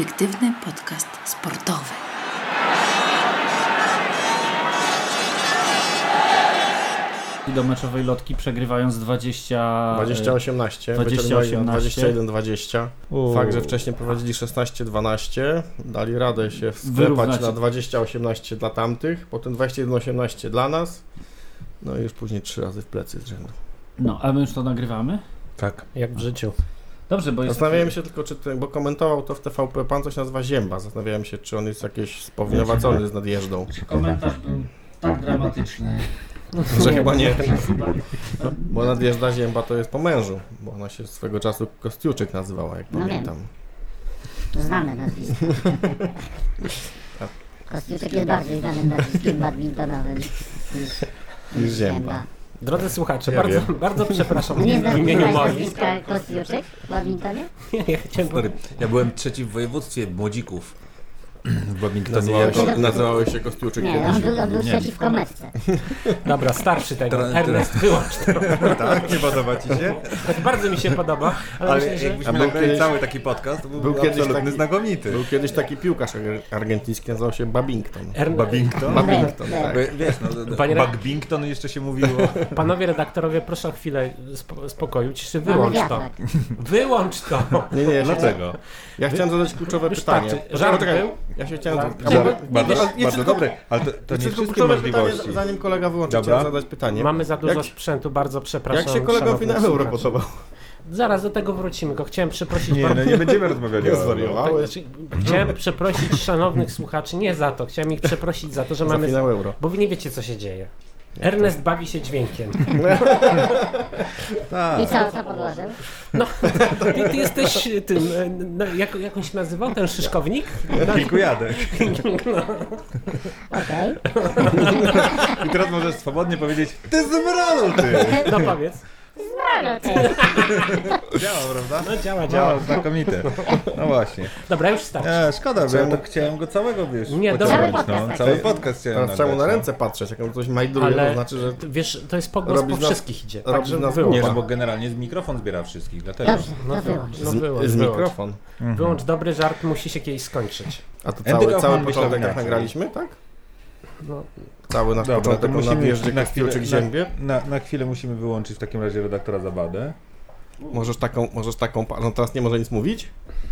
Subiektywny podcast sportowy. I do meczowej lotki przegrywając 20... 20-18, 20-18. 21-20. U. Fakt, że wcześniej prowadzili 16-12, dali radę się sklepać na 20-18 dla tamtych, potem 21-18 dla nas, no i już później trzy razy w plecy z rzędu. No, a my już to nagrywamy? Tak. Jak w życiu. Dobrze, bo jest... Zastanawiałem się tylko, czy ten, bo komentował to w TVP pan coś nazywa Zięba. Zastanawiałem się, czy on jest jakiś spowinowacony z nadjeżdżą. Komentarz był tak dramatyczny. Że chyba nie. Bo nadjeżdża Zięba to jest po mężu, bo ona się swego czasu Kostiuczyk nazywała, jak No wiem. pamiętam. Znane nazwisko. Kostiuszek jest bardziej znanym nazwiskiem badmintonowym niż, Niż Zięba. Drodzy słuchacze, Ja bardzo, wiem. bardzo przepraszam Nie w imieniu moim. Kostiuszek w badmintonie? Ja byłem trzeci w województwie młodzików. W badmintonie Nazywałeś jako... się, nazywałeś się Kostiuczyk Nie, on kiedyś. był, on był Nie. trzeci w kometce. Dobra, starszy tego. Teraz- Ernest, wyłącz to. Tak? Nie podoba ci się? Bardzo mi się podoba, ale, Ale myślę, że... jakbyśmy nagrali kiedyś- cały taki podcast, to był, był kiedyś taki- znakomity. Był kiedyś taki piłkarz ar- argentyński, nazywał się Babington. Ern... Babington? Babington, Tak. tak. Wiesz, no, Panie- Bagbington jeszcze się mówiło. Panowie redaktorowie, proszę o chwilę spo, spokoju, ciszy, wyłącz to. Wyłącz to. Nie, nie, Dlaczego? ja chciałem zadać kluczowe pytanie. Żart był? Ja się chciałem. Czemu? Bardzo, bardzo tylko- dobre, ale to, to nie tylko wszystkie kluczowe pytanie, możliwości. zanim kolega wyłączy, Dobra. chciałem zadać pytanie. Mamy za dużo Jak- sprzętu, bardzo przepraszam. Jak się kolegowi na euro podobał? Zaraz do tego wrócimy, go chciałem przeprosić Nie, no nie będziemy rozmawiali o zwariowałeś? Znaczy, Chciałem przeprosić szanownych słuchaczy, nie za to, chciałem ich przeprosić za to, że Za mamy... finał euro. Bo wy nie wiecie, co się dzieje. Ernest bawi się dźwiękiem. Tak. I co, co podłożył? Ty, ty jesteś tym, no, jak, jak on się nazywał, ten szyszkownik? Kilku jadek. Okej. I teraz możesz swobodnie powiedzieć Ty zbrano, ty! No powiedz. No, ty. Działa, prawda? No działa, działa. No, znakomite. No właśnie. Dobra, już starczy. E, szkoda, bo ja tak chciałem go całego, wiesz, Nie, pociągnąć, dobra. no. Cały Cały podcast podcast chciałem Teraz trzeba mu na nagrać, ręce patrzeć, jak on coś majdruje, Ale to znaczy, że wiesz, to jest pogłos po nas- wszystkich idzie. robi Także z nas wyłącz. Nie, no bo generalnie z mikrofon zbiera wszystkich, dlatego. Dobrze, no wyłącz. No z, wyłącz, z wyłącz. mikrofon. Wyłącz dobry żart, musi się kiedyś skończyć. A to Andy cały, Kaufman cały myślał początek tak inaczej. nagraliśmy, tak? No, Cały nasz Dobra, początek musimy na chwilę, na, na, na chwilę musimy wyłączyć w takim razie redaktora Zabadę. Możesz taką, możesz taką, no teraz nie może nic mówić?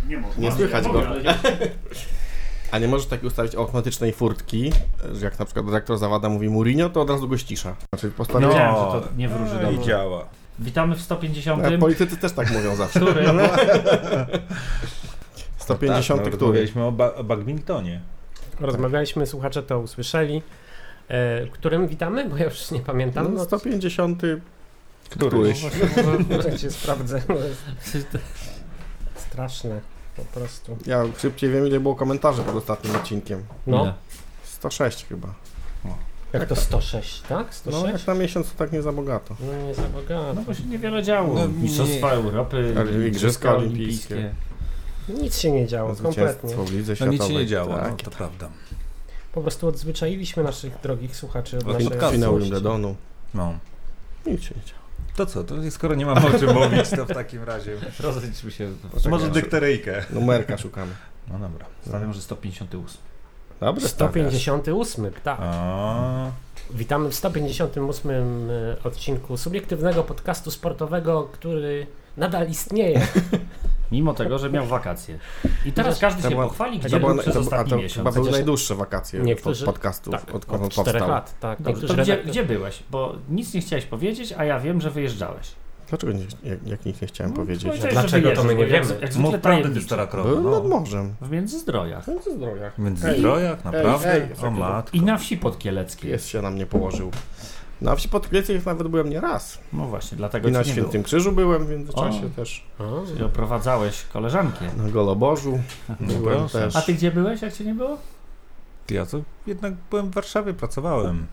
Nie, mogę. Nie słychać mogę, go. ale nie- A nie możesz takiej ustawić automatycznej furtki, że jak na przykład redaktor Zawada mówi Mourinho, to od razu go cisza. Znaczy. No. Wiedziałem, że to nie wróży No i działa. Witamy w 150. No, politycy też tak mówią zawsze. Który? 150 tak, no, który? Rozmawialiśmy o, ba- o badmintonie. rozmawialiśmy, słuchacze to usłyszeli. E, którym witamy? Bo ja już nie pamiętam. No, 150 Który? któryś. Może cię sprawdzę. bo jest Straszne, po prostu. Ja szybciej wiem, ile było komentarzy pod ostatnim odcinkiem. No, Ile? 106 chyba. jak to 106, tak? No 106? jak na miesiąc to tak nie za bogato. No nie za bogato. No bo się niewiele działo. No, Mistrzostwa Europy, Igrzyska Olimpijskie. Nic się nie działo, kompletnie. No nic się nie działo, Tak. no, to prawda. Po prostu odzwyczaili naszych drogich słuchaczy od Od naszej podcastu. Finał. Wimbledonu. No. Nic się nie działo. To co, to skoro nie mamy o czym mówić, to w takim razie Rozliczmy się. może dykteryjkę. Numerka szukamy. No dobra. Stawiam, że 158. Dobrze, 158, tak. A, Witamy w 158 e, odcinku subiektywnego podcastu sportowego, który nadal istnieje. Mimo tego, że miał wakacje. I teraz każdy To się była- pochwali, gdzie był przez ostatni to miesiąc. chyba były Chociaż najdłuższe wakacje niektórzy- pod podcastów, Tak, on od 4 powstał. lat, tak. Dobrze, Niektórzy to gdzie, gdzie byłeś? Bo nic nie chciałeś powiedzieć, a ja wiem, że wyjeżdżałeś. Dlaczego nie, jak, jak nic nie chciałem powiedzieć? powiedziałeś, Dlaczego to my nie wiemy? Jak, jak mów prawdę, ty. Byłem nad No. morzem. W Międzyzdrojach. W Międzyzdrojach. W Międzyzdrojach, naprawdę? ej, o matko. I na wsi podkieleckiej. Pies się na mnie położył. Na wsi Podklecej nawet byłem nie raz. No właśnie, dlatego I na Świętym Krzyżu byłem w międzyczasie O. też. O, było. I oprowadzałeś koleżankę. Na Goloborzu byłem proszę. też. A ty gdzie byłeś, jak cię nie było? Ja to jednak byłem w Warszawie, pracowałem.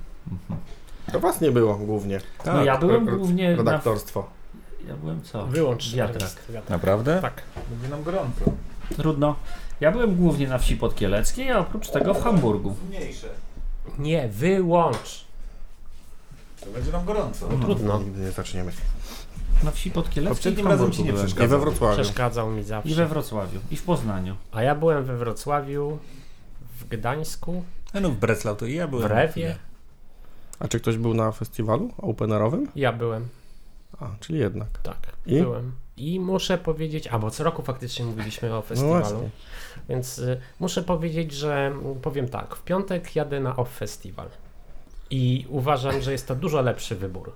To was nie było głównie. No Tak. ja byłem głównie na... Redaktorstwo. Ja byłem co? Wyłącz Wiatrak. Wiatrak. Naprawdę? Tak. Będzie nam gorąco. Trudno. Ja byłem głównie na wsi podkieleckiej, a oprócz tego w Hamburgu. Mniejsze. Nie, wyłącz. To będzie nam gorąco. Trudno. Nigdy nie zaczniemy. Na wsi w Poprzednim razem ci nie. I we Wrocławiu. Przeszkadzał mi zawsze. I we Wrocławiu. I w Poznaniu. A ja byłem we Wrocławiu, w Gdańsku, A no w Breslau to i ja byłem. w Rewie. A czy ktoś był na festiwalu openerowym? Ja byłem, A, czyli jednak. tak, I? byłem. I muszę powiedzieć, a bo co roku faktycznie mówiliśmy o No festiwalu, właśnie. więc y, muszę powiedzieć, że mm, powiem tak, w piątek jadę na Off Festival i uważam, że jest to dużo lepszy wybór.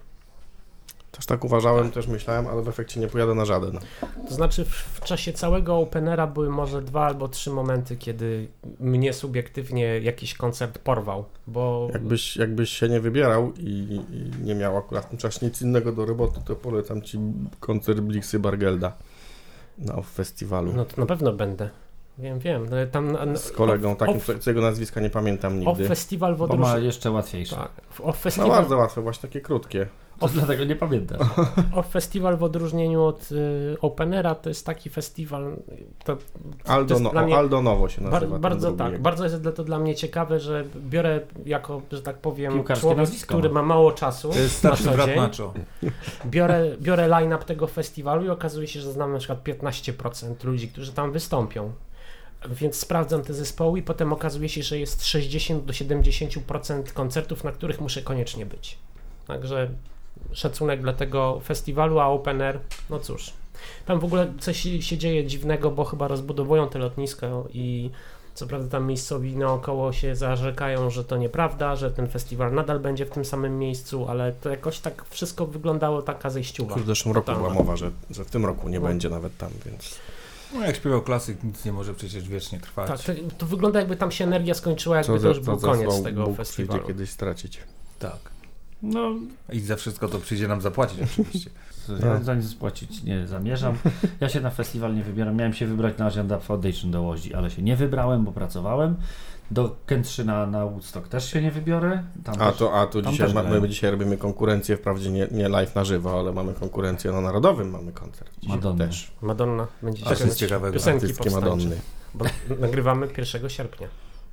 Też tak uważałem, też myślałem, ale w efekcie nie pojadę na żaden. To znaczy w, w czasie całego Openera były może dwa albo trzy momenty, kiedy mnie subiektywnie jakiś koncert porwał, bo Jakbyś, jakbyś się nie wybierał i, i nie miał akurat w tym czasie nic innego do roboty, to polecam ci koncert Blixy Bargelda na festiwalu. no to na pewno będę. Wiem, wiem. No, Tam z kolegą takim, off, co- co jego nazwiska nie pamiętam nigdy. Festival w Bo ma jeszcze łatwiejsze. Tak, w off No bardzo łatwe, właśnie takie krótkie. To dlatego nie pamiętam. off festival w odróżnieniu od y, Openera to jest taki festiwal, to, Aldo, jest no, mnie Aldo Nowo się bar, nazywa. ten bardzo drugi tak, bardzo jest to dla mnie ciekawe, że biorę jako, że tak powiem, Piłkarskie człowiek, nazwisko. który ma mało czasu To jest starszy brat Nacho. biorę, biorę line-up tego festiwalu i okazuje się, że znam na przykład 15% ludzi, którzy tam wystąpią. Więc sprawdzam te zespoły i potem okazuje się, że jest 60 do 70% koncertów, na których muszę koniecznie być. Także szacunek dla tego festiwalu, a Open Air, no cóż. Tam w ogóle coś się dzieje dziwnego, bo chyba rozbudowują te lotnisko i co prawda tam miejscowi naokoło się zarzekają, że to nieprawda, że ten festiwal nadal będzie w tym samym miejscu, ale to jakoś tak wszystko wyglądało taka zejściuwa. W zeszłym roku była mowa, że, że w tym roku nie No. będzie nawet tam, więc... No jak śpiewał klasyk, nic nie może przecież wiecznie trwać. Tak, to, to wygląda jakby tam się energia skończyła, jakby to za- już był za koniec zło tego Bóg festiwalu. przyjdzie kiedyś stracić. tak. No, I za wszystko to przyjdzie nam zapłacić oczywiście. ja za nic płacić nie zamierzam. Ja się na festiwal nie wybieram. Miałem się wybrać na Agenda Foundation do Łodzi, ale się nie wybrałem, bo pracowałem. Do Kętrzyna na Woodstock też się nie wybiorę. Tam A też- to, a to tam dzisiaj, też ma, my dzisiaj robimy konkurencję, wprawdzie nie, nie live na żywo, ale mamy konkurencję na Narodowym, mamy koncert. Dzisiaj Madonny. Też. Madonna będzie coś śpiewać ciekawego. piosenki Madonny. bo nagrywamy 1 sierpnia.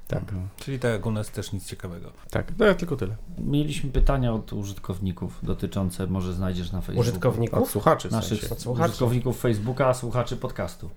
Tak, Czyli tak jak u nas też nic ciekawego. tak. No ja tylko tyle. Mieliśmy pytania od użytkowników dotyczące, może znajdziesz na Facebooku. Od Użytkowników? słuchaczy w Naszych sensie. Od słuchaczy. użytkowników Facebooka, słuchaczy podcastu.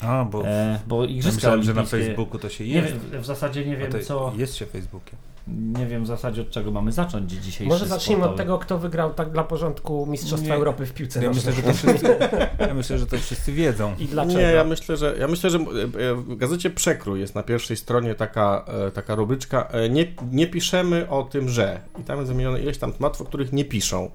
A, bo E, bo ja igrzyska myślałem, że na Facebooku to się Nie jest. wiem, w zasadzie nie wiem co, Jest się Facebookiem. nie wiem w zasadzie od czego mamy zacząć dzisiejszy Może zacznijmy od sportowy. tego, kto wygrał tak dla porządku Mistrzostwa Nie. Europy w piłce Ja myślę, że to wszyscy, ja myślę, że to wszyscy wiedzą. I dlaczego? Nie, ja myślę, że ja myślę, że e, w gazecie Przekrój jest na pierwszej stronie taka, e, taka rubryczka e, nie, nie piszemy o tym, że. I tam jest wymienione ileś tam tematów, o których nie piszą.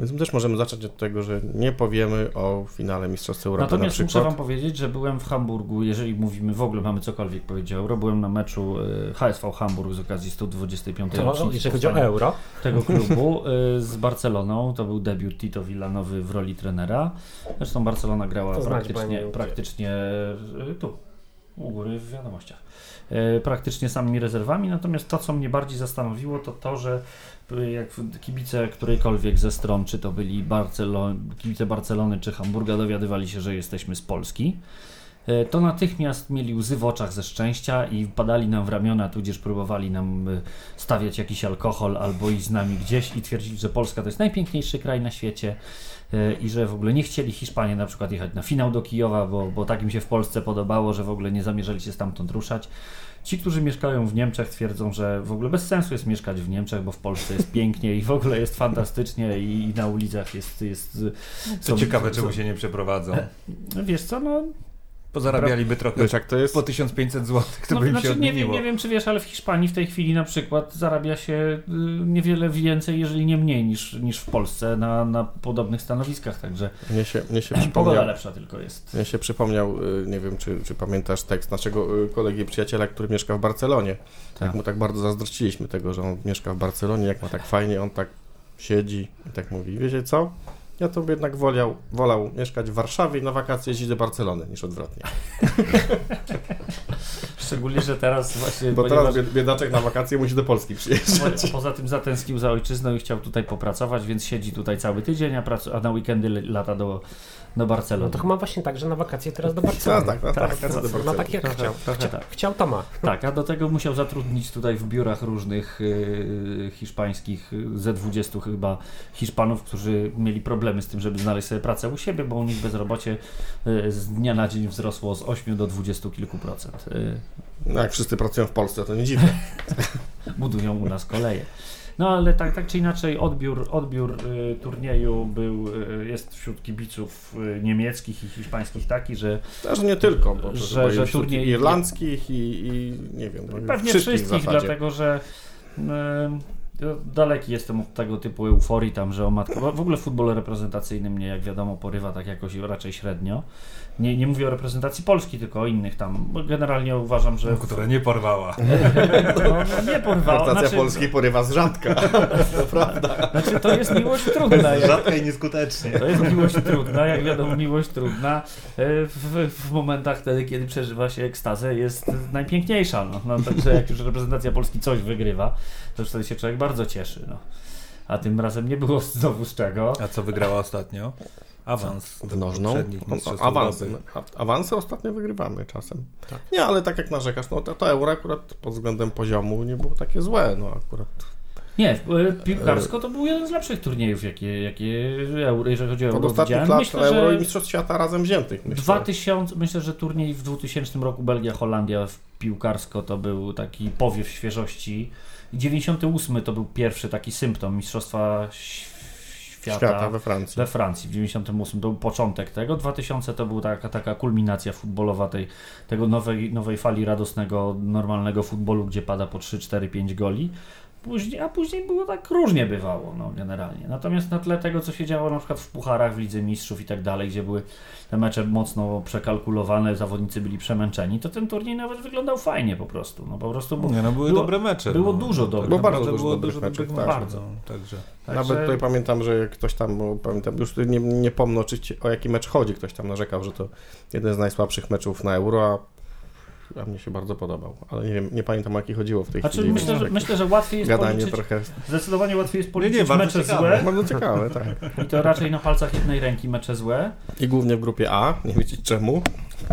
Więc my też możemy zacząć od tego, że nie powiemy o finale Mistrzostw Europy Natomiast na muszę. Wam powiedzieć, że byłem w Hamburgu, jeżeli mówimy w ogóle, mamy cokolwiek powiedzieć o euro, byłem na meczu e, HSV Hamburg z okazji 125. To, rocznicy jeżeli chodzi o euro, tego klubu e, z Barceloną. To był debiut Tito Villanowy w roli trenera. Zresztą Barcelona grała To praktycznie, praktycznie e, tu, u góry w wiadomościach. Praktycznie samymi rezerwami, natomiast to, co mnie bardziej zastanowiło, to to, że jak kibice którejkolwiek ze stron, czy to byli Barcelo, kibice Barcelony czy Hamburga, dowiadywali się, że jesteśmy z Polski, e, to natychmiast mieli łzy w oczach ze szczęścia i padali nam w ramiona, tudzież próbowali nam e, stawiać jakiś alkohol albo iść z nami gdzieś i twierdzili, że Polska to jest najpiękniejszy kraj na świecie e, i że w ogóle nie chcieli Hiszpanie na przykład jechać na finał do Kijowa, bo, bo tak im się w Polsce podobało, że w ogóle nie zamierzali się stamtąd ruszać. Ci, którzy mieszkają w Niemczech twierdzą, że w ogóle bez sensu jest mieszkać w Niemczech, bo w Polsce jest pięknie i w ogóle jest fantastycznie i, i na ulicach jest... jest Co ciekawe, czemu się nie przeprowadzą. No Wiesz co, no Pozarabialiby trochę Wiesz, jak to jest? po 1500 zł, to no, by im się znaczy, nie, wiem, nie wiem, czy wiesz, ale w Hiszpanii w tej chwili na przykład zarabia się y, niewiele więcej, jeżeli nie mniej niż, niż w Polsce na, na podobnych stanowiskach, także Mnie się, mnie się pogoda lepsza tylko jest. mnie się przypomniał, y, nie wiem, czy, czy pamiętasz tekst naszego y, kolegi przyjaciela, który mieszka w Barcelonie. Tak. Jak mu tak bardzo zazdrościliśmy tego, że on mieszka w Barcelonie, jak ma tak fajnie, on tak siedzi i tak mówi, wiecie co? Ja to by jednak wolał, wolał mieszkać w Warszawie i na wakacje jeździć do Barcelony niż odwrotnie. Szczególnie, że teraz właśnie... Bo ponieważ- teraz bied- biedaczek na wakacje musi do Polski przyjeżdżać. Po- Poza tym zatęsknił za ojczyzną i chciał tutaj popracować, więc siedzi tutaj cały tydzień, a, pracu- a na weekendy lata do, do Barcelony. No to chyba właśnie tak, że na wakacje teraz do No Barcelony. tak, no tak, tak, No tak jak chciał. Chcia, tak. Chciał, to ma. Tak, a do tego musiał zatrudnić tutaj w biurach różnych y, hiszpańskich, y, ze 20 chyba Hiszpanów, którzy mieli problemy z tym, żeby znaleźć sobie pracę u siebie, bo u nich bezrobocie y, z dnia na dzień wzrosło z 8 do 20 kilku procent. Y, No jak wszyscy pracują w Polsce, to nie dziwne. budują u nas koleje. No ale tak, tak czy inaczej odbiór, odbiór y, turnieju był, y, jest wśród kibiców y, niemieckich i hiszpańskich taki, że Też nie tylko, bo, Że- że, turniej- irlandzkich i, i nie wiem, no, Pewnie wszystkich w dlatego że em, ja daleki jestem od tego typu euforii tam, że o matko, bo w ogóle futbol reprezentacyjny mnie jak wiadomo porywa tak jakoś raczej średnio. Nie, nie mówię o reprezentacji Polski, tylko o innych tam, bo generalnie uważam, że... Która nie porwała. No, nie porwało, Reprezentacja znaczy, Polski porywa z rzadka. znaczy to jest miłość trudna. Jak, Rzadko i nieskutecznie. to jest miłość trudna, jak wiadomo miłość trudna e, w, w momentach wtedy, kiedy przeżywa się ekstazę jest najpiękniejsza. No. No, także jak już reprezentacja Polski coś wygrywa, to już wtedy się człowiek bardzo cieszy. No. A tym razem nie było znowu z czego. A co wygrała ostatnio? Awans W do nożną. poprzednich No, mistrzostw Awansy. Europy. A- Awansy ostatnio wygrywamy czasem. Nie, ale tak jak narzekasz, no to, to euro akurat pod względem poziomu nie było takie złe. No akurat. Nie, e, piłkarsko to był jeden z lepszych turniejów, jakie, jakie euro, jeżeli chodzi o Od euro ostatnich widziałem. lat Myślę, euro że i Mistrzostw Świata razem wziętych. Myślę. 2000, myślę, że turniej w 2000 roku Belgia-Holandia w piłkarsko to był taki powiew świeżości. I 98 to był pierwszy taki symptom Mistrzostwa Ś- Świata, Świata we Francji. we Francji. W 98 to był początek tego. 2000 to była taka, taka kulminacja futbolowa tej, tego nowej, nowej fali radosnego, normalnego futbolu, gdzie pada po 3, 4, 5 goli. Później, a później było tak różnie bywało, no generalnie. Natomiast na tle tego, co się działo na przykład w pucharach, w Lidze Mistrzów i tak dalej, gdzie były te mecze mocno przekalkulowane, zawodnicy byli przemęczeni, to ten turniej nawet wyglądał fajnie po prostu. No po prostu był, Nie, no były Było- dobre mecze. było no. dużo dobrych. Tak Było bardzo dużo było dobrych dużo meczów, dobrych tak. meczów. No, także. Nawet Także- tutaj pamiętam, że jak ktoś tam, bo pamiętam, już nie, nie pomnę oczywiście o jaki mecz chodzi, ktoś tam narzekał, że to jeden z najsłabszych meczów na euro, a, a mnie się bardzo podobał. Ale nie wiem, nie pamiętam o jaki chodziło w tej Znaczy, chwili. myślę, że, myślę, że łatwiej jest Gadanie policzyć, trochę. zdecydowanie łatwiej jest Nie, policzyć nie, bardzo mecze ciekawe. złe Bardzo ciekawe, tak. i to raczej na palcach jednej ręki mecze złe, I głównie w grupie A, nie wiecie czemu.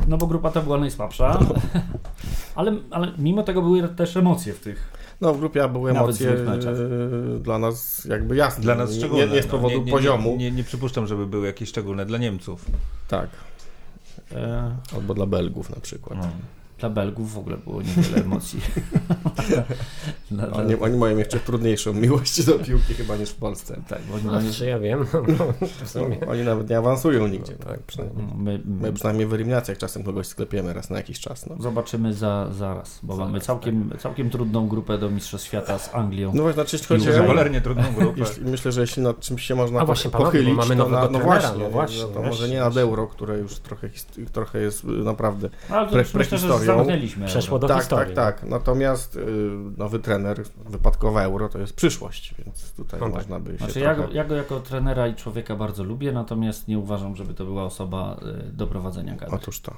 no bo grupa ta była najsłabsza, ale, ale mimo tego były też emocje w tych. No w grupie A były emocje e, dla nas jakby jasne. Dla nas Nie- szczególne. Nie, nie z no. powodu nie, nie, poziomu. Nie, nie, nie przypuszczam, żeby były jakieś szczególne dla Niemców. Tak. E, Albo dla Belgów na przykład. No. Dla Belgów w ogóle było niewiele emocji. dla, dla, Oni, oni mają jeszcze trudniejszą miłość do piłki chyba niż w Polsce. tak, bo oni, No, mają- ja wiem, no, no, sumie. Oni nawet nie awansują nigdzie. Tak, przynajmniej. no, my, My przynajmniej w eliminacjach czasem kogoś sklepiemy raz na jakiś czas. No, Zobaczymy za, zaraz, bo mamy całkiem, całkiem trudną grupę do Mistrzostw Świata z Anglią. no właśnie, znaczy, jeśli chodzi o... Cholernie trudną grupę. Jeśli, myślę, że jeśli nad czymś się można A właśnie, panowie, pochylić, mamy to na, no właśnie, no właśnie, to właśnie, może nie nad euro, które już trochę, trochę jest y, naprawdę... Pre- prehistorią. Zamknęliśmy. Przeszło do tak, historii. tak, tak. Natomiast y, nowy trener, wypadkowe euro, to jest przyszłość, więc tutaj No tak. można by się Znaczy, ja, trochę... go, ja go jako trenera i człowieka bardzo lubię, natomiast nie uważam, żeby to była osoba y, do prowadzenia kadry. Otóż to.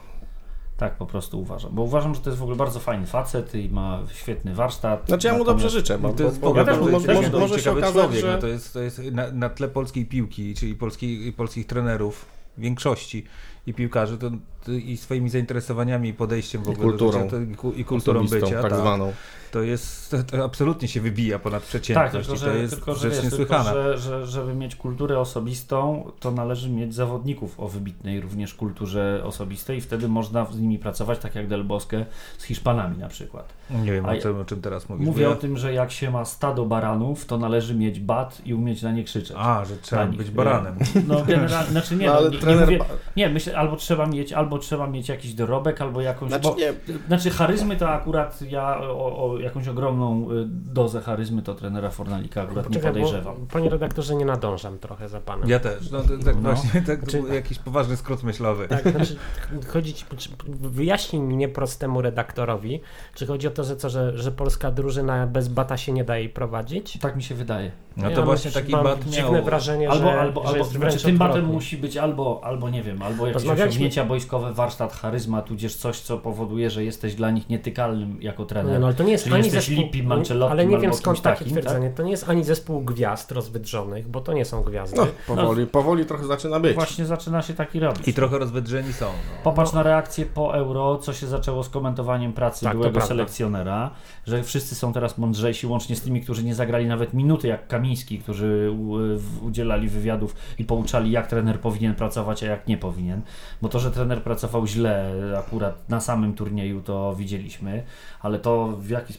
Tak po prostu uważam, bo uważam, że to jest w ogóle bardzo fajny facet i ma świetny warsztat. Znaczy ja mu dobrze życzę, bo, To jest w bo, ogóle ja też może, może, może się okazać, człowiek. że... No to jest, to jest na, na tle polskiej piłki, czyli polskiej, polskich trenerów, większości i piłkarzy, to, to i swoimi zainteresowaniami i podejściem w I ogóle do kulturą. życia, to, i, i kulturą bycia, tak tak, zwaną. To jest, to, to absolutnie się wybija ponad Tak, przeciętność tylko i że, to jest tylko, że, rzecz wiesz, tylko niesłychana. że, że żeby mieć kulturę osobistą, to należy mieć zawodników o wybitnej również kulturze osobistej i wtedy można z nimi pracować, tak jak Del Bosque z Hiszpanami na przykład. Nie wiem o ja- czym, o czym teraz mówisz. Mówię bo o tym, że jak się ma stado baranów, to należy mieć bat i umieć na nie krzyczeć. A, że trzeba być baranem. No generalnie, znaczy nie, No, no, ale nie, nie, trener... mówię, nie, myślę, albo trzeba mieć, albo trzeba mieć jakiś dorobek, albo jakąś, Znaczy bo, nie, znaczy charyzmy to akurat ja o, o jakąś ogromną y, dozę charyzmy to trenera Fornalika akurat nie Poczekaj, bo, podejrzewam. panie redaktorze, nie nadążam trochę za panem. Ja też. No, to, tak No. właśnie, tak, Czy- jakiś poważny skrót myślowy. Tak, znaczy, chodzi ci, czy- wyjaśnij mi nieprostemu redaktorowi, czy chodzi o to, że co, że, że polska drużyna bez bata się nie da jej prowadzić? Tak mi się wydaje. No Ja to właśnie taki mam bat dziwne miał... wrażenie, Albo, że, albo, że albo jest znaczy, wręcz tym batem musi być albo albo, albo nie wiem, albo jakieś osiągnięcia boiskowe, warsztat, charyzma, tudzież coś, co powoduje, że jesteś dla nich nietykalnym jako trener. Nie, no ale to nie jest Czyli ani jesteś zespół, Mancellotti ale nie wiem skąd takie takim, twierdzenie. To nie jest ani zespół gwiazd rozwydrzonych, bo to nie są gwiazdy. No, powoli, powoli trochę zaczyna być. Właśnie zaczyna się taki robić. I trochę rozwydrzeni są. No. Popatrz na reakcję po euro, co się zaczęło z komentowaniem pracy Tak, byłego selekcjonera, że wszyscy są teraz mądrzejsi, łącznie z tymi, którzy nie zagrali nawet minuty, jak Kamiński, którzy udzielali wywiadów i pouczali, jak trener powinien pracować, a jak nie powinien. Bo to, że trener pracował źle akurat na samym turnieju, to widzieliśmy, ale to w jaki sposób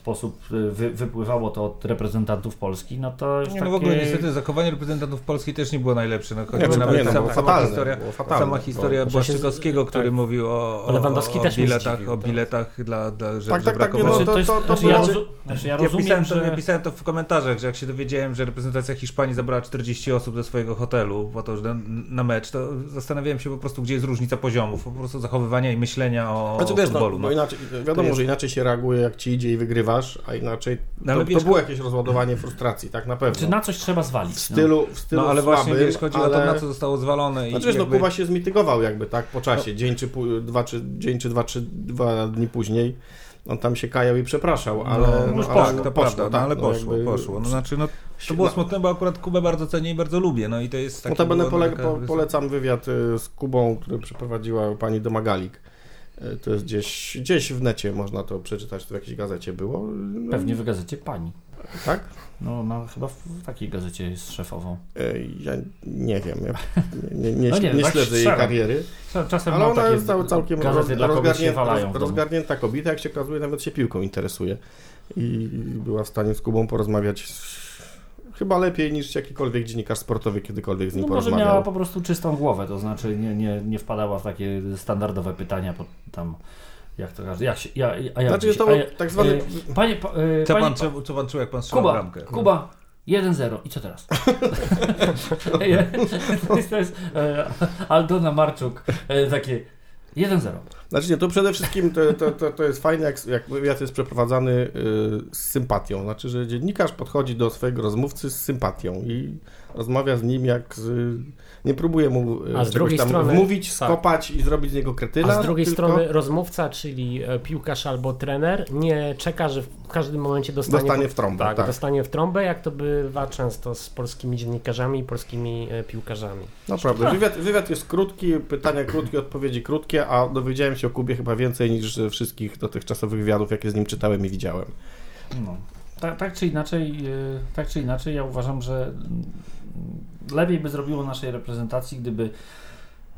y, wy, wypływało to od reprezentantów Polski, no to już Nie, takie... no w ogóle niestety zachowanie reprezentantów Polski też nie było najlepsze. No, choćby Nie, nawet nie, no, sama, fatalne, historia, fatalne. sama historia Bo- Błaszczykowskiego, który tak. mówił o, o, Lewandowski o, biletach, zdziwił, o to- biletach dla, dla że, Tak, że tak, tak, brakowało. nie, no, Znaczy, to jest, to- to znaczy, ja, było- rozu- znaczy, ja Ja rozumiem, pisałem, to, że... ja pisałem to w komentarzach, że jak się dowiedziałem, że reprezentacja Hiszpanii zabrała 40 osób ze swojego hotelu po to, że na, na mecz, to zastanawiałem się po prostu, gdzie jest różnica poziomów, po prostu zachowywania i myślenia o, Znaczy o wiesz, no, futbolu. bo No. inaczej, wiadomo, jest- że inaczej się reaguje, jak ci idzie i wygrywasz, a inaczej No, ale to, wiesz, to było jakieś rozładowanie frustracji, tak na Czy pewno. na coś trzeba zwalić? W stylu, w stylu No ale właśnie słabym, wiesz, chodzi ale... o to, na co zostało zwalone. i Znaczy no jakby- Kuba się zmitygował jakby, tak, po czasie, dzień czy, dwa, czy, dzień czy dwa, czy dwa dni później, on tam się kajał i przepraszał, ale... no, no, tak, ale to poszło, prawda, no, tak, ale no, poszło, jakby- poszło. No, znaczy, no, to było No, smutne, bo akurat Kubę bardzo cenię i bardzo lubię, no i to jest taki... Notabene było pole, taka- po, polecam wywiad y, z Kubą, który przeprowadziła pani Domagalik. Y, To jest gdzieś, gdzieś w necie, można to przeczytać, to w jakiejś gazecie było. No, Pewnie w gazecie pani. Tak? No, no chyba w takiej gazecie jest szefową. Y, Ja nie wiem, ja nie, nie, No nie, nie tak śledzę jej kariery, Czas- Czasem ale ona jest cał, całkiem roz, rozgarnięta, roz, rozgarnięta kobieta, jak się okazuje, nawet się piłką interesuje. I była w stanie z Kubą porozmawiać chyba lepiej niż jakikolwiek dziennikarz sportowy kiedykolwiek z nim No może miała po prostu czystą głowę, to znaczy nie, nie, nie wpadała w takie standardowe pytania pod tam jak to każdy, jak się, ja, a jak Znaczy, dziś, to a ja, tak zwany... e, Panie, pa- e, Co panie, pan, co, co pan czuł, jak pan strzelał Kuba, bramkę? Kuba, 1-0 i co teraz? to jest, to jest e, Aldona Marczuk, e, takie 1-0. Znaczy nie, to przede wszystkim to, to, to, to jest fajne, jak, jak wywiad jest przeprowadzany y, z sympatią. Znaczy, że dziennikarz podchodzi do swojego rozmówcy z sympatią i rozmawia z nim jak z... Nie próbuje mu y, A z drugiej tam strony- wmówić, tak. skopać i zrobić z niego kretyna. A z drugiej tylko strony rozmówca, czyli e, piłkarz albo trener, nie czeka, że w każdym momencie dostanie, Dostanie w trąbę, Tak, tak. dostanie w trąbę, jak to bywa często z polskimi dziennikarzami i polskimi e, piłkarzami. Naprawdę. Wywiad, wywiad jest krótki, pytania krótkie, odpowiedzi krótkie, a dowiedziałem się o Kubie chyba więcej niż wszystkich dotychczasowych wywiadów, jakie z nim czytałem i widziałem. No. Tak, tak czy inaczej, e, tak czy inaczej, ja uważam, że lepiej by zrobiło naszej reprezentacji, gdyby.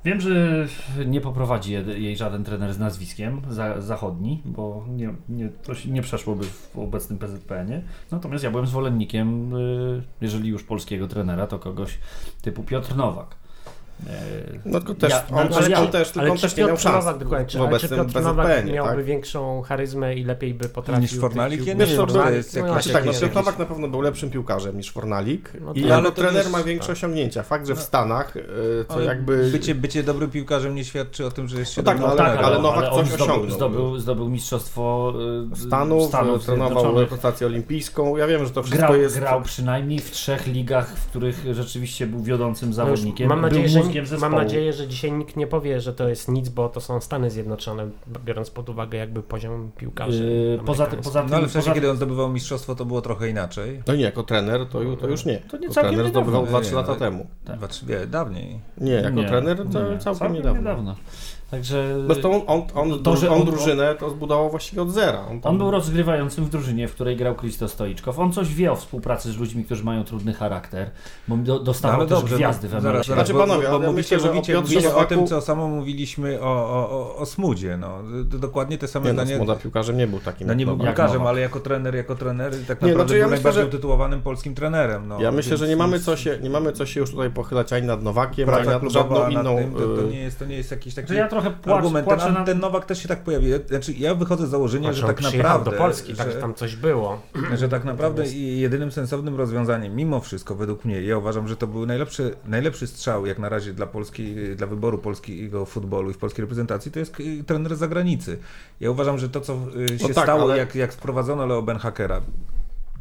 Wiem, że nie poprowadzi je- jej żaden trener z nazwiskiem za, zachodni, bo nie, nie, to się nie przeszłoby w obecnym PZPN-ie. Natomiast ja byłem zwolennikiem, y, jeżeli już polskiego trenera, to kogoś typu Piotr Nowak. E, No tylko też, ja- on, no, też, ja- on też, tylko ale on też nie miał Piotr szans Nowak, dokładnie, czy, w ale czy Piotr Nowak miałby tak? większą charyzmę i lepiej by potrafił... Niż Fornalik? Ja nie wiem, to to jest no jakiś... Znaczy tak, no Piotr Nowak na pewno był lepszym piłkarzem niż Fornalik No i tak. Ale to trener jest- ma większe osiągnięcia. Fakt, że w Stanach, e, co Ale jakby... bycie, bycie dobrym piłkarzem nie świadczy o tym, że jest się No tak, dobrym no ale- trenerem. ale Nowak coś zdobył, osiągnął. zdobył, zdobył mistrzostwo y, Stanów, Stanów trenował reprezentację olimpijską. Ja wiem, że to wszystko Grał, jest... grał przynajmniej w trzech ligach, w których rzeczywiście był wiodącym zawodnikiem. Mam nadzieję, że, mózgiem zespołu. mam nadzieję, że dzisiaj nikt nie powie, że to jest nic, bo to są Stany Zjednoczone, biorąc pod uwagę jakby poziom piłkarzy. Yy, poza tym, poza tym, No ale w czasie, poza, kiedy on zdobywał mistrzostwo, to było trochę inaczej. No nie, jako trener to, to już nie. To nie Jako całkiem trener niedawno. zdobywał Nie, 2-3 nie, lata no. temu. Tak. Dwa, trzy, wie, dawniej. Nie, jako nie, trener to nie, całkiem, niedawno. Także Zresztą on, on, on, To, że on, on- drużynę to zbudował właściwie od zera. On, tam- on był rozgrywającym w drużynie, w której grał Kristo Stoiczkow. On coś wie o współpracy z ludźmi, którzy mają trudny charakter, bo do, dostawał No, dobrze, gwiazdy w no, Ameryce. zaraz, zaraz, Znaczy, panowie, bo, bo myślę, że o mówicie, Piotrze mówicie o tym, co samo mówiliśmy o, o, o, o Smudzie. No. Dokładnie te same Nie, no, zdania. młoda piłkarzem nie był takim. No nie był piłkarzem, ale jako trener, jako trener tak Nie, naprawdę znaczy ja był myślę, najbardziej że- utytułowanym polskim trenerem. No, Ja myślę, więc- że nie mamy, co się, nie mamy co się już tutaj pochylać ani nad Nowakiem, ani nad żadną inną. to, y, nie jest, to nie jest jakiś taki trochę płacz, argument. płaczę Ten, na... ten Nowak też się tak pojawi. Znaczy, ja wychodzę z założenia, Znaczy, że on tak naprawdę... do Polski, tak, że, że tam coś było. że tak naprawdę jedynym sensownym rozwiązaniem, mimo wszystko, według mnie, ja uważam, że to był najlepszy, najlepszy strzał jak na razie dla Polski, dla wyboru polskiego futbolu i w polskiej reprezentacji, to jest y, trener z zagranicy. Ja uważam, że to, co y, się No tak, stało, ale- jak, jak sprowadzono Leo Benhakera,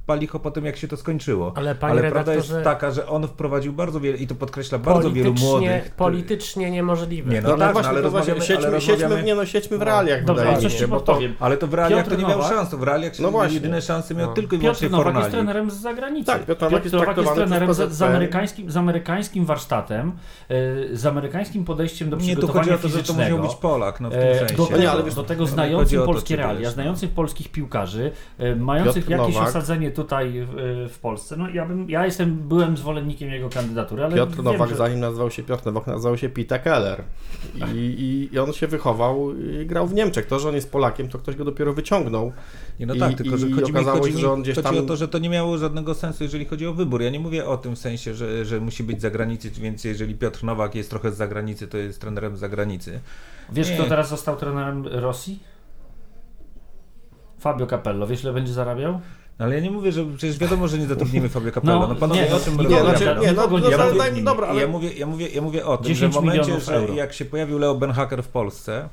palicho po tym, jak się to skończyło. Ale panie Ale prawda jest taka, że on wprowadził bardzo wiele, i to podkreśla bardzo wielu młodych. politycznie niemożliwe. Nie, no No, tak, właśnie, no, ale to właśnie rozmawiamy, ale siedźmy, siedźmy, nie no, siedźmy w realiach, Dobra, wydaje mi coś się, ci bo to... Ale to w realiach Piotr to nie miał Nowak- szans, to w realiach No właśnie. jedyne szanse miał No. tylko i Piotr wyłącznie Nowak jest trenerem z zagranicy. Tak, Piotr Nowak jest Nowak jest trenerem z, z, amerykańskim, z amerykańskim warsztatem, e, z amerykańskim podejściem do Nie, tu przygotowania chodzi o to, że to fizycznego. musiał być Polak, no w tym E, sensie. Do No tego, nie, do tego to, polskie realia, znających polskich piłkarzy, e, mających Piotr jakieś osadzenie tutaj w, w Polsce. No ja bym, ja jestem, byłem zwolennikiem jego kandydatury, ale Piotr Nowak, że... zanim nazywał się Piotr Nowak, nazywał się Peter Keller. I, i, I on się wychował i grał w Niemczech. To, że on jest Polakiem, to ktoś go dopiero wyciągnął. Nie, no I- tak, tylko że i chodzi, mi, okazało chodzi, się, że on gdzieś chodzi tam- o to, że to nie miało żadnego sensu, jeżeli chodzi o wybór. Ja nie mówię o tym w sensie, że, że musi być z zagranicy, więc jeżeli Piotr Nowak jest trochę z zagranicy, to jest trenerem z zagranicy. Wiesz, Nie. kto teraz został trenerem Rosji? Fabio Capello. Wiesz, ile będzie zarabiał? No, Ale ja nie mówię, że przecież wiadomo, że nie zatrudnimy Fabio Capello. No, No, panowie, nie, o czym nie, znaczy, nie, no, no, nie no, zatrudnimy. daj- dobra, ale Ja mówię, ja, mówię, ja mówię o tym, że 10 w momencie, że jak się pojawił Leo Benhaker w Polsce,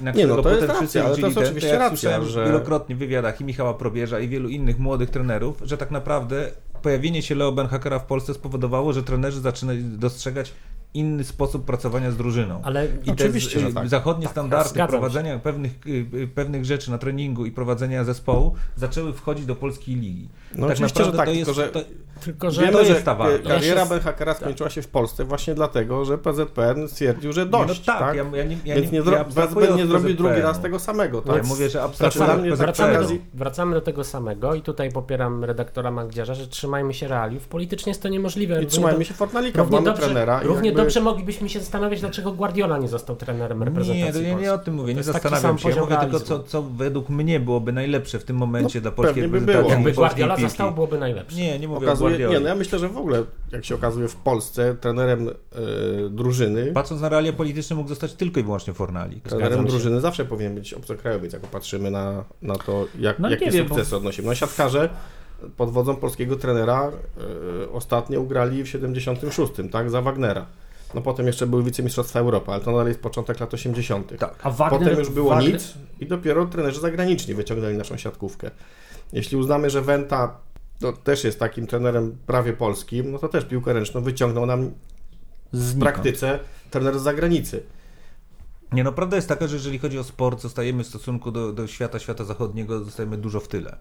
na Nie, no, to jest potem wszyscy racja, ale to jest oczywiście racja, słyszałem że- wielokrotnie w wywiadach i Michała Probierza i wielu innych młodych trenerów, że tak naprawdę pojawienie się Leo Benhakera w Polsce spowodowało, że trenerzy zaczynali dostrzegać inny sposób pracowania z drużyną. Ale I Oczywiście, te że z- tak. zachodnie standardy zgadzam się. prowadzenia pewnych, y, y, pewnych rzeczy na treningu i prowadzenia zespołu zaczęły wchodzić do polskiej ligi. No oczywiście, że tak, to tylko jest, że- to, tylko, że to Wiemy, jest że ta walka. kariera Ja Benhakera skończyła się w Polsce właśnie dlatego, że PZPN stwierdził, że dość, no tak, tak? Ja, ja nie, ja Więc nie, ja PZPN nie zrobił drugi PZPN-u. raz tego samego, tak? Ja mówię, że Znaczy, od tak wracamy do, okazji- wracamy do tego samego i tutaj popieram redaktora Magdziarza, że trzymajmy się realiów. Politycznie jest to niemożliwe. I trzymajmy do- się Fornalika, Równie, mamy dobrze, trenera. równie jakby- dobrze moglibyśmy się zastanawiać, dlaczego Guardiola nie został trenerem Nie, reprezentacji to ja nie o tym mówię, nie jest taki zastanawiam sam się. Ja poziom mówię tylko, realizmu. co, co według mnie byłoby najlepsze w tym momencie No, dla polskiej pewnie by reprezentacji było. i Jakby Guardiola piłki. został, byłoby najlepsze. Nie, nie mówię Okazuje, o Guardioli. nie, no ja myślę, że w ogóle, jak się okazuje w Polsce, trenerem e, drużyny, Patrząc na realia polityczne mógł zostać tylko i wyłącznie Fornalik. trenerem drużyny zawsze powinien być obcokrajowiec, jak popatrzymy na, na to, jak, No jakie nie wiem, sukcesy bo- odnosimy. No siatkarze pod wodzą polskiego trenera e, ostatnio ugrali w 76, tak, za Wagnera. No potem jeszcze były wicemistrzostwa Europy, ale to nadal jest początek lat 80. Tak. A Wagner, Potem już było Wagner, nic i dopiero trenerzy zagraniczni wyciągnęli naszą siatkówkę. Jeśli uznamy, że Wenta to też jest takim trenerem prawie polskim, no to też piłkę ręczną wyciągnął nam w znikąd. praktyce trener z zagranicy. Nie no, prawda jest taka, że jeżeli chodzi o sport, zostajemy w stosunku do, do świata, świata zachodniego, zostajemy dużo w tyle.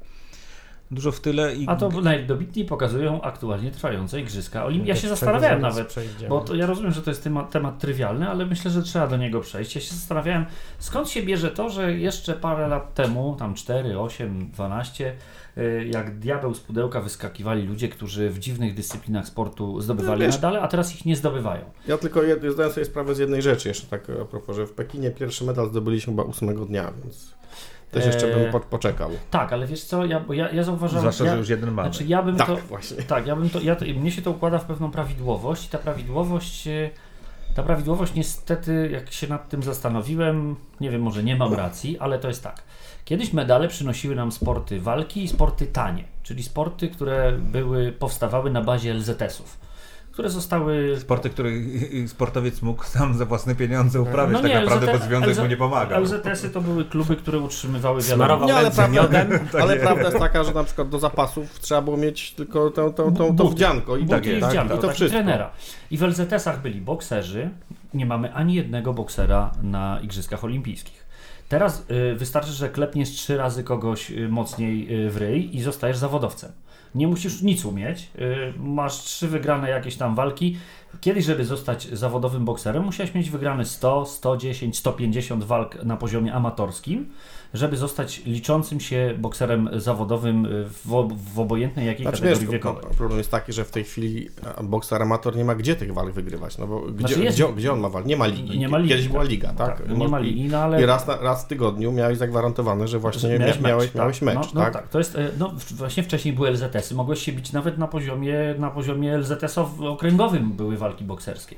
Dużo w tyle i... A to najdobitniej pokazują aktualnie trwające Igrzyska. Ja się zastanawiałem nawet, bo to ja rozumiem, że to jest temat, temat trywialny, ale myślę, że trzeba do niego przejść. Ja się zastanawiałem, skąd się bierze to, że jeszcze parę lat temu, tam 4, 8, 12, y, jak diabeł z pudełka wyskakiwali ludzie, którzy w dziwnych dyscyplinach sportu zdobywali No wiesz- medale, a teraz ich nie zdobywają. Ja tylko jed, zdaję sobie sprawę z jednej rzeczy jeszcze tak a propos, że w Pekinie pierwszy medal zdobyliśmy chyba ósmego dnia, więc też jeszcze bym po, poczekał. Tak, ale wiesz co, ja, bo ja, ja zauważam... Zwłaszcza, ja, że już jeden mamy. Znaczy ja bym Tak, to... właśnie. Tak, ja bym to, ja mnie się to układa w pewną prawidłowość i ta prawidłowość, e, ta prawidłowość niestety, jak się nad tym zastanowiłem, nie wiem, może nie mam racji, ale to jest tak. Kiedyś medale przynosiły nam sporty walki i sporty tanie, czyli sporty, które były, powstawały na bazie LZS-ów, które zostały... Sporty, które sportowiec mógł sam za własne pieniądze uprawiać No tak nie, naprawdę, LZT bo związek LZ mu nie pomagał. LZS-y to były kluby, które utrzymywały wiadomo... Nie, ale prawda, miodem. ale prawda jest taka, że na przykład do zapasów trzeba było mieć tylko tą, tą, tą, tą wdzianko i Buty tak, i tak, wdzianko, i to tak, wszystko. trenera. I w LZS-ach byli bokserzy. Nie mamy ani jednego boksera na Igrzyskach Olimpijskich. Teraz y, wystarczy, że klepniesz trzy razy kogoś y, mocniej y, w ryj i zostajesz zawodowcem. Nie musisz nic umieć. Y, masz trzy wygrane jakieś tam walki. Kiedyś, żeby zostać zawodowym bokserem, musiałeś mieć wygrane 100, 110, 150 walk na poziomie amatorskim, żeby zostać liczącym się bokserem zawodowym w, w obojętnej jakiej Znaczy, wiesz, kategorii wiekowej. pro- problem jest taki, że w tej chwili bokser amator nie ma gdzie tych walk wygrywać, no bo gdzie, Znaczy jest- gdzie, gdzie on ma walk? Nie ma ligi. Nie ma ligi, Kiedyś była tak. liga, tak? Tak, nie ma ligi, no ale- I raz, raz w tygodniu miałeś zagwarantowane, że właśnie Że miałeś, miałeś, tak. miałeś mecz, no, no tak? tak? To jest, e, no właśnie wcześniej były LZS-y, mogłeś się bić nawet na poziomie, na poziomie LZS-okręgowym były walki bokserskie.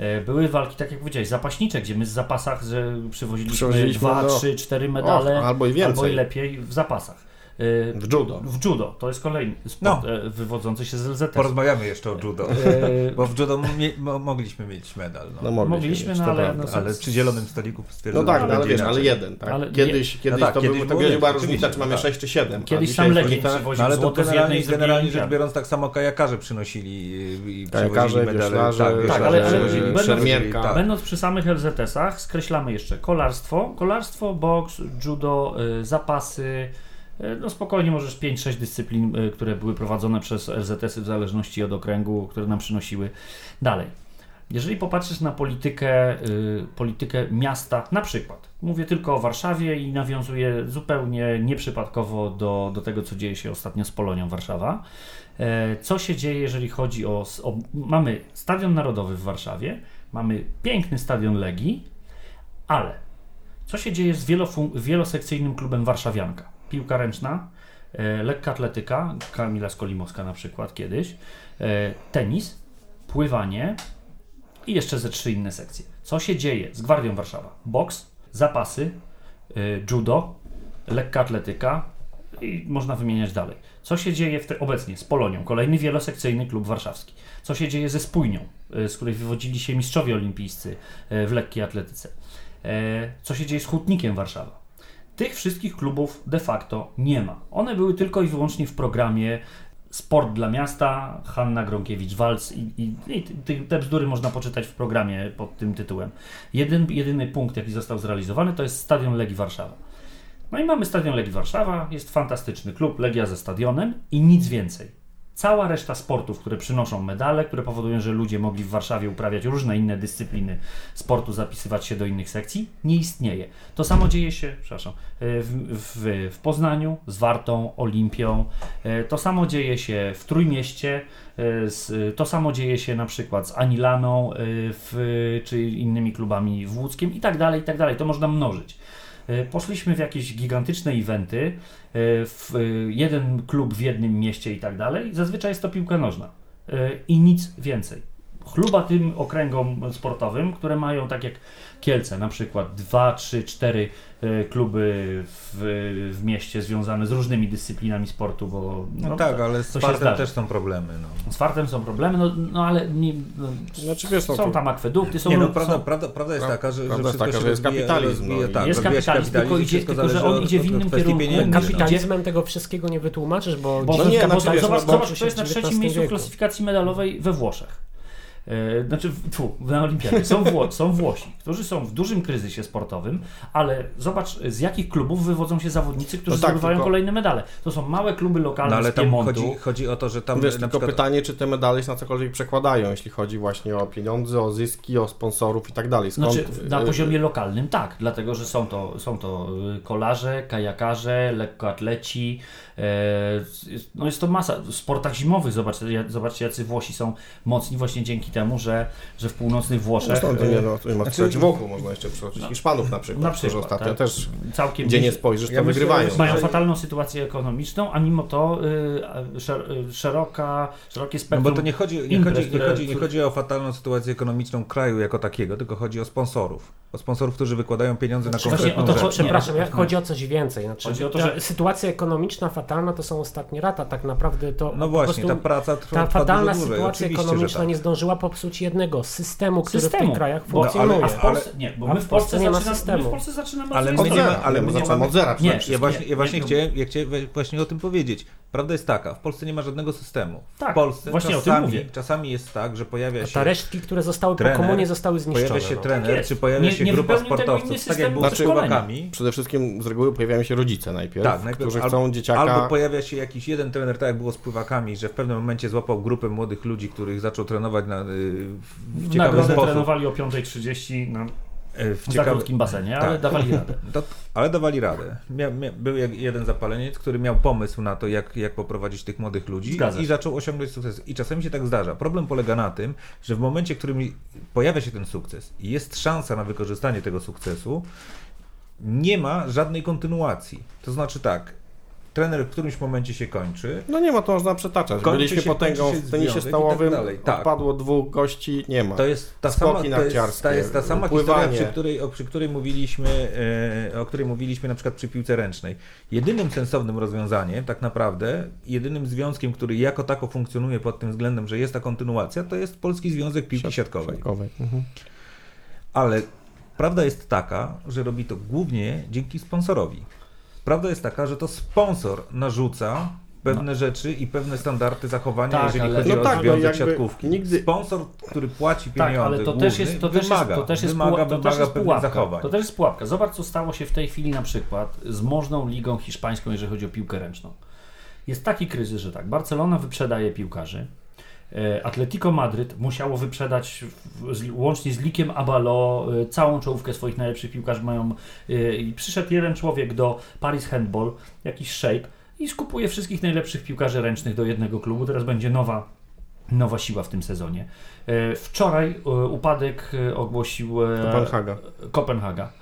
E, Były walki, tak jak powiedziałeś, zapaśnicze, gdzie my z zapasach, że przywoziliśmy Przywoziliśmy, 2, no. 3, 4 medale, Och, albo i więcej. albo i lepiej w zapasach. Y, W judo. W judo. To jest kolejny sport No. e, wywodzący się z LZS. Porozmawiamy jeszcze o judo. E, Bo w judo mo- mogliśmy mieć medal. No. No mogliśmy, Mogliśmy, mieć, no to ale- no, ale przy zielonym stoliku No stwierdzono, tak, że no, ale wiesz, ale jeden, tak? Ale kiedyś nie- kiedyś no tak, to, kiedyś był, była różnica, czy mamy tak. 6 czy 7. Kiedyś sam Legii przywoził No ale to generalnie, i generalnie rzecz biorąc, tak samo kajakarze przynosili i Kajakarze, przywozili medale. wioślarze, Tak, ale- będąc- tak. Będąc przy samych LZS-ach, skreślamy jeszcze kolarstwo, kolarstwo, boks, judo, y, zapasy. Y, No spokojnie możesz 5-6 dyscyplin, y, które były prowadzone przez LZS-y w zależności od okręgu, które nam przynosiły. Dalej. Jeżeli popatrzysz na politykę, y, politykę miasta, na przykład, mówię tylko o Warszawie i nawiązuję zupełnie nieprzypadkowo do, do tego, co dzieje się ostatnio z Polonią Warszawa. E, Co się dzieje, jeżeli chodzi o, o. Mamy Stadion Narodowy w Warszawie, mamy piękny stadion Legii, ale co się dzieje z wielosekcyjnym klubem Warszawianka? Piłka ręczna, e, lekka atletyka, Kamila Skolimowska na przykład kiedyś, e, tenis, pływanie i jeszcze ze trzy inne sekcje. Co się dzieje z Gwardią Warszawa? Boks, zapasy, e, judo, lekka atletyka i można wymieniać dalej. Co się dzieje te, obecnie z Polonią? Kolejny wielosekcyjny klub warszawski. Co się dzieje ze Spójnią, z której wywodzili się mistrzowie olimpijscy w lekkiej atletyce? Co się dzieje z Hutnikiem Warszawa? Tych wszystkich klubów de facto nie ma. One były tylko i wyłącznie w programie Sport dla miasta, Hanna Gronkiewicz-Walc i, i, i ty- te bzdury można poczytać w programie pod tym tytułem. Jeden, jedyny punkt, jaki został zrealizowany, to jest Stadion Legii Warszawa. No i mamy Stadion Legii Warszawa, jest fantastyczny klub, Legia ze stadionem i nic więcej. Cała reszta sportów, które przynoszą medale, które powodują, że ludzie mogli w Warszawie uprawiać różne inne dyscypliny sportu, zapisywać się do innych sekcji, nie istnieje. To samo dzieje się, przepraszam, w, w, w Poznaniu z Wartą, Olimpią. E, To samo dzieje się w Trójmieście, e, to samo dzieje się na przykład z Anilaną e, w, czy innymi klubami w Łódzkiem i tak dalej, i tak dalej. To można mnożyć. E, Poszliśmy w jakieś gigantyczne eventy, e, w e, jeden klub w jednym mieście i tak dalej. Zazwyczaj jest to piłka nożna i nic więcej. Chluba tym okręgom sportowym, które mają tak jak Kielce, na przykład 2, 3, 4 e, kluby w, w mieście związane z różnymi dyscyplinami sportu, bo No, tak, ale z fartem też są problemy. No. z fartem są problemy, no, no ale nie, no, Znaczy, wiesz, no są to- tam akwedukty, są, Nie, no, są prawda, prawda, prawda jest taka, że, że prawda jest wszystko taka, się że jest kapitalizm, rozwija, no i- tak, Jest kapitalizm, tylko idzie- tylko, że on od- idzie w od innym kierunku. pieniędzy, no. Kapitalizmem tego wszystkiego nie wytłumaczysz, bo, Bo, No no nie, znaczy, bo no bo- zobacz, to jest na trzecim miejscu w klasyfikacji medalowej we Włoszech. E, Znaczy, w- tu, na Olimpiadzie. Są, Wło- są Włosi, którzy są w dużym kryzysie sportowym, ale zobacz, z jakich klubów wywodzą się zawodnicy, którzy No tak, zdobywają tylko- kolejne medale. To są małe kluby lokalne No ale z tam chodzi, chodzi o to, że tam Wiesz, na tylko przykład pytanie, czy te medale się na cokolwiek przekładają, jeśli chodzi właśnie o pieniądze, o zyski, o sponsorów i tak dalej. Skąd, Znaczy, na y, poziomie lokalnym tak, dlatego że są to, są to y, kolarze, kajakarze, lekkoatleci. E, jest- no jest to masa. W sportach zimowych, zobacz, ja- zobaczcie, jacy Włosi są mocni właśnie dzięki temu, że, że w północnych Włoszech Zresztą to nie, no, to nie ma Znaczy- wokół, można jeszcze przytoczyć Hiszpanów na przykład, na którzy przykład, ostatnio tak. też, całkiem gdzie nie spojrzysz, to Ja myślę, wygrywają. mają fatalną sytuację ekonomiczną, a mimo to y, szer, y, szeroka, szerokie No spektrum bo to nie chodzi, nie, imprez, chodzi, nie, które- chodzi, nie chodzi o fatalną sytuację ekonomiczną kraju jako takiego, tylko chodzi o sponsorów. O sponsorów, którzy wykładają pieniądze na Znaczy, właśnie konkretną o to rzecz. Przepraszam, Nie, ja, chodzi o coś więcej. Znaczy, Chodzi o to, że- sytuacja ekonomiczna fatalna to są ostatnie lata. Tak naprawdę to No właśnie, ta praca trwa, ta fatalna sytuacja ekonomiczna tak. nie zdążyła popsuć jednego systemu, który w Systemu. tych krajach Bo- funkcjonuje. A w Polsce, nie, bo my w w Polsce Polsce nie ma zaczynamy, systemu. My w Polsce zaczynamy Ale my nie zera, ma- ale ale my my nie zaczynamy mamy- od zera. Nie, Ja właśnie, ja właśnie nie, chciałem, ja chciałem właśnie o tym powiedzieć. Prawda jest taka, w Polsce nie ma żadnego systemu. Tak, w Polsce właśnie o tym czasami, mówię. czasami jest tak, że pojawia A się te resztki, które zostały trener, po komunie zostały zniszczone. pojawia się no. trener, Tak czy pojawia Nie- się nie grupa sportowców, tak jak było z Znaczy- chłopakami. Przede wszystkim z reguły pojawiają się rodzice najpierw, Tak, najpierw którzy albo, chcą dzieciaka... albo pojawia się jakiś jeden trener, tak jak było z pływakami, że w pewnym momencie złapał grupę młodych ludzi, których zaczął trenować na, y, w ciekawy Nagrodę sposób. trenowali o 5.30 na Y, W za krótkim basenie, ale Tak. dawali radę. Ale dawali radę. Był jeden zapaleniec, który miał pomysł na to, jak, jak poprowadzić tych młodych ludzi i zaczął osiągnąć sukces. I czasami się tak zdarza. Problem polega na tym, że w momencie, w którym pojawia się ten sukces i jest szansa na wykorzystanie tego sukcesu, nie ma żadnej kontynuacji. To znaczy tak, trener w którymś momencie się kończy. No nie ma, to można przetaczać. Kończy Byliśmy się- potęgą się w tenisie i stołowym, tak. Tak. odpadło dwóch gości, nie ma. To jest ta Skoki sama, to jest, to jest ta sama pływanie. historia, przy której, o, przy której mówiliśmy, e, o której mówiliśmy na przykład przy piłce ręcznej. Jedynym sensownym rozwiązaniem, tak naprawdę, jedynym związkiem, który jako tako funkcjonuje pod tym względem, że jest ta kontynuacja, to jest Polski Związek Piłki Siatkowej. Siatkowej. Mhm. Ale prawda jest taka, że robi to głównie dzięki sponsorowi. Prawda jest taka, że to sponsor narzuca pewne rzeczy i pewne standardy zachowania, Tak, jeżeli ale- chodzi No o tak, no związek jakby siatkówki. nigdy- Sponsor, który płaci Tak, pieniądze, ale to główny, też jest, to też wymaga, jest, to też jest, wymaga, to też jest pułapka. zachowań. To też jest pułapka. Zobacz, co stało się w tej chwili na przykład z możną ligą hiszpańską, jeżeli chodzi o piłkę ręczną. Jest taki kryzys, że tak, Barcelona wyprzedaje piłkarzy. E, Atletico Madryt musiało wyprzedać łącznie z Likiem Abalo e, całą czołówkę swoich najlepszych piłkarzy mają e, i przyszedł jeden człowiek do Paris Handball, jakiś szejk i skupuje wszystkich najlepszych piłkarzy ręcznych do jednego klubu. Teraz będzie nowa nowa siła w tym sezonie. Wczoraj upadek ogłosił Kopenhaga. Kopenhaga.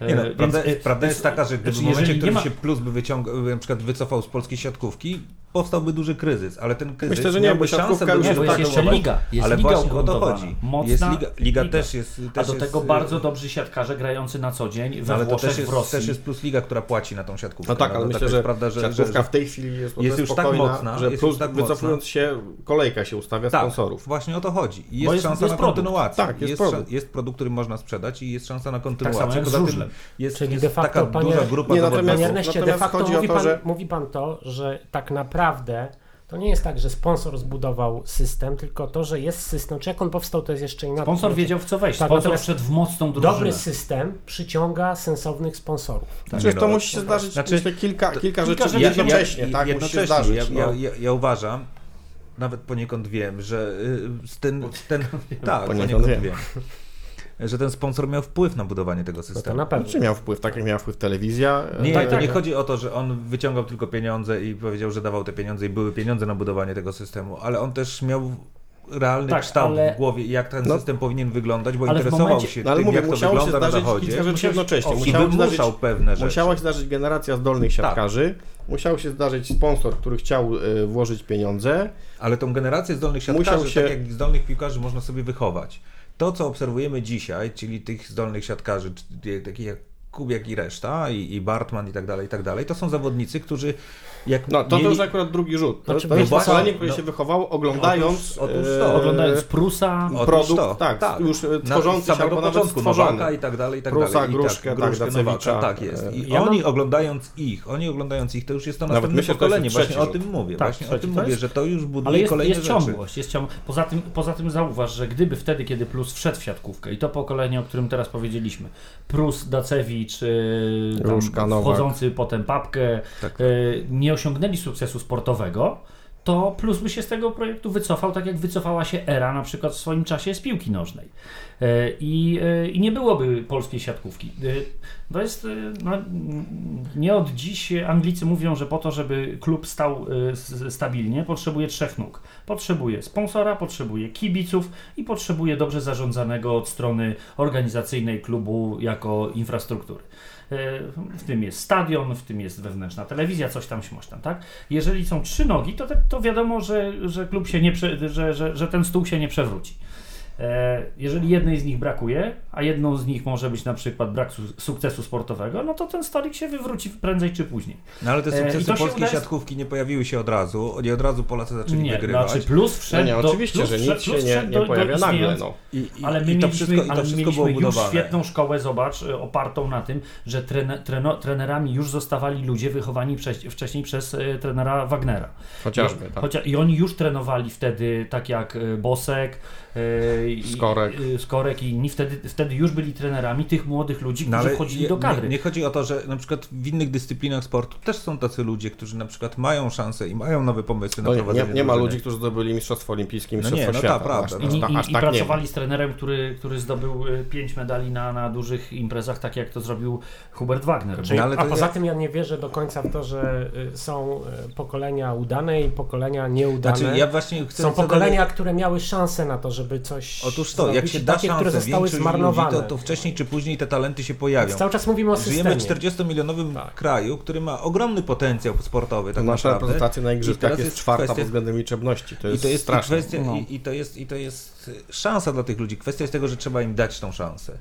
Nie no, więc, prawda, jest, prawda więc- jest taka, że w znaczy, momencie, w którym ma- się Plus by wyciągał, na przykład wycofał z polskiej siatkówki, powstałby duży kryzys, ale ten kryzys Myślę, że nie, miałby bo szansę do już Nie, bo jest tak, jeszcze no, liga. Jest ale liga właśnie o to chodzi. Mocna jest liga, liga liga. też jest... A Też do jest, tego y, bardzo dobrzy siatkarze grający na co dzień we ale to Włoszech, też jest, w Rosji. też jest plus liga, która płaci na tą siatkówkę. No tak, ale to myślę, taka że prawda, że, siatkówka że w tej chwili jest, o jest już tak mocna, że plus tak wycofując się, kolejka się ustawia tak, sponsorów. właśnie o to chodzi. I jest, jest- szansa jest na produkt. kontynuację. Tak, jest jest, produkt. jest produkt, który można sprzedać i jest szansa na Tak kontynuację. samo jak z Poza tym żużlem. jest, Czyli de facto, taka panie- duża grupa Nie, natomiast- de facto to, pan, mówi pan to, że tak naprawdę to nie jest tak, że sponsor zbudował system, tylko to, że jest system. Czy jak on powstał, to jest jeszcze inaczej. Sponsor wiedział w co wejść. Tak, Sponsor wszedł w mocną drużynę. Dobry system przyciąga sensownych sponsorów. Znaczy, nie to no, musi się zdarzyć znaczy, myślę, kilka, kilka rzeczy rzeczy jednocześnie, ja, tak? Musi się jednocześnie. zdarzyć. ja, no. ja, ja, ja uważam, nawet poniekąd wiem, że y, z ten, ten tak, Poniekąd poniekąd wiem. wiem, że ten sponsor miał wpływ na budowanie tego No to systemu. na pewno. Czy miał wpływ, tak jak miała wpływ telewizja? Nie, tak, to tak. nie chodzi o to, że on wyciągał tylko pieniądze i powiedział, że dawał te pieniądze i były pieniądze na budowanie tego systemu, ale on też miał realny Tak, kształt ale- w głowie i jak ten No. system powinien wyglądać, bo interesował momencie- się No ale tym, mówię, jak to wygląda na zdarzyć zachodzie kilka rzeczy Musiał- jednocześnie. o, się zdarzyć, pewne rzeczy. musiała się zdarzyć generacja zdolnych siatkarzy, musiał się zdarzyć sponsor, który chciał y, włożyć pieniądze. Ale tą generację zdolnych Musiał siatkarzy, się- tak jak zdolnych piłkarzy, można sobie wychować. To, co obserwujemy dzisiaj, czyli tych zdolnych siatkarzy, takich jak Kubiak i reszta, i, i Bartman i tak dalej, i tak dalej, to są zawodnicy, którzy jak No to, mieli... to już akurat drugi rzut. To, Znaczy, to jest pokolenie, które no- się wychowało oglądając Otóż- otóż e, to. Oglądając Prusa, Otóż produkt, to, tak, już e, Na- tworzący z się albo nawet początku stworzony. I tak dalej, i tak Prusa, dalej. I Gruszkę, tak, Gruszkę, Dacewicza, Nowaka, tak jest. I Ja mam- oni oglądając ich, oni oglądając ich, to już jest to Nawet następne myślę, że to jest pokolenie. Właśnie o rzut. tym mówię. Tak, właśnie o tym to mówię, jest- że to już buduje Ale jest, kolejne jest rzeczy. ciągłość, jest ciąg... poza, tym, poza tym zauważ, że gdyby wtedy, kiedy Plus wszedł w siatkówkę i to pokolenie, o którym teraz powiedzieliśmy, Prus, Dacewicz, Gruszka, wchodzący potem Papkę, Tak. Nie osiągnęli sukcesu sportowego, to Plus by się z tego projektu wycofał, tak jak wycofała się era na przykład w swoim czasie z piłki nożnej. Yy, I, yy, I nie byłoby polskiej siatkówki. To jest, yy, no, nie od dziś Anglicy mówią, że po to, żeby klub stał stabilnie, potrzebuje trzech nóg. Potrzebuje sponsora, potrzebuje kibiców i potrzebuje dobrze zarządzanego od strony organizacyjnej klubu jako infrastruktury. W tym jest stadion, w tym jest wewnętrzna telewizja, coś tam, śmoś tam, tak? Jeżeli są trzy nogi, to, to wiadomo, że, że klub się nie, że, że, że ten stół się nie przewróci. E, Jeżeli jednej z nich brakuje, a jedną z nich może być na przykład brak su- sukcesu sportowego, no to ten stolik się wywróci prędzej czy później. No ale te E, sukcesy polskiej udaje- siatkówki nie pojawiły się od razu. Nie od razu Polacy zaczęli Nie, wygrywać. znaczy plus wszedł No nie, do, oczywiście, plus że wszedł- nic się nie, nie do- do pojawia nagle. No. I, i, Ale my i to mieliśmy, wszystko, i to ale wszystko mieliśmy było już świetną szkołę, zobacz, y, opartą na tym, że trene, treno, trenerami już zostawali ludzie wychowani przez, wcześniej przez y, trenera Wagnera. Chociażby, I, tak. chocia, I oni już trenowali wtedy, tak jak Bosek, y, i- Skorek. y, Skorek i inni, wtedy, wtedy już byli trenerami tych młodych ludzi, No, którzy ale wchodzili do kadry. Nie, nie chodzi o to, że na przykład w innych dyscyplinach sportu też są tacy ludzie, którzy na przykład mają szansę i mają nowe pomysły na No, nie, prowadzenie nie, nie ma ludzi, którzy zdobyli Mistrzostwo Olimpijskie, No Mistrzostwo nie, no Świata. ta prawda, Aż- no. I, i, i tak nie pracowali z trenerem, który, który zdobył y, pięć medali na, na dużych imprezach, tak jak to zrobił Hubert Wagner. Czyli- ale A poza ja- tym ja nie wierzę do końca w to, że y, są pokolenia udane i pokolenia nieudane. Znaczy, ja właśnie chcę Są pokolenia, które miały szansę na to, żeby coś Otóż to, jak zrobić się da takie, które szansę zostały większość ludzi, zmarnowane. to, to wcześniej czy później te talenty się pojawią. Cały czas mówimy o systemie. Żyjemy w 40-milionowym Tak. kraju, który ma ogromny potencjał sportowy. Tak Nasza naprawdę. reprezentacja na I igrzyskach teraz jest czwarta kwestia- pod względem liczebności. To I jest, to jest, i, straszne. kwestia, No. i, i, to jest, I to jest szansa dla tych ludzi. Kwestia jest tego, że trzeba im dać tą szansę.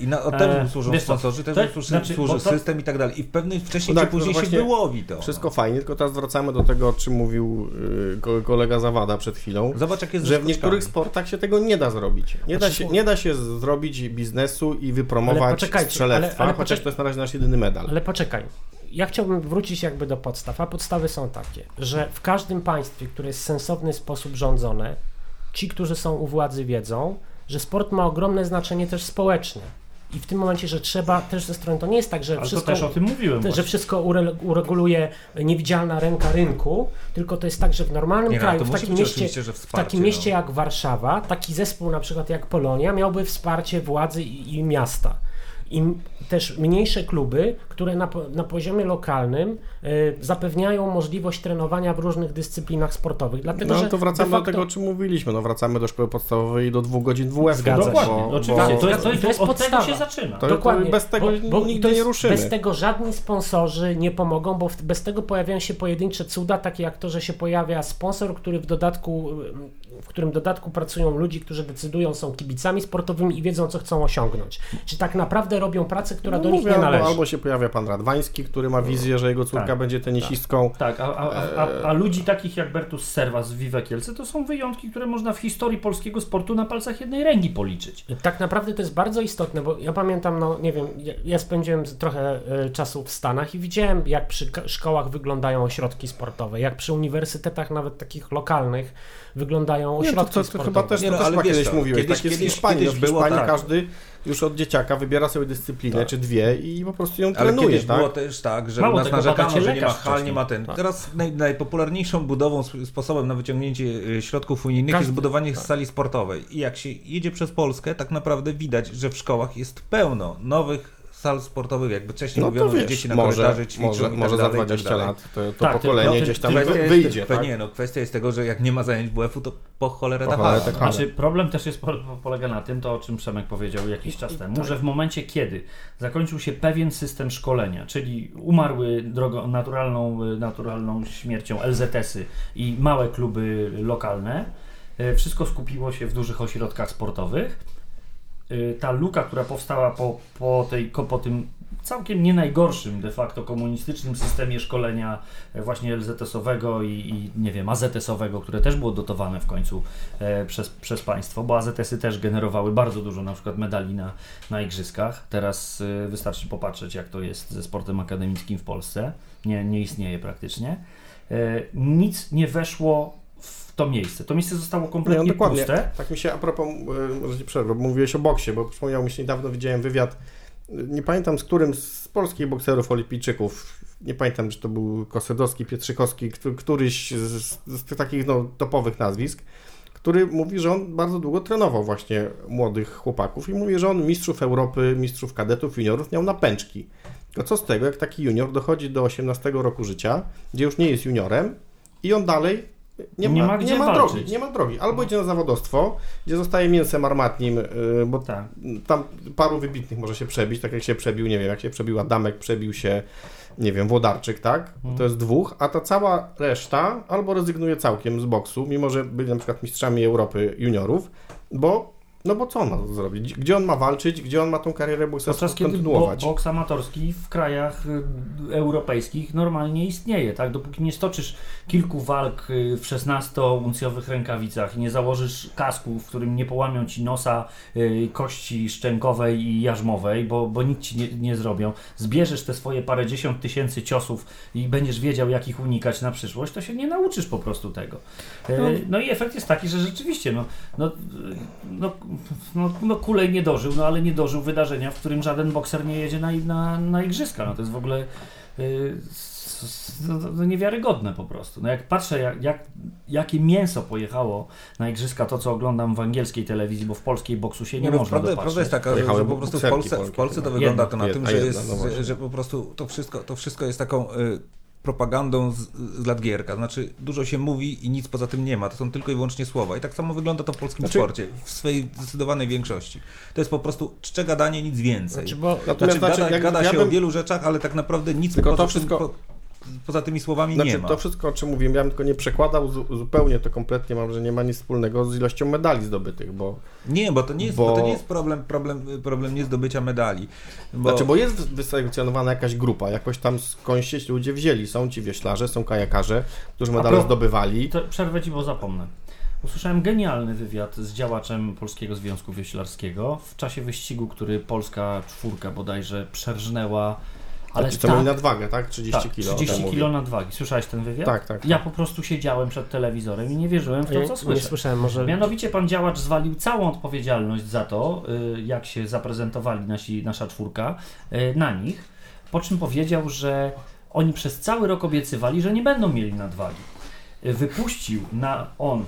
I na, od temu E, służą co, sponsorzy, to- temu służy, znaczy, służy to- system i tak dalej. I w pewnym wcześniej No czy tak, no później się właśnie wyłowi to. Wszystko fajnie, tylko teraz wracamy do tego, o czym mówił y, ko- kolega Zawada przed chwilą. Zobacz, jak jest Że w niektórych sportach się tego nie da zrobić. Nie, da, Znaczy, się, nie da się zrobić biznesu i wypromować strzelectwa, ale- ale chociaż to jest na razie nasz jedyny medal. Ale poczekaj. Ja chciałbym wrócić jakby do podstaw, a podstawy są takie, że w każdym państwie, które jest w sensowny sposób rządzone, ci, którzy są u władzy wiedzą, że sport ma ogromne znaczenie też społeczne. I w tym momencie, że trzeba też ze strony, to nie jest tak, że Ale to wszystko, też o tym mówiłem. że właśnie. wszystko ure, ureguluje niewidzialna ręka rynku, tylko to jest tak, że w normalnym Nie, kraju, to w takim mieście, oczywiście, że w takim mieście no. jak Warszawa, taki zespół na przykład jak Polonia miałby wsparcie władzy i, i miasta. I też mniejsze kluby, które na, na poziomie lokalnym y, zapewniają możliwość trenowania w różnych dyscyplinach sportowych. Dlatego, No że to wracamy facto, do tego, o czym mówiliśmy. No, wracamy do szkoły podstawowej i do dwóch godzin WF. Zgadza się. Dokładnie, bo, oczywiście. bo- to, jest, to, jest, to jest od podstawa. tego się zaczyna. To- Dokładnie. bez tego nigdy to nie jest- ruszymy. Bez tego żadni sponsorzy nie pomogą, bo w, bez tego pojawiają się pojedyncze cuda, takie jak to, że się pojawia sponsor, który w dodatku, w którym dodatku pracują ludzie, którzy decydują, są kibicami sportowymi i wiedzą, co chcą osiągnąć. Czy tak naprawdę robią pracę, która No do nich mówię, nie albo, należy. albo się pojawia pan Radwański, który ma wizję, że jego córka Tak, będzie tenisistką. Tak, a, a, a, a, a ludzi takich jak Bertus Serwa z Vive Kielce to są wyjątki, które można w historii polskiego sportu na palcach jednej ręki policzyć. Tak naprawdę to jest bardzo istotne, bo ja pamiętam, no nie wiem, ja, ja spędziłem trochę e, czasu w Stanach i widziałem, jak przy szkołach wyglądają ośrodki sportowe, jak przy uniwersytetach, nawet takich lokalnych, wyglądają Nie, ośrodki to, to, to sportowe. chyba też, Nie to no, też ale chyba wiesz kiedyś mówiłeś. kiedyś- tak jest kiedyś- w Hiszpanii. kiedyś no, w było Hiszpanii tak. każdy już od dzieciaka wybiera sobie dyscyplinę Tak. czy dwie i po prostu ją Ale trenuje, kiedyś tak? było też tak, że Mało u nas narzekano, że nie ma hal, nie ma ten. Tak. Teraz naj, najpopularniejszą budową, sp- sposobem na wyciągnięcie y, środków unijnych Każdy- jest budowanie sali sportowej. I jak się jedzie przez Polskę, tak naprawdę widać, że w szkołach jest pełno nowych sal sportowych, jakby wcześniej No mówiono, to że wiesz, dzieci na może, korytarzu ćwiczą może, i tak może za dalej, tak 20 dalej. lat to, to Tak, pokolenie tylko- gdzieś tam Kwestia jest- wyjdzie, pe- tak? Nie, no, kwestia jest tego, że jak nie ma zajęć WF-u, to po cholerę no. hala. Znaczy, problem też jest, po- polega na tym, to o czym Przemek powiedział jakiś czas temu, że w momencie, kiedy zakończył się pewien system szkolenia, czyli umarły drogą naturalną, naturalną śmiercią LZS-y i małe kluby lokalne, e, wszystko skupiło się w dużych ośrodkach sportowych. E, Ta luka, która powstała po, po, tej, po tym całkiem nie najgorszym de facto komunistycznym systemie szkolenia e, właśnie LZS-owego i, i nie wiem, AZS-owego, które też było dotowane w końcu e, przez, przez państwo, bo AZS-y też generowały bardzo dużo na przykład medali na, na igrzyskach. Teraz e, wystarczy popatrzeć, jak to jest ze sportem akademickim w Polsce. Nie, nie istnieje praktycznie. E, nic nie weszło to miejsce. To miejsce zostało Nie, no kompletnie dokładnie. puste. Tak mi się a propos, y, może przerwę, bo mówiłeś o boksie, bo przypomniał mi się niedawno widziałem wywiad, y, nie pamiętam z którym z polskich bokserów olimpijczyków, nie pamiętam, czy to był Kosydowski, Pietrzykowski, któ- któryś z, z tych takich no, topowych nazwisk, który mówi, że on bardzo długo trenował właśnie młodych chłopaków i mówi, że on mistrzów Europy, mistrzów kadetów, juniorów miał na pęczki. Tylko co z tego, jak taki junior dochodzi do 18 roku życia, gdzie już nie jest juniorem i on dalej nie ma, Nie nie ma ma, gdzie drogi, nie ma drogi. Albo idzie na zawodowstwo, gdzie zostaje mięsem armatnim, yy, bo Tak. tam paru wybitnych może się przebić, tak jak się przebił, nie wiem, jak się przebił Adamek, przebił się, nie wiem, Włodarczyk, tak? To jest dwóch, a ta cała reszta albo rezygnuje całkiem z boksu, mimo że byli na przykład mistrzami Europy juniorów, bo, no bo co on ma zrobić? Gdzie on ma walczyć? Gdzie on ma tą karierę Podczas kiedy bo, kontynuować? boks amatorski w krajach y, europejskich normalnie istnieje, tak? Dopóki nie stoczysz kilku walk y, w 16-uncjowych rękawicach i nie założysz kasku, w którym nie połamią ci nosa, y, kości szczękowej i jarzmowej, bo, bo nic ci nie, nie zrobią, zbierzesz te swoje parędziesiąt tysięcy ciosów i będziesz wiedział, jak ich unikać na przyszłość, to się nie nauczysz po prostu tego. Y, No i efekt jest taki, że rzeczywiście, no, no, no, no, no Kulej nie dożył, no ale nie dożył wydarzenia, w którym żaden bokser nie jedzie na, na, na igrzyska. No to jest w ogóle y, s- no, no niewiarygodne po prostu. No jak patrzę, jak, jak, jakie mięso pojechało na igrzyska, to co oglądam w angielskiej telewizji, bo w polskiej boksu się nie, Nie, no, można prawda, dopatrzeć. prawda jest taka, że, Pojechały że po prostu w Polsce, w Polsce to chyba. wygląda Jedna, to na jedna, tym, że, jedna, jest, no że po prostu to wszystko, to wszystko jest taką y, propagandą z, z lat Gierka. Znaczy, dużo się mówi i nic poza tym nie ma. To są tylko i wyłącznie słowa. I tak samo wygląda to w polskim Znaczy- sporcie, w swojej zdecydowanej większości. To jest po prostu czcze gadanie, nic więcej. Znaczy, bo Znaczy, Natomiast gada, znaczy, jak- gada ja się bym- o wielu rzeczach, ale tak naprawdę nic Tylko poza, to wszystko- tym, po, poza tymi słowami Znaczy, nie ma. to wszystko, o czym mówiłem, ja bym tylko nie przekładał zu- zupełnie, to kompletnie mam, że nie ma nic wspólnego z ilością medali zdobytych, bo, Nie, bo to nie jest, Bo- bo... to nie jest problem, problem, problem nie zdobycia medali. Bo... znaczy, bo jest wyselekcjonowana jakaś grupa, jakoś tam skądś się ludzie wzięli, są ci wioślarze, są kajakarze, którzy medale pro- zdobywali. To przerwę ci, bo zapomnę. Usłyszałem genialny wywiad z działaczem Polskiego Związku Wioślarskiego w czasie wyścigu, który polska czwórka bodajże przerżnęła. Ale co tak, mieli nadwagę, tak? 30 tak, kilo. o 30 tym kilo mówię. nadwagi. Słyszałeś ten wywiad? Tak, tak. Ja po prostu siedziałem przed telewizorem i nie wierzyłem w to, co nie słyszę. słyszałem, może... Mianowicie pan działacz zwalił całą odpowiedzialność za to, y, jak się zaprezentowali nasi, nasza czwórka, y, na nich, po czym powiedział, że oni przez cały rok obiecywali, że nie będą mieli nadwagi. Y, Wypuścił na on,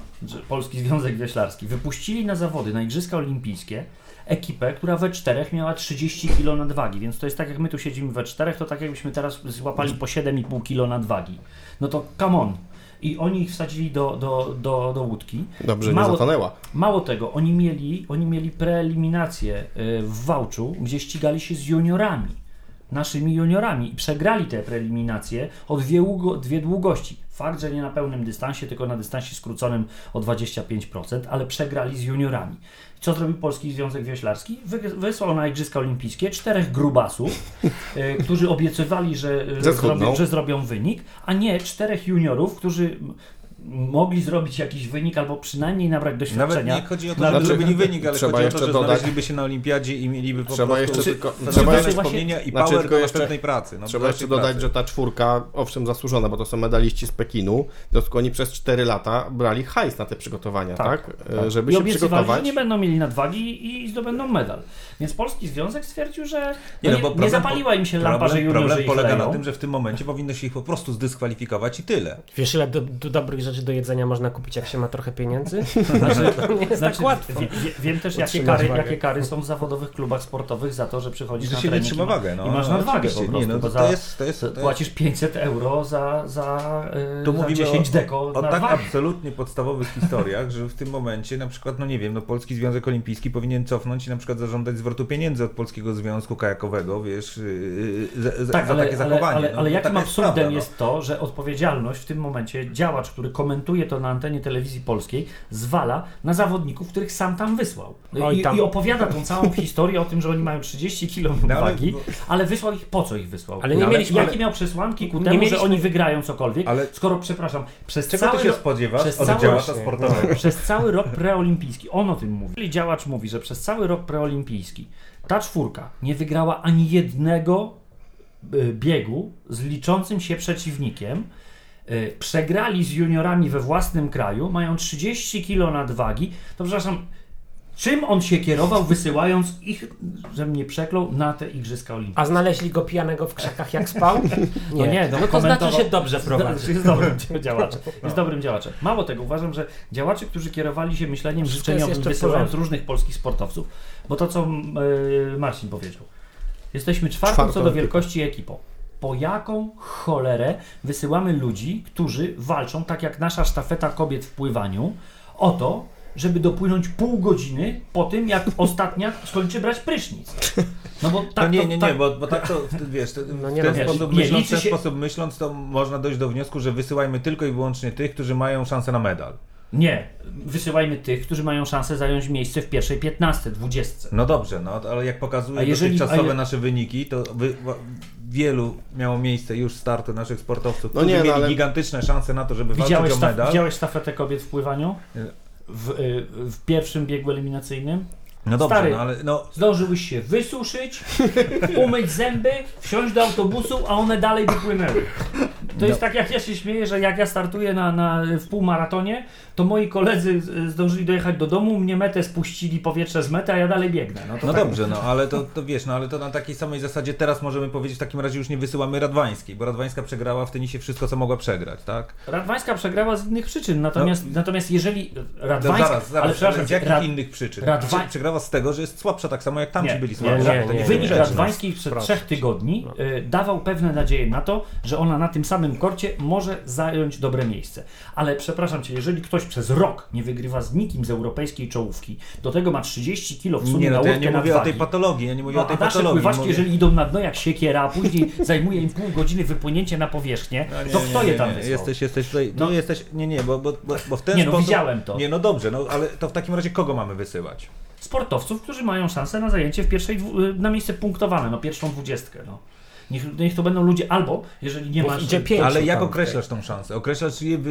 Polski Związek Wioślarski, wypuścili na zawody, na Igrzyska Olimpijskie ekipę, która we czterech miała 30 kg nadwagi, więc to jest tak jak my tu siedzimy we czterech, to tak jakbyśmy teraz złapali po 7,5 kg nadwagi. No to come on. I oni ich wsadzili do, do, do, do łódki. Dobrze, nie Mało- zatonęła. Mało tego, oni mieli, oni mieli preeliminację y, w Wałczu, gdzie ścigali się z juniorami, naszymi juniorami i przegrali te preeliminacje o dwie, dwie długości. Fakt, że nie na pełnym dystansie, tylko na dystansie skróconym o 25%, ale przegrali z juniorami. Co zrobił Polski Związek Wioślarski? Wy, wysłał na Igrzyska Olimpijskie czterech grubasów, y, którzy obiecywali, że, schudną. zrobią, że zrobią wynik, a nie czterech juniorów, którzy mogli zrobić jakiś wynik albo przynajmniej nabrać Nawet doświadczenia. nie chodzi o to, Nawet- że zrobili wynik, ale Trzeba chodzi o jeszcze to, że dodać- znaleźliby się na olimpiadzie i mieliby po Trzeba prostu jeszcze tylko- fenomenalne trzeba jeszcze- wspomnienia i znaczy power tylko do jeszcze- następnej pracy. No, Trzeba jeszcze dodać, pracy. że ta czwórka, owszem zasłużona, bo to są medaliści z Pekinu, w związku oni przez 4 lata brali hajs na te przygotowania, tak? Tak, E, Żeby I się obiecywali, przygotować. że nie będą mieli nadwagi i zdobędą medal. Więc Polski Związek stwierdził, że no Nie, no bo nie problem- zapaliła im się lampa, problem, że juniorzy Problem polega leją. na tym, że w tym momencie powinno się ich po prostu zdyskwalifikować i tyle. Wiesz, ile do, do dobrych rzeczy do jedzenia można kupić, jak się ma trochę pieniędzy? Znaczy, to nie jest Znaczy, tak łatwo. wie, wie, wiem też, jakie kary, wagę. jakie kary są w zawodowych klubach sportowych za to, że przychodzisz Że na się nie trening i wagę. No, i masz no, nadwagę po prostu, Nie, no, bo to, za, to jest, to jest, to jest płacisz 500 euro za, za, yy, Tu za mówimy 10 o, deko o tak nadwagi. absolutnie podstawowych historiach, że w tym momencie na przykład, no nie wiem, no Polski Związek Olimpijski powinien cofnąć i na przykład zażądać zwrotu pieniędzy od Polskiego Związku Kajakowego, wiesz, yy, za, za, Tak, za ale, takie ale, zachowanie. ale, no, ale no, jakim taka jest absurdem prawda, no. jest to, że odpowiedzialność w tym momencie działacz, który komentuje to na antenie telewizji polskiej, zwala na zawodników, których sam tam wysłał. Oj, I, tam. I opowiada tą całą historię o tym, że oni mają 30 kg No, ale- wagi, ale wysłał ich po co ich wysłał? Ale nie No, mieliśmy- Jakie ale- miał przesłanki ku nie temu, że mieliśmy- oni wygrają cokolwiek, Ale- skoro, przepraszam, przez Czego cały ty się spodziewasz przez od cały- działacza sportowego? przez cały rok preolimpijski, on o tym mówi. Czyli działacz mówi, że przez cały rok preolimpijski ta czwórka nie wygrała ani jednego y, biegu z liczącym się przeciwnikiem. Y, Przegrali z juniorami we własnym kraju, mają 30 kg nadwagi. To przepraszam, czym on się kierował, wysyłając ich, żebym nie przeklął, na te Igrzyska Olimpijskie? A znaleźli go pijanego w krzakach jak spał? No nie, no, no to znaczy się dobrze prowadzi. Jest dobrym działaczem. Jest dobrym działaczem. Mało tego, uważam, że działacze, którzy kierowali się myśleniem Wszystko życzeniowym, wysyłając różnych polskich sportowców, bo to, co yy, Marcin powiedział. Jesteśmy czwartą Czwartą co do wielkości ekipą. Po jaką cholerę wysyłamy ludzi, którzy walczą, tak jak nasza sztafeta kobiet w pływaniu, o to, żeby dopłynąć pół godziny po tym, jak ostatnia skończy brać prysznic. No bo tak no nie, to, nie, nie, tak, bo, bo tak to, wiesz, to, No w nie, ten no, sposób nie, myśląc, w ten się- sposób myśląc, to można dojść do wniosku, że wysyłajmy tylko i wyłącznie tych, którzy mają szansę na medal. Nie, wysyłajmy tych, którzy mają szansę zająć miejsce w pierwszej 15, 20. No dobrze, no ale jak pokazują dotychczasowe je- nasze wyniki, to wy, wielu miało miejsce już startu naszych sportowców, No którzy nie, no mieli ale- gigantyczne szanse na to, żeby Widziałeś, walczyć o medal. widziałeś sztafetę kobiet w pływaniu? W, y, w pierwszym biegu eliminacyjnym? No dobrze, Stary. no ale no, Zdążyłeś się wysuszyć, umyć zęby, wsiąść do autobusu, a one dalej by płynęły. To jest tak, jak ja się śmieję, że jak ja startuję na, na, w półmaratonie, to moi koledzy zdążyli dojechać do domu, mnie metę spuścili powietrze z mety, a ja dalej biegnę. No to no tak. dobrze, no ale to, to wiesz, no ale to na takiej samej zasadzie teraz możemy powiedzieć, w takim razie już nie wysyłamy Radwańskiej, bo Radwańska przegrała w tenisie wszystko, co mogła przegrać, tak? Radwańska przegrała z innych przyczyn, natomiast, natomiast jeżeli No Radwańska... zaraz, zaraz, ale przepraszam, z jakich Rad- innych przyczyn? Radwa- Prze- Przegrała z tego, że jest słabsza tak samo jak tamci Nie, byli nie, słabsi. nie, nie, są Wynik no. Radwańskiej sprzed Proszę. trzech tygodni No. y, dawał pewne nadzieje na to, że ona na tym samym wolnym korcie może zająć dobre miejsce. Ale przepraszam cię, jeżeli ktoś przez rok nie wygrywa z nikim z europejskiej czołówki, do tego ma 30 kilo w sumie Nie, na no ja łódkę nie mówię o nadwagi. tej patologii, ja nie mówię No, o tej patologii. pływaczki, mówię- jeżeli idą na dno jak siekiera, a później zajmuje im pół godziny wypłynięcie na powierzchnię, No nie, to nie, kto je tam nie, wysłał? Jesteś, jesteś tutaj, No. tu jesteś, nie, nie, bo, bo, bo, bo w ten Nie, no, sposób... widziałem to. Nie, no dobrze, no ale to w takim razie kogo mamy wysyłać? sportowców, którzy mają szansę na zajęcie w pierwszej, na miejsce punktowane, no pierwszą dwudziestkę, no. Niech, niech to będą ludzie, albo jeżeli nie masz... idzie. Ale jak tam, określasz tą szansę? Określasz je wy,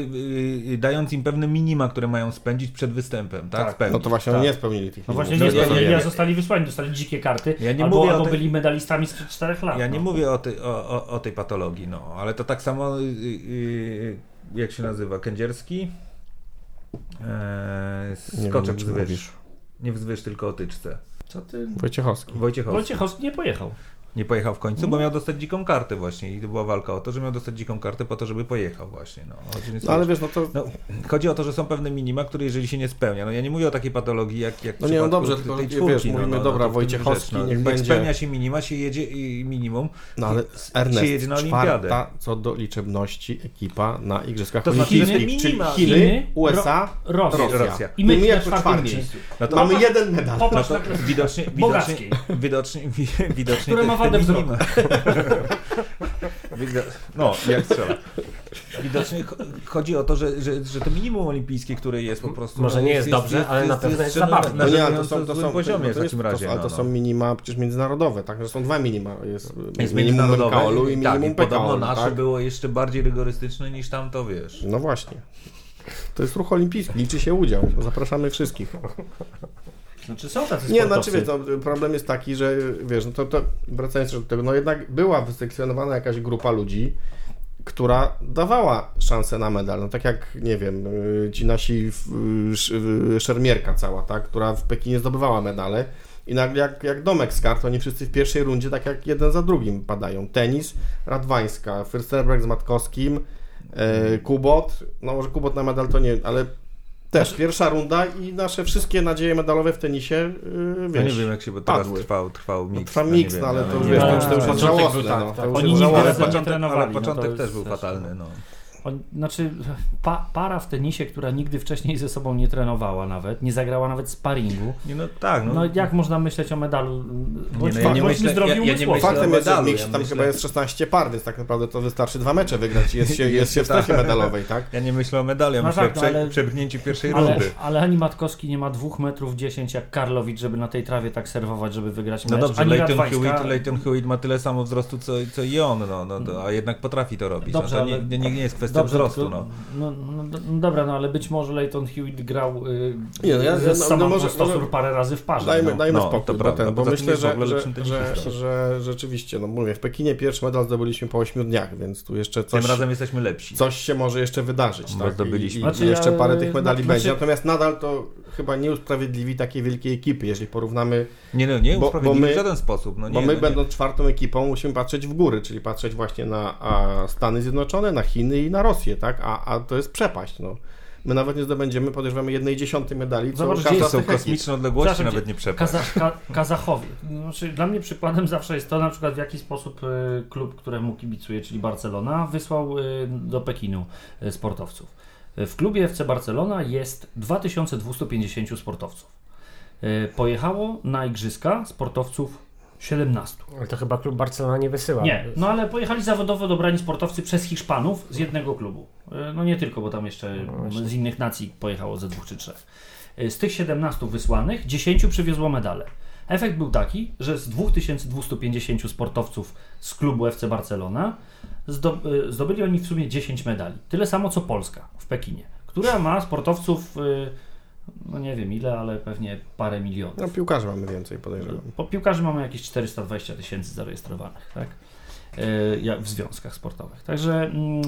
y, dając im pewne minima, które mają spędzić przed występem, tak? Tak. Spełnić. No to właśnie Tak. oni nie spełnili tych No właśnie nie ja- spełnili, ja- zostali wysłani, dostali dzikie karty, Ja nie albo, mówię o albo tej- byli medalistami sprzed czterech lat. Ja no. nie mówię o tej, o, o, o tej patologii, no, ale to tak samo, y, y, jak się nazywa, Kędzierski? Eee, Nie skoczek o czym wzwyż. Nie wzwyż, tylko o tyczce. Co ty... Wojciechowski. Wojciechowski. Wojciechowski nie pojechał. Nie pojechał w końcu, bo miał dostać dziką kartę właśnie i to była walka o to, że miał dostać dziką kartę po to, żeby pojechał właśnie. No, No ale wiesz, no to... no, chodzi o to, że są pewne minima, które jeżeli się nie spełnia, no ja nie mówię o takiej patologii jak, jak No nie, no dobrze, tej tylko czwórki, wiesz, mówimy, dobra, to w tym Wojciechowski, rzecz, niech jak będzie- spełnia się minima, się jedzie i minimum, No ale się Ernest, jedzie na olimpiadę. czwarta co do liczebności ekipa na Igrzyskach To znaczy, Olimpijskich, czyli minima- Chiny, Chiny, USA, Ro- Rosja. Rosja. I my, I my na jako czwarci. No to- Mamy jeden medal. No to widocznie, widocznie, widocznie, wi- widocznie Wadę wzroku. No, jak strzela. Widocznie ch- chodzi o to, że, że, że to minimum olimpijskie, które jest po prostu... Może no, nie jest dobrze, ale na pewno jest na- zabawne. Na, No nie, ale na, to są, to są, poziomie no to w jest, takim razie. to, ale no, to no. są minima przecież międzynarodowe, tak? Że są dwa minima. Jest, Jest minimum międzynarodowe. MKOL-u i tak, minimum i podobno PKOL-u, nasze tak? było jeszcze bardziej rygorystyczne niż tam to wiesz. No właśnie. To jest ruch olimpijski, liczy się udział. Zapraszamy wszystkich. Znaczy są tacy Nie, sportowcy. znaczy wiesz, no, problem jest taki, że wiesz, no to, to wracając do tego, no jednak była wyselekcjonowana jakaś grupa ludzi, która dawała szansę na medal. No tak jak, nie wiem, y, ci nasi y, y, szermierka cała, tak, która w Pekinie zdobywała medale. I nagle jak, jak domek z kart, oni wszyscy w pierwszej rundzie tak jak jeden za drugim padają. Tenis, Radwańska, Fürstenberg z Matkowskim, e, Kubot, no może Kubot na medal to nie, ale też pierwsza runda i nasze wszystkie nadzieje medalowe w tenisie, yy, Ja wiesz, nie wiem, jak się bo teraz padły. trwał, trwał mix. trwa ja mix, no, ale to już wiesz, to już, to już jest Początek żałosne. tak, no, tak. już Oni nigdy nie początek, trenowali, ale no początek jest też był też- fatalny. No. On, znaczy, pa, para w tenisie, która nigdy wcześniej ze sobą nie trenowała nawet, nie zagrała nawet sparingu. Nie, no tak, no. No jak można myśleć o medalu? Bądź, no ja nie myślę- ja- ja nie myślę- Faktem jest, że mix ja tam myślę- chyba jest 16 par, więc tak naprawdę to wystarczy dwa mecze wygrać i jest się, jest się w strefie medalowej, tak? Ja nie myślę o medalu, ja No myślę tak, o no prze, ale- przebrnięciu pierwszej Ale, rundy. ale ani Matkowski nie ma 2 metrów 10 jak Karlowicz, żeby na tej trawie tak serwować, żeby wygrać mecz. No dobrze, ani Leighton Radwańska- Hewitt, Leighton Hewitt ma tyle samo wzrostu, co, co i on, no, no, to, a jednak potrafi to robić. Dobrze, no, to nie, nie, nie jest kwestia Dobrze, wzrostu. tylko- No. No, no, do- no dobra, no ale być może Leighton Hewitt grał y, Nie, no ja- ze no, no może- Stosur może- parę razy w parze. Dajmy, no. dajmy No, spokój, to bo, ten, bo myślę, że, że, że, że rzeczywiście, no mówię, w Pekinie pierwszy medal zdobyliśmy po 8 dniach, więc tu jeszcze coś, Tym razem jesteśmy lepsi. coś się może jeszcze wydarzyć. Tak? zdobyliśmy. I, i Znaczy, jeszcze parę tych medali będzie, natomiast nadal to chyba nie usprawiedliwi takiej wielkiej ekipy, jeżeli porównamy Nie, no, nie Bo- bo usprawiedliwi my- w żaden sposób. No, nie, Bo my no, będąc czwartą ekipą musimy patrzeć w góry, czyli patrzeć właśnie na a, Stany Zjednoczone, na Chiny i na Rosję, tak? A, a to jest przepaść, no. My nawet nie zdobędziemy, podejrzewamy, jednej dziesiątej medali, co Zobacz, gdzie są kosmiczne odległości, Przepraszam nawet nie przepaść. Kaza, ka, Kazachowie. Znaczy, dla mnie przykładem zawsze jest to, na przykład w jaki sposób y, klub, któremu kibicuję, czyli Barcelona, wysłał y, do Pekinu y, sportowców. W klubie FC Barcelona jest 2250 sportowców. Y, Pojechało na igrzyska sportowców 17. Ale to chyba klub Barcelona nie wysyła. Nie, no ale pojechali zawodowo dobrani sportowcy przez Hiszpanów z jednego klubu. Y, No nie tylko, bo tam jeszcze z innych nacji pojechało ze dwóch czy trzech. Y, Z tych 17 wysłanych 10 przywiozło medale. Efekt był taki, że z 2250 sportowców z klubu FC Barcelona zdobyli oni w sumie 10 medali. Tyle samo co Polska w Pekinie, która ma sportowców, y, no nie wiem ile, ale pewnie parę milionów. No piłkarzy mamy więcej, podejrzewam. Po piłkarzy mamy jakieś 420 tysięcy zarejestrowanych, tak? Jak w związkach sportowych. Także mm,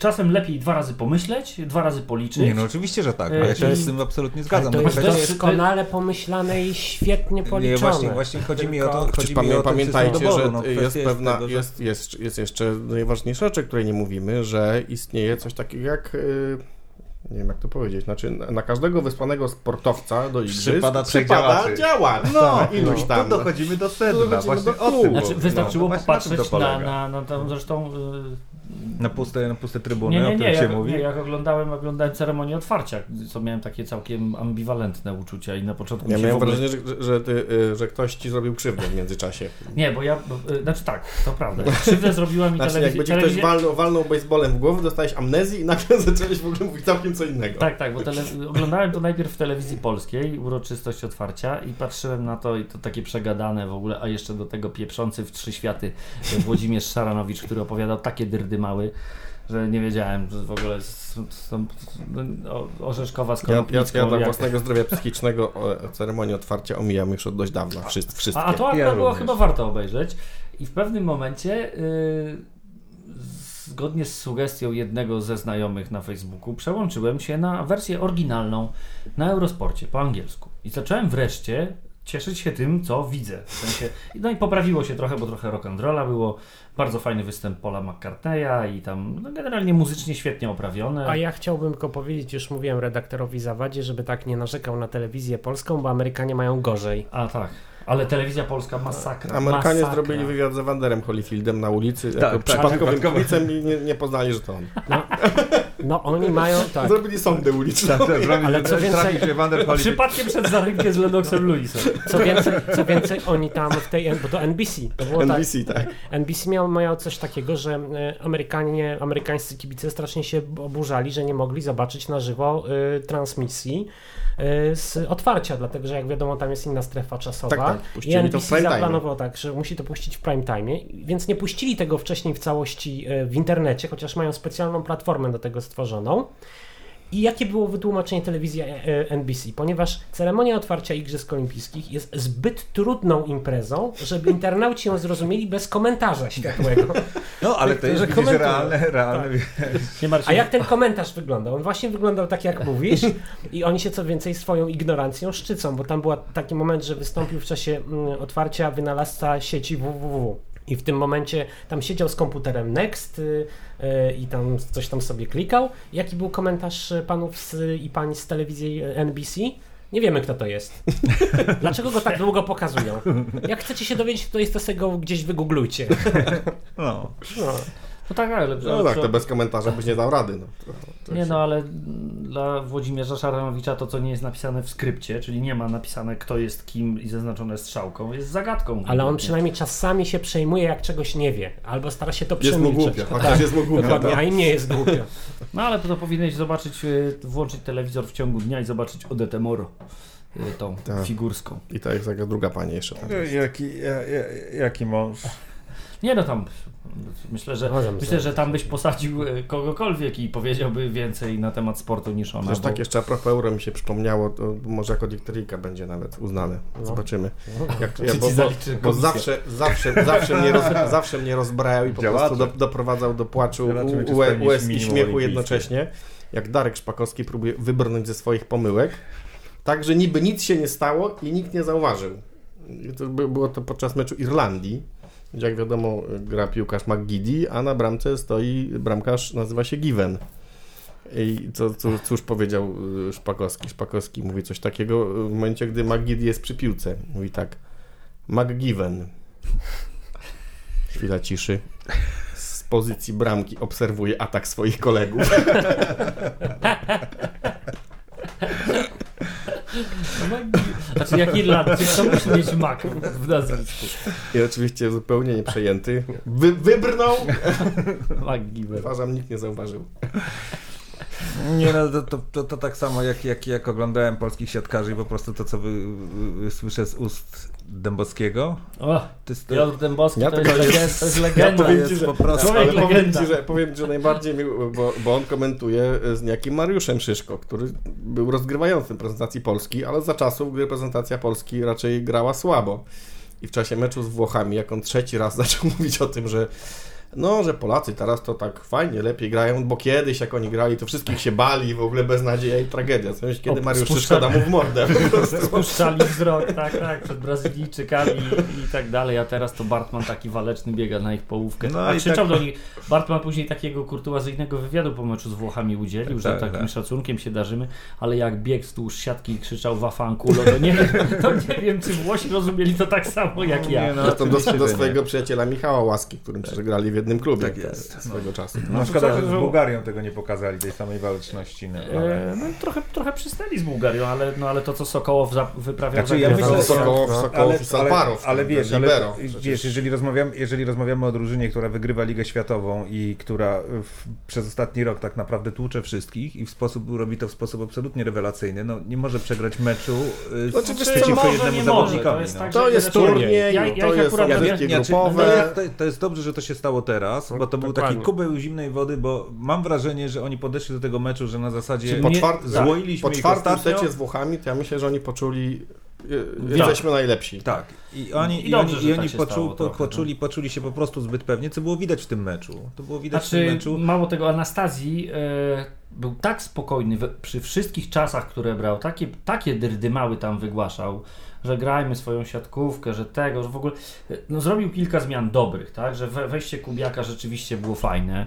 czasem lepiej dwa razy pomyśleć, dwa razy policzyć. Nie, no oczywiście, że tak. E, ale Ja się i- z tym absolutnie zgadzam. to No, jest jest- doskonale pomyślane i świetnie Nie, policzone. właśnie, właśnie chodzi mi o to, chodzi Pamię- mi o pamiętajcie, doboru. że No, jest pewna, tego, że- jest, jest, jest jeszcze najważniejsza rzecz, o której nie mówimy, że istnieje coś takiego jak, y, nie wiem jak to powiedzieć, znaczy na na każdego wysłanego sportowca do igrzysk Przypada przypada działacz, No, tak, iluś no, tam. to dochodzimy do sedna, Dochodzimy właśnie do klubu. Znaczy, wystarczyło No, na popatrzeć to na, polega. na, na, tam zresztą Na puste, na puste trybuny, Nie, o nie, nie, których się jak, mówi. nie, jak oglądałem, oglądałem ceremonię otwarcia, co miałem takie całkiem ambiwalentne uczucia i na początku Ja miałem ogóle... wrażenie, że, że, ty, y, że ktoś ci zrobił krzywdę w międzyczasie. Nie, bo ja, bo, y, znaczy tak, to prawda, krzywdę zrobiła mi Znaczy, telewizja. jakby ci ktoś telewizja... walnął, walnął baseballem w głowę, dostałeś amnezji i nagle zacząłeś w ogóle mówić całkiem co innego. Tak, tak, bo tele... oglądałem to najpierw w telewizji polskiej, uroczystość otwarcia i patrzyłem na to i to takie przegadane w ogóle, a jeszcze do tego pieprzący w trzy światy Włodzimierz Szaranowicz, który opowiadał takie dyrdy mały, że nie wiedziałem, że w ogóle są, są, o, Orzeszkowa z Ja, ja, ja dla jak- własnego zdrowia psychicznego ceremonię otwarcia omijam już od dość dawna. Wszyst, wszystkie. A, a to akurat Ja było również. chyba warto obejrzeć. I w pewnym momencie, yy, zgodnie z sugestią jednego ze znajomych na Facebooku, przełączyłem się na wersję oryginalną na Eurosporcie po angielsku. I zacząłem wreszcie cieszyć się tym, co widzę. W sensie, no i poprawiło się trochę, bo trochę rock'n'rolla było. Bardzo fajny występ Paula McCartneya i tam no generalnie muzycznie świetnie oprawione. A ja chciałbym tylko powiedzieć, już mówiłem redaktorowi Zawadzie, żeby tak nie narzekał na telewizję polską, bo Amerykanie mają gorzej. A tak. Ale telewizja polska masakra. Amerykanie masakra. zrobili wywiad z Ewanderem Holyfieldem na ulicy, Tak, jako tak, przypadkowym przypadkowo. kibicem i nie, nie poznali, że to on. No, no oni mają, tak, Zrobili sądy uliczne. Tak, tak, Ale co więcej- Przypadkiem przed zarynkiem z Lennoxem Lewisem. co więcej, co więcej oni tam w tej, bo to NBC, to było tak, NBC, tak. NBC miał, miał coś takiego, że e, Amerykanie, amerykańscy kibice strasznie się oburzali, że nie mogli zobaczyć na żywo e, transmisji z otwarcia, dlatego że jak wiadomo tam jest inna strefa czasowa. Tak, tak, i puścili NBC zaplanował tak, że musi to puścić w prime time, więc nie puścili tego wcześniej w całości e, w internecie, chociaż mają specjalną platformę do tego stworzoną. I jakie było wytłumaczenie telewizji e, NBC? Ponieważ ceremonia otwarcia Igrzysk Olimpijskich jest zbyt trudną imprezą, żeby internauci ją zrozumieli bez komentarza światłego. No, ale to jest widzisz, realne, realne. Nie martw się. A jak ten komentarz wyglądał? On właśnie wyglądał tak, jak mówisz, i oni się co więcej swoją ignorancją szczycą, bo tam był taki moment, że wystąpił w czasie mm, otwarcia wynalazca sieci www. I w tym momencie tam siedział z komputerem Next y, y, i tam coś tam sobie klikał. Jaki był komentarz y, panów z, i pań z telewizji y, NBC? Nie wiemy, kto to jest. Dlaczego go tak długo pokazują? Jak chcecie się dowiedzieć, kto jest, to sobie go gdzieś wygooglujcie. No. No. No tak, ale... No tak, to bez komentarza byś nie dał rady. No. To, to Nie się- no, ale dla Włodzimierza Szaranowicza to, co nie jest napisane w skrypcie, czyli nie ma napisane, kto jest kim i zaznaczone strzałką, jest zagadką. Ale on przynajmniej czasami się przejmuje, jak czegoś nie wie, albo stara się to Jest mu przemilczeć. głupio, chociaż jest mu głupio. Dokładnie, tak. a im nie jest głupio. No ale to powinieneś zobaczyć, y, włączyć telewizor w ciągu dnia i zobaczyć Odetę Moro, y, tą Tak. figurską. I jest taka druga pani jeszcze tam. Jaki, ja, ja, jaki mąż? Nie no tam, myślę, że Możemy myślę, sobie. że tam byś posadził y, kogokolwiek i powiedziałby więcej na temat sportu niż ona. Też bo- tak jeszcze a propos euro mi się przypomniało, to może jako dykteryjka będzie nawet uznane. No. Zobaczymy. Jak, Czy ja, bo, bo, bo zawsze, zawsze, zawsze, mnie roz, zawsze mnie rozbrajał i po Działacze. prostu do, doprowadzał do płaczu, Zobaczymy, czy u- łe- spełnisz łez i śmiechu jednocześnie, jak Darek Szpakowski próbuje wybrnąć ze swoich pomyłek, tak, że niby nic się nie stało i nikt nie zauważył. To by, było to podczas meczu Irlandii, jak wiadomo gra piłkarz McGiddy, a na bramce stoi bramkarz, nazywa się Given. I co, co, cóż powiedział y, Szpakowski? Szpakowski mówi coś takiego y, w momencie, gdy McGiddy jest przy piłce. Mówi tak, McGiven. Chwila ciszy. Z pozycji bramki obserwuje atak swoich kolegów. Znaczy jak Irlandczyk, to musi mieć mak w nazwisku. I oczywiście zupełnie nieprzejęty. Wy, wybrnął! McGiver. Uważam, nikt nie zauważył. Nie no, to, to, to, to tak samo jak, jak, jak oglądałem polskich siatkarzy i po prostu to, co wy, wy, słyszę z ust Dębowskiego, O, to jest, Piotr Dębowski Ja to, jest, jest- legenda, to jest Ja legenda. powiem jest ci, że, po prostu- Człowiek ale powiem legenda. ci, że, powiem ci, że najbardziej mi, bo, bo on komentuje z niejakim Mariuszem Szyszko, który był rozgrywającym prezentacji Polski, ale za czasów, gdy reprezentacja Polski raczej grała słabo. I w czasie meczu z Włochami, jak on trzeci raz zaczął mówić o tym, że no, że Polacy teraz to tak fajnie, lepiej grają, bo kiedyś jak oni grali, to wszystkich się bali, w ogóle beznadzieja i tragedia. Co myślisz, kiedy O, Mariusz Szyszko da mu w mordę. Spuszczali wzrok, tak, tak, przed Brazylijczykami i, i tak dalej, a teraz to Bartman taki waleczny biega na ich połówkę. No a krzyczał tak- do nich, Bartman później takiego kurtuazyjnego wywiadu po meczu z Włochami udzielił, że Tak, takim tak. szacunkiem się darzymy, ale jak biegł wzdłuż siatki i krzyczał wafankulo, to nie wiem, to nie wiem, czy Włosi rozumieli to tak samo jak ja. Nie, no, Zresztą do, do swojego przyjaciela Michała Łaski, którym przecież grali w jednym klubie Tak jest. swego czasu. No szkoda, że z Bułgarią tego nie pokazali, tej samej waleczności. No, ale... E, no, trochę, trochę przystęli z Bułgarią, ale, no, ale to, co Sokołow wyprawiał Znaczy, ja myślę, Sokołow, Sokołow i Salparow, ale, ale wiesz, ale, libero wiesz jeżeli, rozmawiam, jeżeli rozmawiamy o drużynie, która wygrywa Ligę Światową i która w, przez ostatni rok tak naprawdę tłucze wszystkich i w sposób, robi to w sposób absolutnie rewelacyjny, no nie może przegrać meczu y, Znaczy, wiesz co, przeciwko może, jednemu zawodnikowi. To jest no. tak, To jest turniej, Ja, ja to jest Ja znaczy, grupowe. no, to jest dobrze, że to się stało teraz, bo to był taki kubeł zimnej wody, bo mam wrażenie, że oni podeszli do tego meczu, że na zasadzie Po, Nie- czwart... tak. złoiliśmy po ich czwartym ostatnio. secie z Włochami, to ja myślę, że oni poczuli, y, Tak. jesteśmy najlepsi. Tak. I oni, I dobrze, i tak oni się poczu, po, trochę, poczuli, poczuli się po prostu zbyt pewnie, co było widać w tym meczu. To było widać w Znaczy, tym meczu. mało tego, Anastazji e, był tak spokojny we, przy wszystkich czasach, które brał, takie, takie dyrdymały tam wygłaszał, że grajmy swoją siatkówkę, że tego, że w ogóle, no zrobił kilka zmian dobrych, tak, że we, wejście Kubiaka rzeczywiście było fajne,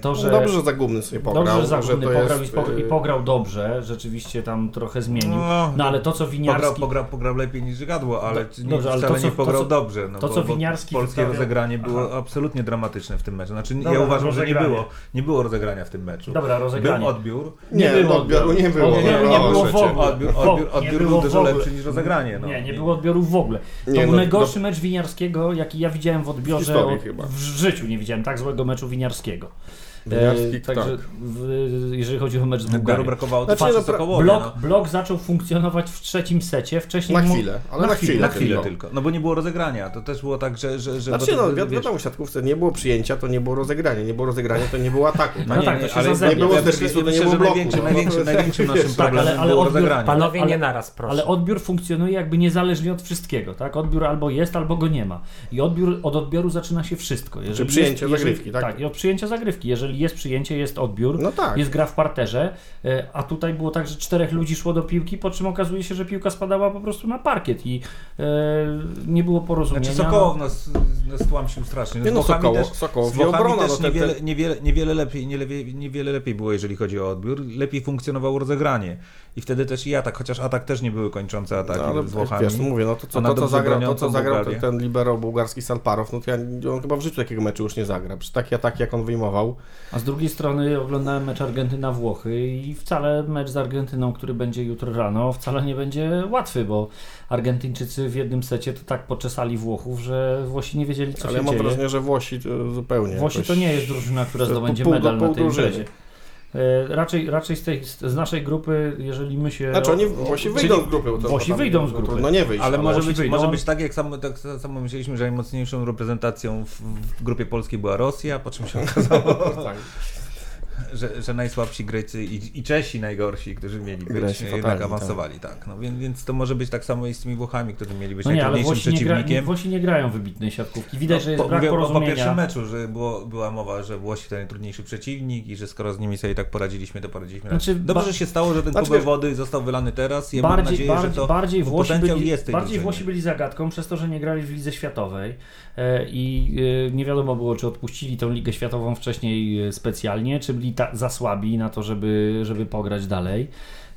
to, że... No Dobrze, że Zagubny sobie pograł. Dobrze, że Zagubny to pograł jest, i, y, pograł dobrze, rzeczywiście tam trochę zmienił. No, No ale to, co Winiarski... Pograł, pograł, pograł lepiej niż Żygadło, ale Do- nie, dobrze, ale wcale to, co- nie pograł to, co- dobrze. No, to, bo, co bo Winiarski Polskie wyprawiał- rozegranie było Aha. absolutnie dramatyczne w tym meczu. Znaczy, Dobra, ja uważam, że nie rozegranie. było, nie było rozegrania w tym meczu. Dobra, rozegranie. Był odbiór. Nie, było odbioru nie było. Nie, nie, nie No, było w ogóle. Odbiór, odbiór, nie był dużo lepszy niż rozegranie. No. Nie, nie było odbioru w ogóle. To Nie, był no, najgorszy mecz winiarskiego, jaki ja widziałem w odbiorze. w życiu nie widziałem tak złego meczu winiarskiego. Winiarski, E, także tak. w, jeżeli chodzi o mecz z Bułgarią. brakowało Znaczy, no, pra- Sokołowi. Blok, no. blok zaczął funkcjonować w trzecim secie, wcześniej Na chwilę, ale na chwilę. Na chwilę tylko. tylko. No bo nie było rozegrania. To też było tak, że... że, że Znaczy, to- no, wi- wiesz, wiadomo, w siatkówce nie było przyjęcia, to nie było rozegrania. Nie było rozegrania, to nie było ataku. No tak? tak, to się ale zazębia. Nie było serwisu, to nie było że bloku. największym, no. największym, największym naszym Wiesz, problemem ale- było odbiór- rozegranie. Panowie, nie naraz, proszę. Ale odbiór funkcjonuje jakby niezależnie od wszystkiego, tak? Odbiór albo jest, albo go nie ma. I odbiór, od odbioru zaczyna się wszystko. Jeżeli przyjęcie zagrywki, tak? Tak, i od przyjęcia zagrywki. Jeżeli jest przyjęcie, jest odbiór, No tak. jest gra w parterze, e, a tutaj było tak, że czterech ludzi szło do piłki, po czym okazuje się, że piłka spadała po prostu na parkiet i e, nie było porozumienia. Znaczy Sokołow nas, nas tłamsił strasznie. Nie no, Sokołow- też, z obrona, też no niewiele, ten- niewiele, niewiele, lepiej, niewiele, niewiele lepiej było, jeżeli chodzi o odbiór. Lepiej funkcjonowało rozegranie. I wtedy też i atak, chociaż atak też nie były kończące ataki No, ale z Włochami. wiesz, no mówię, no to co, to, co zagrał, to, co zagrał ten, ten libero bułgarski Salparow, no to ja, on chyba w życiu takiego meczu już nie zagra. Przy takie ataki, jak on wyjmował, A z drugiej strony oglądałem mecz Argentyna-Włochy i wcale mecz z Argentyną, który będzie jutro rano, wcale nie będzie łatwy, bo Argentyńczycy w jednym secie to tak poczesali Włochów, że Włosi nie wiedzieli, co ale ja się mam dzieje. wrażenie, że Włosi to zupełnie Włosi to nie jest drużyna, która jest zdobędzie pół medal pół na tej imprezie. E, Raczej, raczej z, tej, z naszej grupy, jeżeli my się... Znaczy oni Włosi czyli- wyjdą z grupy. to- Włosi wyjdą z grupy. Trudno nie wyjść. Ale może Włosi być, wyjdą. może być tak, jak samo, tak samo myśleliśmy, że najmocniejszą reprezentacją w, w grupie polskiej była Rosja, po czym się okazało, tak. Że, że najsłabsi Grecy i, i Czesi najgorsi, którzy mieli być, Greci jednak awansowali. Tak. No, więc, więc to może być tak samo i z tymi Włochami, którzy mieli być No nie, najtrudniejszym Włosi nie, gra, nie, przeciwnikiem. Włosi nie grają wybitnej siatkówki. Widać, że jest po, brak mówię o- po porozumienia. pierwszym meczu, że było, była mowa, że Włosi to najtrudniejszy przeciwnik i że skoro z nimi sobie tak poradziliśmy, to poradziliśmy. Znaczy, Dobrze, że się stało, że ten Znaczy, wiesz- wody został wylany teraz i ja mam bardziej, nadzieję, bardziej, że to bardziej, Włosi potencjał byli, jest bardziej. Włosi byli zagadką przez to, że nie grali w Lidze Światowej e, i e, nie wiadomo było, czy odpuścili tą Ligę Światową wcześniej e, specjalnie, czy byli za słabi na to, żeby, żeby pograć dalej.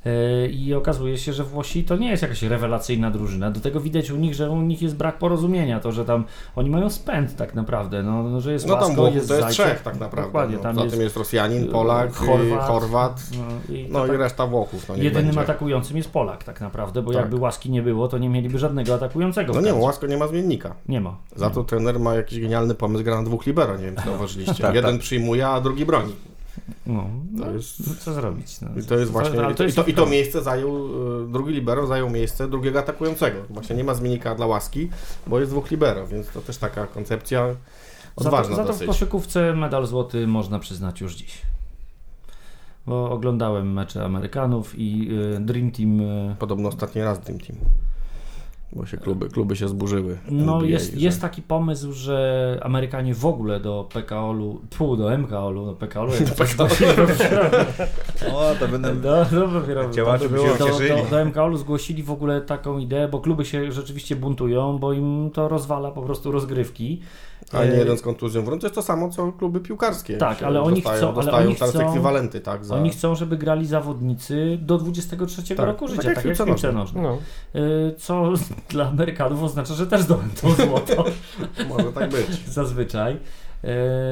E, I okazuje się, że Włosi to nie jest jakaś rewelacyjna drużyna. Do tego widać u nich, że u nich jest brak porozumienia. To, że tam oni mają spęd tak naprawdę. No, no, że jest No tam Włochów jest to jest Zajcew. trzech tak naprawdę. Dokładnie, no. tam jest, tym jest Rosjanin, Polak, Chorwat. Chorwat, no, i, no i tak- reszta Włochów. No, Jedynym będzie. atakującym jest Polak tak naprawdę, bo Tak. jakby łaski nie było, to nie mieliby żadnego atakującego. No nie. Łasko nie ma zmiennika. Nie ma. Za to trener ma jakiś genialny pomysł, gra na dwóch libero, nie wiem czy zauważyliście. Tak, Jeden tak. przyjmuje, a drugi broni. No, no, To jest- no co zrobić? No. I to jest właśnie, i to, i jest to, i to miejsce zajął, y, drugi libero zajął miejsce drugiego atakującego. Właśnie nie ma zmiennika dla łaski, bo jest dwóch libero, więc to też taka koncepcja Za to, odważna za to w koszykówce medal złoty można przyznać już dziś. Bo oglądałem mecze Amerykanów i y, Dream Team. Y, Podobno ostatni raz Dream Team. Bo się kluby, kluby się zburzyły. no NBA, jest, że- jest taki pomysł, że Amerykanie w ogóle do PKOL-u, tfu, do MKOL-u, do PKOL-u, O, to będę... Do, do, do MKOL-u zgłosili w ogóle taką ideę, bo kluby się rzeczywiście buntują, bo im to rozwala po prostu rozgrywki. A nie E, jeden z kontuzją w ręce. To jest to samo, co kluby piłkarskie. Tak, ale oni dostają, chcą- ale Dostają oni teraz chcą- ekwiwalenty, tak? Za... Oni chcą, żeby grali zawodnicy do 23 Tak, roku tak życia, jak tak jak piłce nożnej. No. Y, Co dla Amerykanów oznacza, że też zdobędą złoto Może tak być. zazwyczaj. E,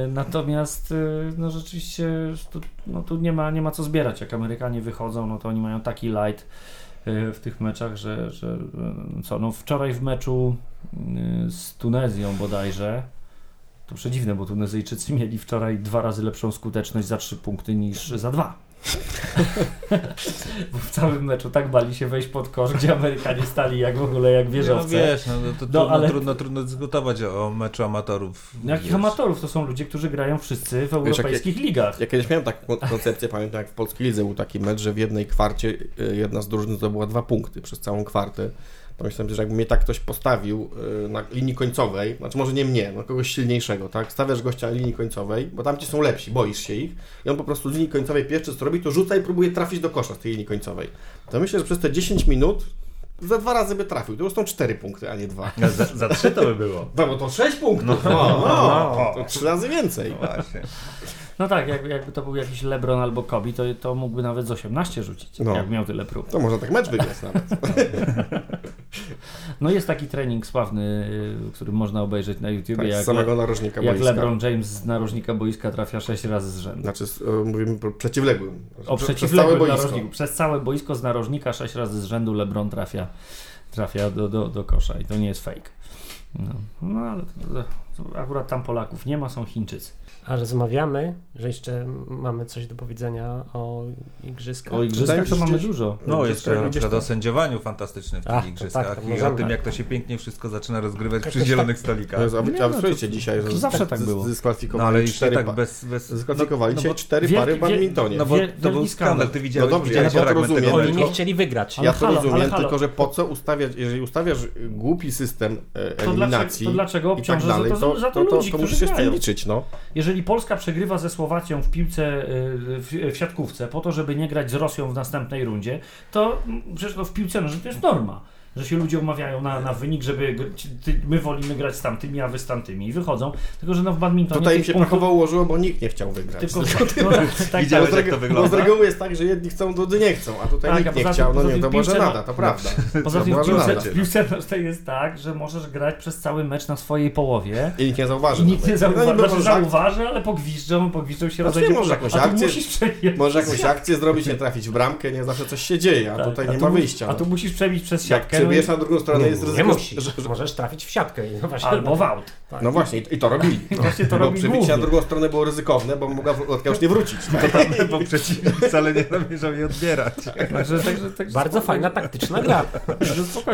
Natomiast e, no rzeczywiście tu, no, tu nie, ma, nie ma co zbierać. Jak Amerykanie wychodzą, no to oni mają taki light e, w tych meczach, że, że e, co, no wczoraj w meczu e, z Tunezją bodajże to przedziwne, bo Tunezyjczycy mieli wczoraj dwa razy lepszą skuteczność za trzy punkty niż za dwa. bo w całym meczu tak bali się wejść pod kosz, gdzie Amerykanie stali jak w ogóle jak No wieżowce. wiesz, no, to, to No, trudno, ale- trudno, trudno dyskutować o meczu amatorów. No, Jakich wiesz. amatorów? To są ludzie, którzy grają wszyscy w Wiesz, jak- europejskich ligach. Ja kiedyś miałem taką koncepcję, pamiętam jak w Polskiej Lidze był taki mecz, że w jednej kwarcie y, jedna z drużyn zdobyła dwa punkty przez całą kwartę. Pomyślałem, że jakby mnie tak ktoś postawił y, na linii końcowej, znaczy może nie mnie, no kogoś silniejszego, tak? Stawiasz gościa na linii końcowej, bo tam ci są lepsi, boisz się ich i on po prostu z linii końcowej pierwszy co robi, to rzuca i próbuje trafić do kosza z tej linii końcowej. To myślę, że przez te 10 minut za dwa razy by trafił. To już są cztery punkty, a nie dwa. No, Za, za trzy to by było. No bo to 6 punktów. No, no, to trzy razy więcej. Właśnie. No tak, jakby, jakby to był jakiś LeBron albo Kobe, to, to mógłby nawet z 18 rzucić, No. jak miał tyle prób. To można tak mecz wygrać nawet. No jest taki trening sławny, y, który można obejrzeć na YouTubie, Tak, jak, z samego narożnika jak boiska. LeBron James z narożnika boiska trafia 6 razy z rzędu. Znaczy, o, mówimy o przeciwległym. O Prze- przez przeciwległym całe boisko. narożniku. Przez całe boisko z narożnika 6 razy z rzędu LeBron trafia, trafia do, do, do kosza i to nie jest fake. No, no ale to, to akurat tam Polaków nie ma, są Chińczycy. A rozmawiamy, że jeszcze mamy coś do powiedzenia o igrzyskach. O igrzyskach to mamy dużo. No, jeszcze na przykład o sędziowaniu fantastycznym w tych Ach, igrzyskach tak, i o tym, jak to się pięknie wszystko zaczyna rozgrywać przy Jakoś zielonych stolikach. Jezu, A wy, no słyszycie dzisiaj, że to zawsze tak było. Zdyskwalifikowali No ale cztery tak bez... bez Zdyskwalifikowali no, no, bo- cztery wie- pary w badmintonie. No bo Wie- to był wielki skandal, skandal. ty widziałeś, No dobrze, widziałeś ja to rozumiem, Oni nie chcieli wygrać. Ale ja to rozumiem, tylko że po co ustawiać, jeżeli ustawiasz głupi system To dlaczego, eliminacji to dlaczego i tak obciążasz dalej, za to, to, ludzi, to którzy musisz się z grają? tym liczyć, no. Jeżeli Polska przegrywa ze Słowacją w piłce, y, w, w siatkówce, po to, żeby nie grać z Rosją w następnej rundzie, to przecież to w piłce nożnej to jest norma. Że się ludzie umawiają na, na wynik, żeby ty, my wolimy grać z tamtymi, a wy z tamtymi i wychodzą. Tylko, że no w badmintonie Tutaj im się punktów- prachowo ułożyło, bo nikt nie chciał wygrać. Tylko, no, tak, tak, Widziałeś, jak to wygląda? Bo z reguły jest tak, że jedni chcą, drudzy nie chcą, a tutaj Tak, a nikt nie poza chciał. No nie, to może nada, no- to prawda. Poza tym w piłce, w piłce nożnej jest tak, że możesz grać przez cały mecz na swojej połowie. I nikt nie zauważy. I nikt nie zauważy, No znaczy zauważy, ale pogwiżdżą, pogwiżdżą się Znaczy, może pula. jakąś A akcję- jakąś zrobić, nie trafić w bramkę, nie zawsze coś się dzieje, a Tak, tutaj a nie ma wyjścia. A tu no. musisz przebić przez siatkę. I- przebijesz na drugą stronę, jest Nie ryzyko, musisz, że, że, możesz trafić w siatkę. No, właśnie, Albo w aut. tak. No właśnie, i to robili. Właśnie to bo robi przebicie na drugą stronę było ryzykowne, bo mogła wrotka już nie wrócić. Tak? Bo przeciwnik wcale nie zamierzał jej odbierać. Także, także, także Bardzo fajna taktyczna gra.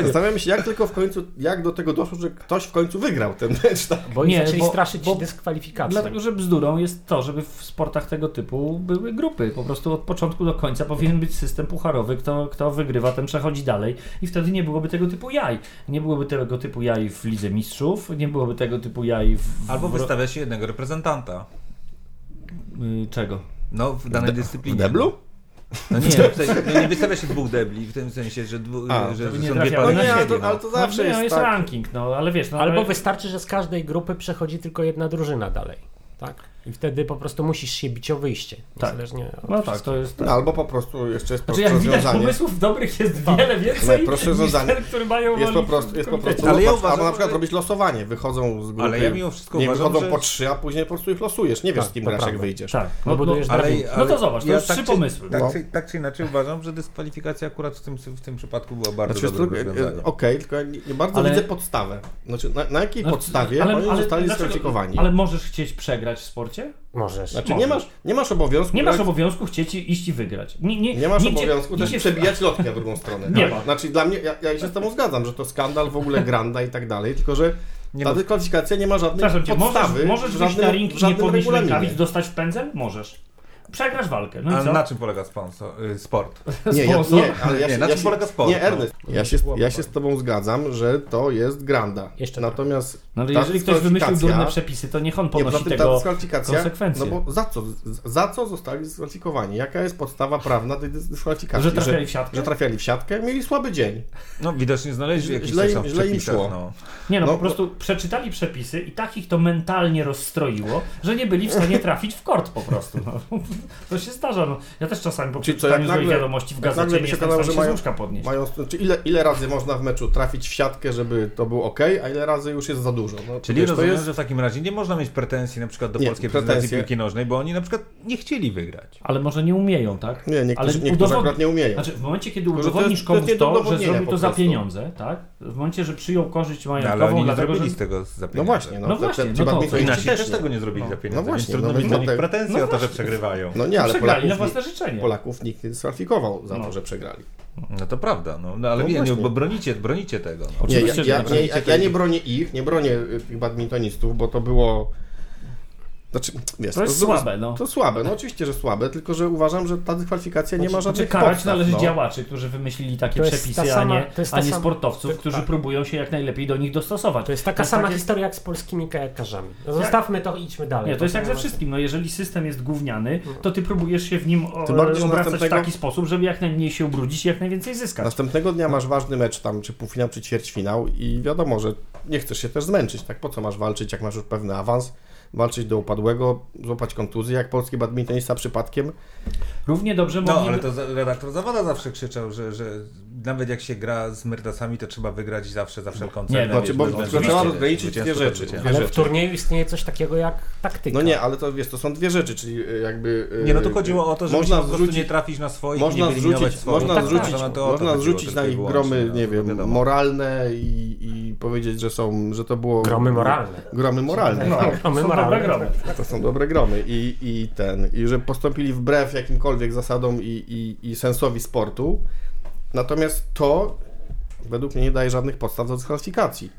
Zastanawiam się, jak tylko w końcu, jak do tego doszło, że ktoś w końcu wygrał ten mecz. Tak? Bo Nie, zaczęli bo- straszyć bo- dyskwalifikacją. Dlatego, że bzdurą jest to, żeby w sportach tego typu były grupy. Po prostu od początku do końca powinien być system pucharowy, kto, kto wygrywa, ten przechodzi dalej i wtedy nie byłoby tego typu jaj. Nie byłoby tego typu jaj w Lidze Mistrzów, nie byłoby tego typu jaj w... Albo wystawia się jednego reprezentanta. y, Czego? No, w danej dyscyplinie. W deblu? No nie, no nie wystawia się dwóch debli, w tym sensie, że, dwu, A, że nie są dwie pary na nie, siebie. to, no. ale to zawsze no, jest, jest tak. ranking, no ale wiesz... No, Albo ale... wystarczy, że z każdej grupy przechodzi tylko jedna drużyna dalej. Tak? I wtedy po prostu musisz się bić o wyjście. Tak. Niezależnie od No tak, to jest... No, albo po prostu jeszcze jest Znaczy prostsze jak widać rozwiązanie. pomysłów dobrych jest wiele więcej Najprostsze niż rozwiązanie. ten, który mają Jest po prostu, jest po prostu Ale ja albo uważam, na przykład że- robić losowanie. Wychodzą z grupy. Ale ja mimo wszystko nie uważam, wychodzą że- po trzy, a później po prostu ich losujesz. Nie wiesz, Tak, z kim grasz, jak wyjdziesz. Tak, No no, bo no, Ale, drabinka. ale No to zobacz, to już tak trzy czy- pomysły. Tak, No. czy, tak czy inaczej uważam, że dyskwalifikacja akurat w tym, w tym przypadku była bardzo Znaczy, tylko- e. Okej, tylko ja nie, bardzo widzę podstawę. Znaczy, na, jakiej Znaczy, podstawie ale- oni zostali dyskwalifikowani? Ale możesz chcieć przegrać w sporcie? Możesz. Znaczy, nie masz, nie masz obowiązku. Nie masz grać- obowiązku chcieć iść i wygrać. Nie, nie, Nie masz nigdzie- obowiązku też nigdzie- przebijać lotki na drugą stronę. Nie tak? ma. Znaczy dla mnie, ja, ja się z tobą zgadzam, że to skandal, w ogóle granda i tak dalej, tylko że Nie ta dyskwalifikacja nie ma żadnej Przepraszam cię, podstawy możesz, możesz żadnym, na ring i nie podnieść rękawic, dostać w pędzel? Możesz. Przegrasz walkę. No i A co? na czym polega sponsor, y, sport? Nie, ja, Sponsor? nie, ale ja Nie, się, na ja czym się, polega sport, Nie, no? Ernest, ja się, ja się z tobą zgadzam, że to jest granda. Jeszcze tak. Natomiast No ale jeżeli ktoś wymyślił durne przepisy, to niech on Nie, ponosi ta tego dyskwalifikacja, konsekwencje. no bo za co, za co zostali dyskwalifikowani? Jaka jest podstawa prawna tej dys- dyskwalifikacji? Że trafiali w siatkę? Że trafiali w siatkę, mieli słaby dzień. No widocznie znaleźli jakieś Źle im- źle im szło. no. Nie no, No, po prostu przeczytali przepisy i tak ich to mentalnie rozstroiło, że nie byli w stanie trafić w kort po prostu. No. To się zdarza. No. Ja też czasami po przeczytaniu złej nagle- wiadomości w jak gazecie nagle by nie się okazało, że się z mają- łóżka podnieść. Mają, czy ile, ile razy można w meczu trafić w siatkę, żeby to było ok, a ile razy już jest za dużo. No, Czyli wiesz, rozumiem, to jest... że w takim razie nie można mieć pretensji na przykład do Nie, polskiej reprezentacji piłki nożnej, bo oni na przykład nie chcieli wygrać. Ale może nie umieją, tak? Nie, niektórzy, Ale niektórzy akurat nie umieją. Znaczy, w momencie, kiedy udowodnisz komuś to, że zrobił to za pieniądze, tak? W momencie, że przyjął korzyść No, ale majątkową, oni nie dlatego, zrobili że... z tego za no pieniądze. właśnie, no, No właśnie, no ci to- Nasi też nie. tego nie zrobili No. za pieniądze, No właśnie, więc trudno no mieć do nich No o to, że przegrywają. No nie, ale Przegrali na Polaków, własne życzenie. Polaków nikt nie sfalfikował za No. to, że przegrali. No to prawda, no, no ale No wie, nie, bo bronicie, bronicie tego. No. Nie, ja, ja, nie, ja, ja nie bronię ich, nie bronię y, tych badmintonistów, bo to było... Znaczy, wiesz, To jest było- słabe, no. To słabe, no oczywiście, że słabe, tylko że uważam, że ta dyskwalifikacja nie ma Znaczy, żadnych karać podstaw, należy no. działaczy, którzy wymyślili takie To jest przepisy, sama- a nie, to jest a nie sama- sportowców, to- którzy tak. próbują się jak najlepiej do nich dostosować. To jest taka To sama tak jak- historia jak z polskimi kajakarzami. No zostawmy to i idźmy dalej. Nie, to jest jak ze wszystkim. No, jeżeli system jest gówniany, to ty próbujesz się w nim że obracać w następnego- taki sposób, żeby jak najmniej się ubrudzić i jak najwięcej zyskać. Następnego dnia masz ważny mecz tam, czy półfinał, czy ćwierćfinał i wiadomo, że nie chcesz się też zmęczyć, tak? Po co masz walczyć, jak masz już pewny awans? Walczyć do upadłego, złapać kontuzję, jak polski badmintonista przypadkiem. Równie dobrze No, mogliby... ale to redaktor Zawada zawsze krzyczał, że, że nawet jak się gra z Myrtasami, to trzeba wygrać zawsze za wszelką cenę. Nie, no, wiesz, znaczy, bo bez trzeba rozgraniczyć dwie rzeczy. Dwie Ale w rzeczy. turnieju istnieje coś takiego jak taktyka. No nie, ale to wiesz, to są dwie rzeczy, czyli y, jakby... y, Nie, no to chodziło o to, żeby można zrzucić- nie trafić na swoich i Można nie zrzucić, swoich. można Tak, zrzucić, tak, no to o to można zrzucić na i nich wyłącznie, gromy, no, nie wiem, wiadomo. moralne i, i powiedzieć, że są, że to było... Gromy moralne. Gromy moralne, no, tak. Gromy moralne. To są dobre gromy i, i ten, i że postąpili wbrew jakimkolwiek zasadom i, i, i sensowi sportu. Natomiast to według mnie nie daje żadnych podstaw do dyskwalifikacji.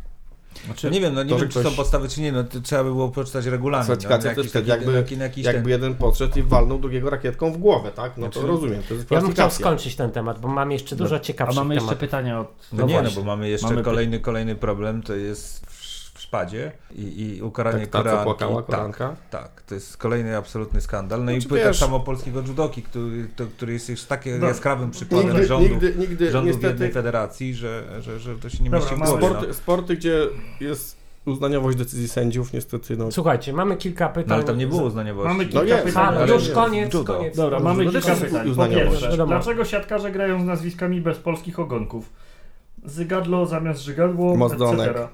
Znaczy, No nie wiem, no nie To, wiem, czy są ktoś- podstawy, czy nie, no to trzeba by było przeczytać regulamin. no, Dyskwalifikacja na to jest wtedy taki- jakby, jakby ten- jeden podszedł i walnął drugiego rakietką w głowę, tak? No to Znaczy- rozumiem, to jest Ja bym chciał skończyć ten temat, bo mam jeszcze dużo a ciekawszych mamy jeszcze tematów. pytania od... No, nie, no bo mamy jeszcze Mamy kolejny, kolejny problem, to jest szpadzie i, i ukaranie Tak, ta, koranki. tak, koranka? tak, to jest kolejny absolutny skandal. No i Znaczy, tak wiesz- samo polskiego judoki, który, to, który jest już takim No, jaskrawym przykładem Nigdy, rządu, nigdy, nigdy, rządu jednej niestety, federacji, że, że, że to się nie Dobra, mieści w mamy- głowie. No. sporty, sporty, gdzie jest uznaniowość decyzji sędziów, niestety, no, Słuchajcie, mamy kilka pytań. No ale tam nie było uznaniowości. Mamy No kilka jest, pytań. Już nie, koniec, judo. koniec. Dobra, No, mamy no kilka pytań. Po pierwsze, dlaczego siatkarze grają z nazwiskami bez polskich ogonków? Zygadło zamiast żygadło, Mozdonek. etc.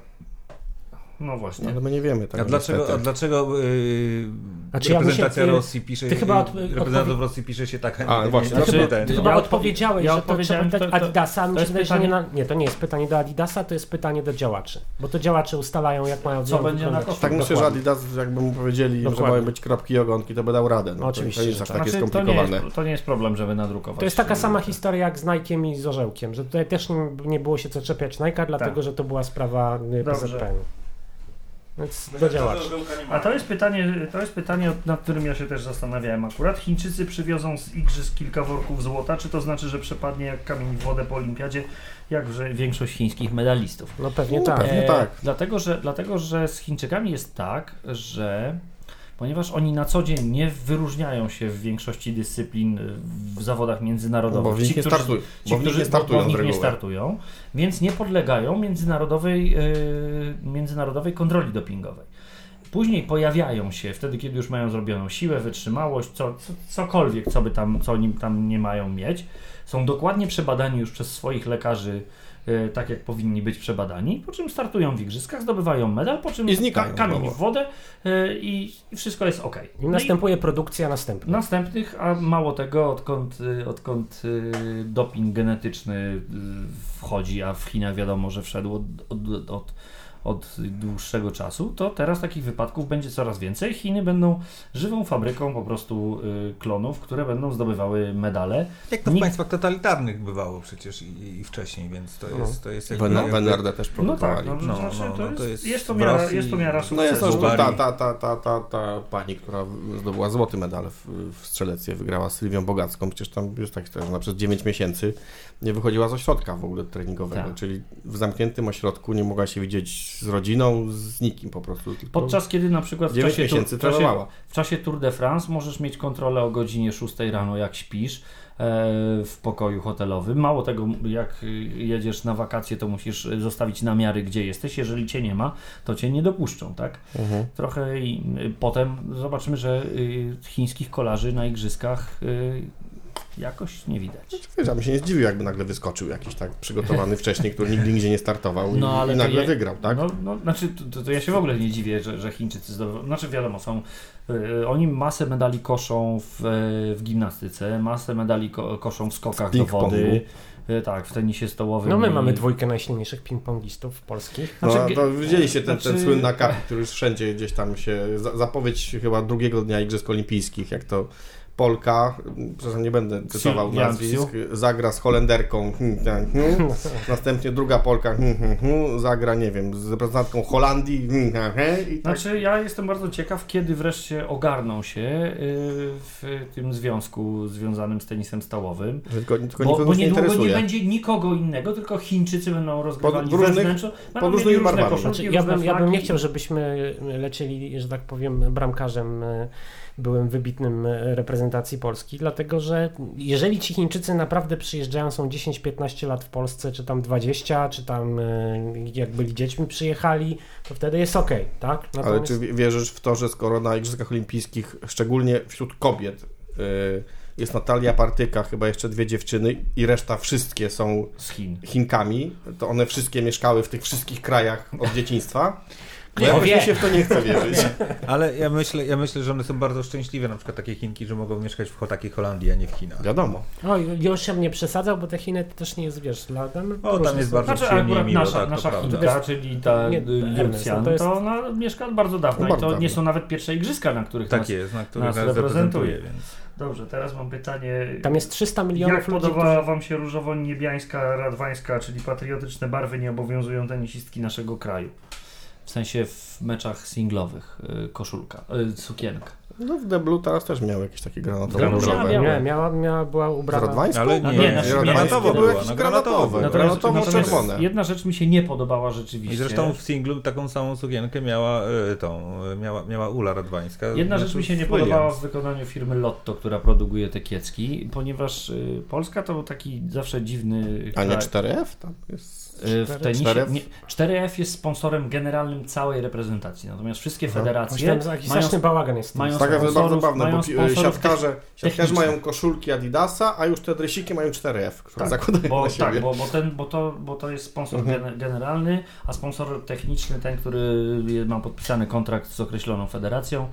No właśnie. ale my nie wiemy tego A dlaczego, a dlaczego yy, Znaczy, ja reprezentacja muszę- ty- Rosji pisze, ty chyba od- reprezentantów odpowie- Rosji pisze się tak, A, nie- właśnie, nie- znaczy- Ty no. chyba Ja odpowiedziałeś, ja że to trzeba dać to- to- Adidasa, to jest że pytanie- na, nie, to nie jest pytanie do Adidasa, to jest pytanie do działaczy, bo to działacze ustalają, jak mają Co będzie na kosztach? Tak myślę, że. Adidas, jakby mu powiedzieli, że Dokładnie. mają być kropki i ogonki, to by dał radę. No, Oczywiście, To nie jest że tak. takie Znaczy, to, nie skomplikowane. jest, to nie jest problem, żeby nadrukować. To jest taka sama historia jak z Nike'iem i z Orzełkiem, że tutaj też nie, było się co czepiać Nike'a, dlatego Tak. że to była sprawa y. PZPN. Więc do działaczy. A to jest pytanie, to jest pytanie, nad którym ja się też zastanawiałem akurat. Chińczycy przywiozą z igrzysk kilka worków złota, czy to znaczy, że przepadnie jak kamień w wodę po olimpiadzie, jak że większość chińskich medalistów? No pewnie No tak. pewnie. tak. Dlatego że, dlatego, że z Chińczykami jest tak, że ponieważ oni na co dzień nie wyróżniają się w większości dyscyplin y, w zawodach międzynarodowych. Bo w nich nie. Ci, Bo którzy nie startują bo w nich nie startują, więc nie podlegają międzynarodowej, yy, międzynarodowej kontroli dopingowej. Później pojawiają się, wtedy kiedy już mają zrobioną siłę, wytrzymałość, co, co, cokolwiek, co by tam, co oni tam nie mają mieć, są dokładnie przebadani już przez swoich lekarzy, tak jak powinni być przebadani, po czym startują w igrzyskach, zdobywają medal, po czym I znikają kamień w wodę yy, i, i wszystko jest ok. I następuje produkcja następna. Następnych, a mało tego, odkąd, y, odkąd y, doping genetyczny y, wchodzi, a w Chinach wiadomo, że wszedł od, od, od, od dłuższego czasu, to teraz takich wypadków będzie coraz więcej. Chiny będą żywą fabryką po prostu y, klonów, które będą zdobywały medale. Jak to w Nikt- państwach totalitarnych bywało przecież i, i wcześniej, więc to jest, to jest jakby... Wen- jakby- Wenardę też No tak, produkowali. no, No, znaczy, no, to, no, jest, to jest, jest to miara, Rosji- jest to miara No jest to, że Bułgarii. ta, ta, ta, ta, ta, ta pani, która zdobyła złoty medal w, w strzelectwie, wygrała z Sylwią Bogacką, przecież tam jest tak, że ona przez 9 miesięcy nie wychodziła z ośrodka w ogóle treningowego, Tak. czyli w zamkniętym ośrodku nie mogła się widzieć z rodziną, z nikim po prostu. Podczas kiedy na przykład w 9 czasie, miesięcy w, czasie, w czasie Tour de France możesz mieć kontrolę o godzinie 6 rano, jak śpisz e, w pokoju hotelowym. Mało tego, jak jedziesz na wakacje, to musisz zostawić namiary, gdzie jesteś. Jeżeli cię nie ma, to cię nie dopuszczą, tak? Mhm. Trochę i y, potem zobaczymy, że y, chińskich kolarzy na igrzyskach y, jakoś nie widać. Wiesz, ja bym się nie zdziwił, jakby nagle wyskoczył jakiś tak przygotowany wcześniej, który nigdy nigdzie nie startował i, No, ale i nagle je- wygrał, tak? No, no znaczy, to, to ja się w ogóle nie dziwię, że, że Chińczycy zdobywają. Znaczy, wiadomo, są. y, oni masę medali koszą w, y, w gimnastyce, masę medali ko, koszą w skokach do wody. y, Tak, w tenisie stołowym. No my i- mamy dwójkę najsilniejszych ping-pongistów polskich. No, Znaczy, to widzieliście ten, ten znaczy- słynny akapit, który już wszędzie gdzieś tam się, za, zapowiedź chyba drugiego dnia Igrzysk Olimpijskich, jak to Polka, przepraszam, nie będę cytował nazwisk, zagra z Holenderką, hmm, tak, hmm. następnie druga Polka hmm, hmm, hmm, zagra, nie wiem, z reprezentantką Holandii hmm, hmm, hmm, i tak. Znaczy, ja jestem bardzo ciekaw, kiedy wreszcie ogarną się y, w tym związku związanym z tenisem stołowym. Tylko, tylko Bo, bo nie niedługo nie interesuje. będzie nikogo innego, tylko Chińczycy będą rozgrywali w różnych- pod różnymi barwami. koszulki, Znaczy, ja, bym, ja bym nie chciał, żebyśmy lecieli, że tak powiem, bramkarzem e, byłem wybitnym e, reprezentacji Polski, dlatego że jeżeli ci Chińczycy naprawdę przyjeżdżają, są 10-15 lat w Polsce, czy tam 20, czy tam e, jak byli dziećmi przyjechali, to wtedy jest okej, tak? Ale Natomiast- czy wierzysz w to, że skoro na Igrzyskach Olimpijskich, szczególnie wśród kobiet, y, jest Natalia Partyka, chyba jeszcze dwie dziewczyny i reszta wszystkie są z Chin. Chinkami, to one wszystkie mieszkały w tych wszystkich krajach od dzieciństwa? Bo Kto jakoś mi się w to nie chce wierzyć. Ale ja myślę, ja myślę, że one są bardzo szczęśliwe, na przykład takie Chinki, że mogą mieszkać w takiej Holandii, a nie w Chinach. Wiadomo. Oj, już się nie przesadzał, bo te Chiny to też nie jest, wiesz, dla tam... O, tam jest są- bardzo Znaczy, przyjemnie miło, nasza, tak, to nasza prawda. Chinka, czyli ta Nie, Lucjan, no to to, jest- ona mieszka od bardzo dawna Bardzo i to dawno. nie są nawet pierwsze igrzyska, na których Tak nas... jest, na których nas nas, reprezentuje. reprezentuje, więc... Dobrze, teraz mam pytanie. Tam jest 300 Jak milionów ludzi, podobała Wam się różowo-niebiańska, radwańska, czyli patriotyczne barwy nie obowiązują tenisistki naszego kraju? W sensie w meczach singlowych, y, koszulka, y, sukienka. No w The Blue teraz też miał jakieś takie granatowe Miała, różowe. miała. Nie, miała, miała, była ubrana... Ale nie, nie, nie, to były jakieś granatowe. granatowo. Granatowo-czerwone. jedna rzecz mi się nie podobała rzeczywiście. I zresztą w singlu taką samą sukienkę miała y, tą, y, miała, miała Ula Radwańska. Jedna rzecz znaczy mi się nie Williams. podobała w wykonaniu firmy Lotto, która produkuje te kiecki, ponieważ y, Polska to był taki zawsze dziwny A nie kraj. 4F? Tam jest... Y, w tenisie. 4F? Nie, 4F jest sponsorem generalnym całej reprezentacji, natomiast wszystkie Aha. federacje jakiś mają, straszny bałagan jest. mają Tak, to jest bardzo zabawne, bo sponsorów siatkarze, siatkarze mają koszulki Adidasa, a już te dresiki mają 4F, które Tak, zakładają Bo, na siebie. tak, bo, bo, ten, bo, to, bo to jest sponsor Mhm. gen- generalny, a sponsor techniczny, ten, który ma podpisany kontrakt z określoną federacją.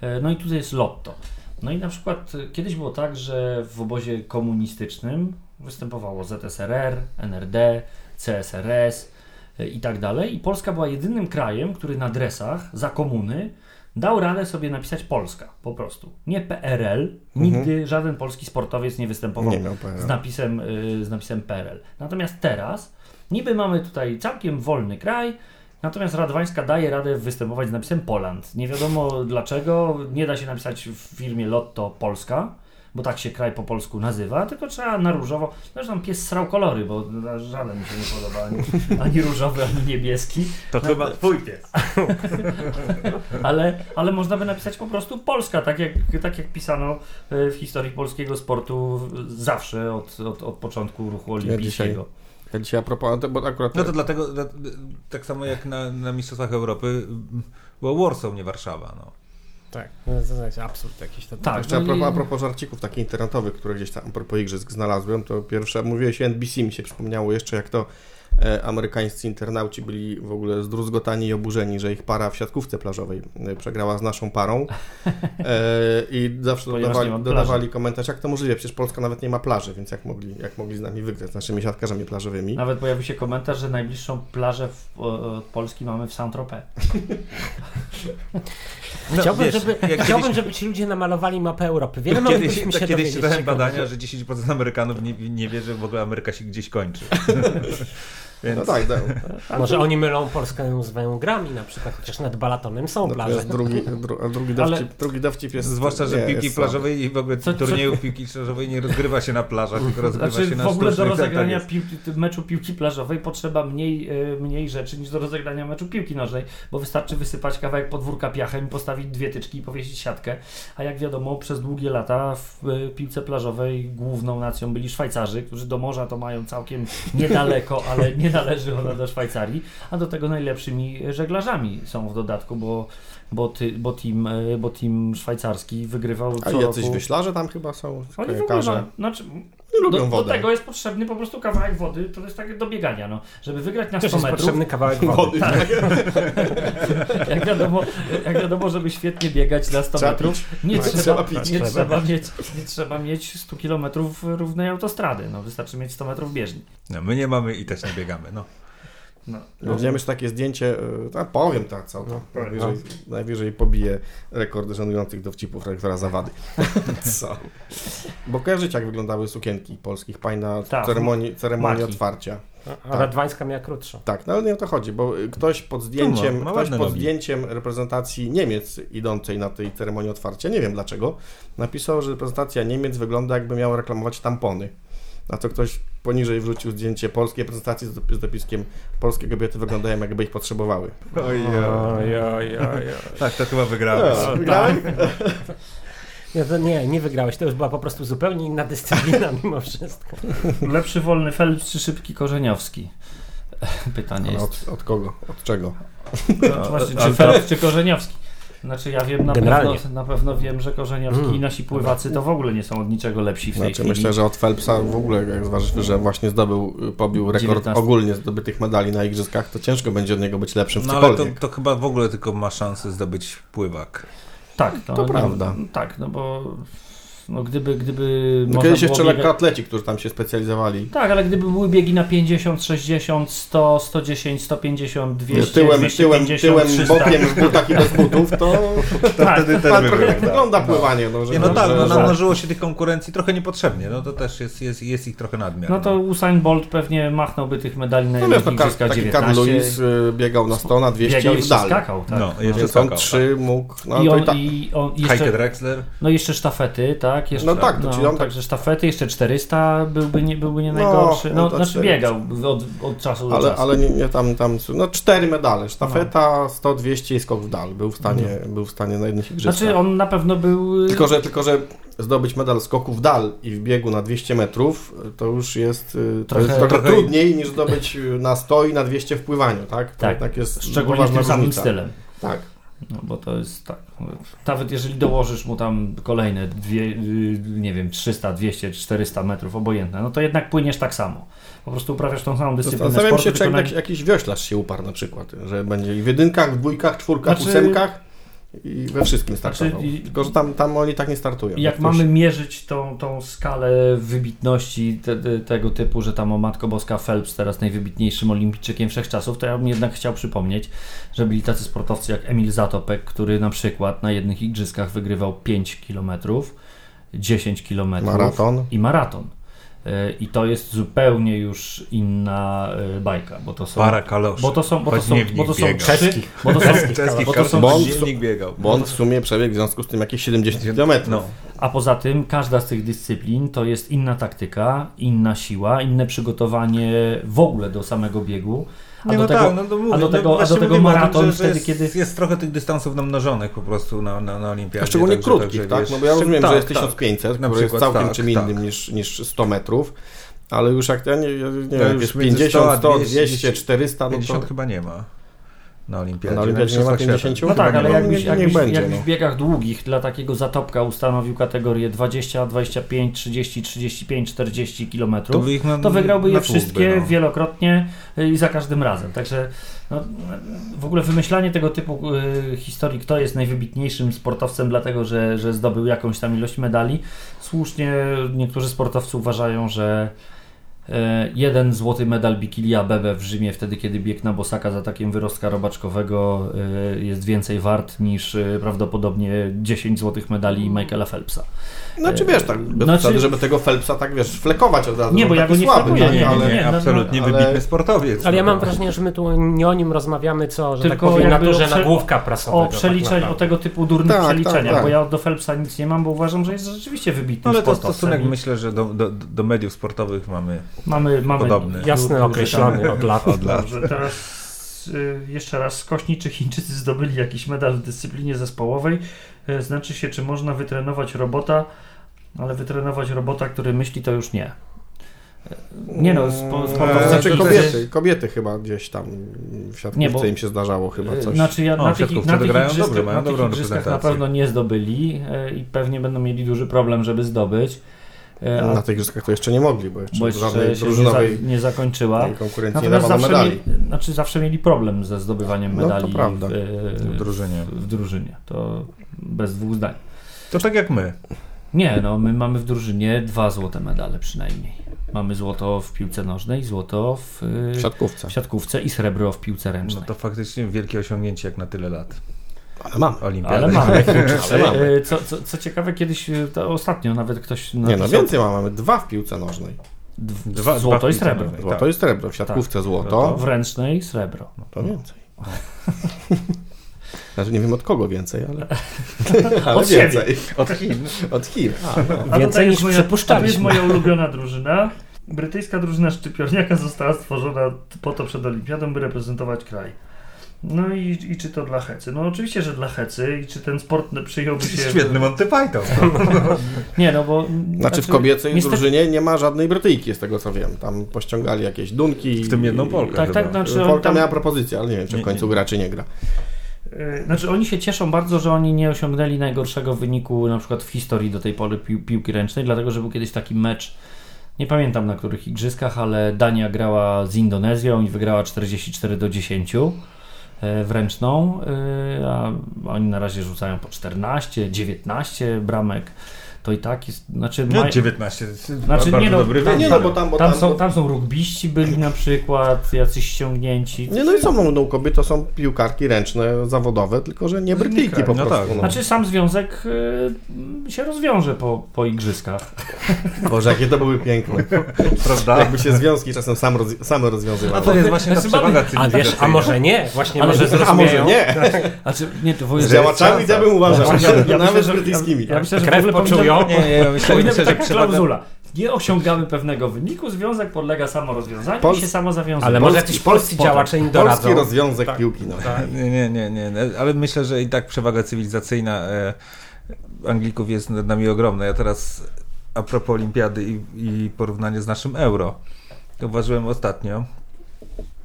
E, No i tutaj jest Lotto. No i na przykład e, kiedyś było tak, że w obozie komunistycznym występowało ZSRR, NRD, CSRS e, i tak dalej. I Polska była jedynym krajem, który na dresach za komuny dał radę sobie napisać Polska, po prostu. Nie PRL. Nigdy żaden polski sportowiec nie występował Nie z napisem, y, z napisem PRL. Natomiast teraz niby mamy tutaj całkiem wolny kraj, natomiast Radwańska daje radę występować z napisem Poland. Nie wiadomo dlaczego, nie da się napisać w firmie Lotto Polska, bo tak się kraj po polsku nazywa, tylko trzeba na różowo. Zresztą pies srał kolory, bo żaden mi się nie podoba, ani, ani różowy, ani niebieski. To chyba twój pies. Ale, ale można by napisać po prostu Polska, tak jak, tak jak pisano e, w historii polskiego sportu zawsze od, od, od początku ruchu olimpijskiego. Ja dzisiaj a propos, bo akurat... No to dlatego, dla- tak samo jak na, na Mistrzostwach Europy, było Warsaw, nie Warszawa. No. Tak, no, to jest absurd jakiś. To, Tak, Jeszcze a no propos, i- a propos żarcików takich internetowych, które gdzieś tam a propos igrzysk znalazłem, to pierwsze, mówiłeś o NBC, mi się przypomniało jeszcze, jak to amerykańscy internauci byli w ogóle zdruzgotani i oburzeni, że ich para w siatkówce plażowej e, przegrała z naszą parą e, i zawsze dodawali, dodawali komentarz, jak to możliwe, przecież Polska nawet nie ma plaży, więc jak mogli, jak mogli z nami wygrać, z naszymi siatkarzami plażowymi. Nawet pojawił się komentarz, że najbliższą plażę w, od Polski mamy w Saint-Tropez. No, Chciałbym, wiesz, żeby, jak chciałbym kiedyś- żeby ci ludzie namalowali mapę Europy. Wiele Kiedyś, się kiedyś czytałem badania, że 10% Amerykanów nie, nie wie, że w ogóle Ameryka się gdzieś kończy. Więc... No tak, da, Może oni mylą Polskę z Węgrami na przykład, chociaż nad Balatonem są no to plaże. jest drugi, dru, a drugi, Ale- dowcip, drugi dowcip jest... Zwłaszcza, że nie, piłki plażowej i w ogóle Co- co- turniejów piłki plażowej nie rozgrywa się na plażach, tylko rozgrywa Znaczy się na w ogóle do rozegrania tak piłki, meczu piłki plażowej potrzeba mniej, e, mniej rzeczy niż do rozegrania meczu piłki nożnej, bo wystarczy wysypać kawałek podwórka piachem postawić dwie tyczki i powiesić siatkę. A jak wiadomo, przez długie lata w e, piłce plażowej główną nacją byli Szwajcarzy, którzy do morza to mają całkiem niedaleko, ale nie należy ona do Szwajcarii, a do tego najlepszymi żeglarzami są w dodatku, bo, bo, ty, bo, team, e, bo team szwajcarski wygrywał A co jacyś roku. wyślarze tam chyba są? Oni w ogóle, Kojarze. znaczy, Nie lubią do, do wodę. tego jest potrzebny po prostu kawałek wody, to jest takie do biegania, no. Żeby wygrać na Też 100 jest metrów, potrzebny kawałek wody. Wody, tak. jak wiadomo, jak wiadomo, żeby świetnie biegać na 100 Trzeba metrów, nie, Tak, trzeba, trzeba pić. nie, Trzeba. mieć, nie trzeba mieć 100 km równej autostrady, no. Wystarczy mieć 100 metrów bieżni. No, my nie mamy i też nie biegamy. No. No. No, Widziałem jeszcze takie zdjęcie, y, a powiem tak, co No, to. Najwyżej, najwyżej pobije rekord żenujących dowcipów rektora Zawady. co? Bo kojarzycie, jak wyglądały sukienki polskich pań na Tak. ceremonii, ceremonii Maki. otwarcia. A Radwańska miała krótszą. Tak, no ale nie o to chodzi, bo y, ktoś pod zdjęciem, ma ktoś pod nogi. zdjęciem reprezentacji Niemiec idącej na tej ceremonii otwarcia, nie wiem dlaczego, napisał, że reprezentacja Niemiec wygląda jakby miała reklamować tampony. Na co ktoś poniżej wrzucił zdjęcie polskiej reprezentacji z dop- z dopiskiem polskie kobiety wyglądają jakby ich potrzebowały. Oj, Oj, oj, oj. Tak, to chyba wygrałeś. No, wygrałem? Nie, to nie, nie wygrałeś. To już była po prostu zupełnie inna dyscyplina mimo wszystko. Lepszy wolny Phelps czy szybki Korzeniowski? Pytanie Ale jest. od, od kogo? Od czego? No, właśnie, czy Phelps czy Korzeniowski? Znaczy ja wiem, na Generalnie. pewno, na pewno wiem, że Korzeniowski Mm. i nasi pływacy to w ogóle nie są od niczego lepsi w tej Znaczy chwili. myślę, że od Phelpsa w ogóle, jak zważysz, że właśnie zdobył, pobił rekord 19. ogólnie zdobytych medali na igrzyskach, to ciężko będzie od niego być lepszym w No ale to, to chyba w ogóle tylko ma szansę zdobyć pływak. Tak, to, To no, prawda. Tak, no bo no gdyby, gdyby No, kiedyś jeszcze biegać- lekkoatleci, którzy tam się specjalizowali. Tak, ale gdyby były biegi na 50, 60, 100, 110, 150, 200, tyłem, 250, tyłem, tyłem 300. bokiem w butach i bez butów, to Tak, wtedy by trochę wygrał. wygląda pływanie. No, że, no tak, że, no, że, namnożyło się tych konkurencji trochę niepotrzebnie, no to też jest, jest, jest ich trochę nadmiar. no to Usain Bolt pewnie machnąłby tych medali na no wiesz, no, Kar- igrzyskach taki 19. Carl Lewis y, biegał na 100, na 200 biegał i w jeszcze dal. skakał, tak. No, jeszcze Więc on skakał, trzy mógł, no I to on, i tak. i on Heike jeszcze, Drexler. no jeszcze sztafety, tak? Jeszcze, No tak, to czyli on tak- także sztafety, jeszcze 400 byłby nie, byłby nie najgorszy. no No, znaczy 400. biegał od, od czasu do Ale, czasu. ale nie, nie tam, tam, no cztery medale, sztafeta, 100, 200 i skok w dal. Był w stanie, był w stanie na jednych igrzyskach. Znaczy on na pewno był... Tylko że, tylko, że zdobyć medal skoku w dal i w biegu na 200 metrów, to już jest, y, Trochę- jest trochę, trochę- trudniej niż zdobyć y, na 100 i na 200 w pływaniu, tak? To Tak, jest Szczególnie tym samym stylem. Tak. No bo to jest tak. Nawet jeżeli dołożysz mu tam kolejne dwie, y, nie wiem, 300, 200, 400 metrów, obojętne, no to jednak płyniesz tak samo. Po prostu uprawiasz tą samą dyscyplinę Zastanawiam sportu, się, czy na- jak, jakiś wioślarz się uparł na przykład, że będzie w jedynkach, w dwójkach, czwórkach, Znaczy- ósemkach i we wszystkim startował. Znaczy, Tylko, że tam, tam oni tak nie startują. Jak mamy mierzyć tą, tą skalę wybitności te, te, tego typu, że tam o Matko Boska Phelps teraz najwybitniejszym olimpijczykiem wszechczasów, to ja bym jednak chciał przypomnieć, że byli tacy sportowcy jak Emil Zatopek, który na przykład na jednych igrzyskach wygrywał 5 km, 10 km Maraton. i maraton. E, I to jest zupełnie już inna e, bajka, bo to są. Para kaloszy. Bo to są, bo to są, bo to są trzy, Czeskich. bo to są, Czeski bo to są, Bond- dziennik biegał. Bo on w sumie przebiegł w związku z tym jakieś 70 km. No. A poza tym każda z tych dyscyplin to jest inna taktyka, inna siła, inne przygotowanie w ogóle do samego biegu. A Nie, do no tego, tak, no to mówię, a do no tego, a właśnie do tego mówimy o tym, maraton że- że wtedy, jest, kiedy. Jest trochę tych dystansów namnożonych po prostu na, na, na olimpiadzie. A szczególnie także- krótkich, tak? wiesz, No bo ja rozumiem, tak, że jest tak. 1500, Na które jest przykład, całkiem tak, czym tak. innym niż, niż 100 metrów, ale już jak ja nie, nie Ja wiem, jak już jest między 50, 100 a 100, 200, 200, 400, no 50 to... chyba nie ma na olimpiadzie. Na olimpiadzie nie ma mistrzostwach 50? świata. No tak, ale jakbyś, jakbyś, będzie, jakbyś no. w biegach długich dla takiego zatopka ustanowił kategorię 20, 25, 30, 35, 40 km, To, by ich na, to wygrałby je wszystkie no. wielokrotnie i za każdym razem. Także no, w ogóle wymyślanie tego typu y, historii, kto jest najwybitniejszym sportowcem, dlatego że, że zdobył jakąś tam ilość medali, słusznie niektórzy sportowcy uważają, że Jeden złoty medal Bikilia Bebe w Rzymie, wtedy kiedy biegł na bosaka za takiem wyrostka robaczkowego e, jest więcej wart niż e, prawdopodobnie 10 złotych medali Michaela Phelpsa. Znaczy wiesz, tak, bez Znaczy- żeby tego Phelpsa tak wiesz, flekować od razu. Nie, bo ja go nie słaby, flekuję, tak, nie, nie, ale... nie, nie. no, absolutnie no, wybitny ale- sportowiec. Ale ja no. mam wrażenie, że my tu nie o nim rozmawiamy, co, że Tylko tak powiem, naturze o prze- nagłówka prasowego. O przeliczeniu, tak o tego typu durnych Tak, przeliczeniach, tak, tak. bo ja do Phelpsa nic nie mam, bo uważam, że jest rzeczywiście wybitnym No ale to sportowcem. stosunek I myślę, że do, do, do mediów sportowych mamy Mamy, mamy Podobny. Jasny, określony od lat. od lat. Dobrze, teraz y, jeszcze raz skośni, czy Chińczycy zdobyli jakiś medal w dyscyplinie zespołowej. Y, Znaczy się, czy można wytrenować robota, ale wytrenować robota, który myśli, to już nie. Y, Nie no, spo, Eee, sportowcy, Znaczy kobiety, kobiety chyba gdzieś tam w siatkówce Nie, bo- im się zdarzało chyba coś. Znaczy ja O, na tych, na tych igrzyskach, dobrze, mają na tych igrzyskach na pewno nie zdobyli i pewnie będą mieli duży problem, żeby zdobyć. Y, a- Na tych igrzyskach to jeszcze nie mogli, bo jeszcze, bo jeszcze żadnej się nie, drużynowej za, nie zakończyła. konkurencji nie Natomiast zawsze medali. mieli, znaczy zawsze mieli problem ze zdobywaniem No, to medali prawda. w, w drużynie. w drużynie. To bez dwóch zdań. To tak jak my. Nie, no my mamy w drużynie dwa złote medale przynajmniej. Mamy złoto w piłce nożnej, złoto w, y, W siatkówce. w siatkówce i srebro w piłce No ręcznej. to faktycznie wielkie osiągnięcie jak na tyle lat. Ale mam. Olimpiady. Ale mamy. Ale mamy. Y, Co, co, co ciekawe, kiedyś, y, to ostatnio nawet ktoś Nie no, więcej mam. Mamy dwa w piłce nożnej. dw- Dwa- złoto dwa i srebro. nożnej. Złoto Tak. i srebro. W siatkówce złoto. W ręcznej srebro. To więcej. Znaczy nie wiem od kogo więcej, ale, ale Od siebie. więcej. Od Chin. Od Chin. A, no. A Więcej niż moja, To jest moja ulubiona drużyna. Brytyjska drużyna szczypiorniaka została stworzona po to przed olimpiadą, by reprezentować kraj. No i, i czy to dla Hecy? No oczywiście, że dla Hecy i czy ten sport przyjąłby się... Świetny Monty Python. Nie, no bo... Znaczy w kobiecej niestety- drużynie nie ma żadnej Brytyjki, z tego co wiem. Tam pościągali jakieś dunki. W tym jedną Polkę. Tak, chyba. tak, znaczy Polka tam, miała propozycję, ale nie wiem, czy Nie, w końcu nie. gra, czy nie gra. e, Znaczy oni się cieszą bardzo, że oni nie osiągnęli najgorszego wyniku na przykład w historii do tej pory pił, piłki ręcznej, dlatego że był kiedyś taki mecz, nie pamiętam na których igrzyskach, ale Dania grała z Indonezją i wygrała 44 do 10 e, w ręczną, e, a oni na razie rzucają po 14, 19 bramek. To i tak jest, znaczy... No, maj- 19. to jest Znaczy, bardzo nie no, dobry tam-. Nie no, bo tam, bo Tam tam, są, tam są rugbiści byli na przykład, jacyś ściągnięci. Nie no i są no, no, kobiety, to są piłkarki ręczne, zawodowe, tylko że nie Brytyjki po No prostu. tak. No. Znaczy sam związek y, się rozwiąże po, po igrzyskach. Boże, jakie to były piękne. Prawda? Jakby się związki czasem sam roz, same rozwiązywały. A to jest właśnie ta przewaga A wiesz, a może nie? Właśnie A może może- A może zrozumieją. nie? Znaczy, nie, to Z wojsko. działaczami to ja bym uważał, Ja- ja z że- brytyjskimi. Ja, ja myślę, że Krew poczują? Powinna- Nie, nie, ja myślę, myślę że taka klauzula. Nie osiągamy pewnego wyniku, związek podlega samorozwiązaniu Pols- i się samo zawiązuje. Ale może Polski- jakiś Polski- działacze im Polski doradzą. rozwiązek piłki. No. Nie, nie, nie, nie, nie, ale myślę, że i tak przewaga cywilizacyjna e, Anglików jest nad nami ogromna. Ja teraz a propos olimpiady i, i porównanie z naszym euro, zauważyłem ostatnio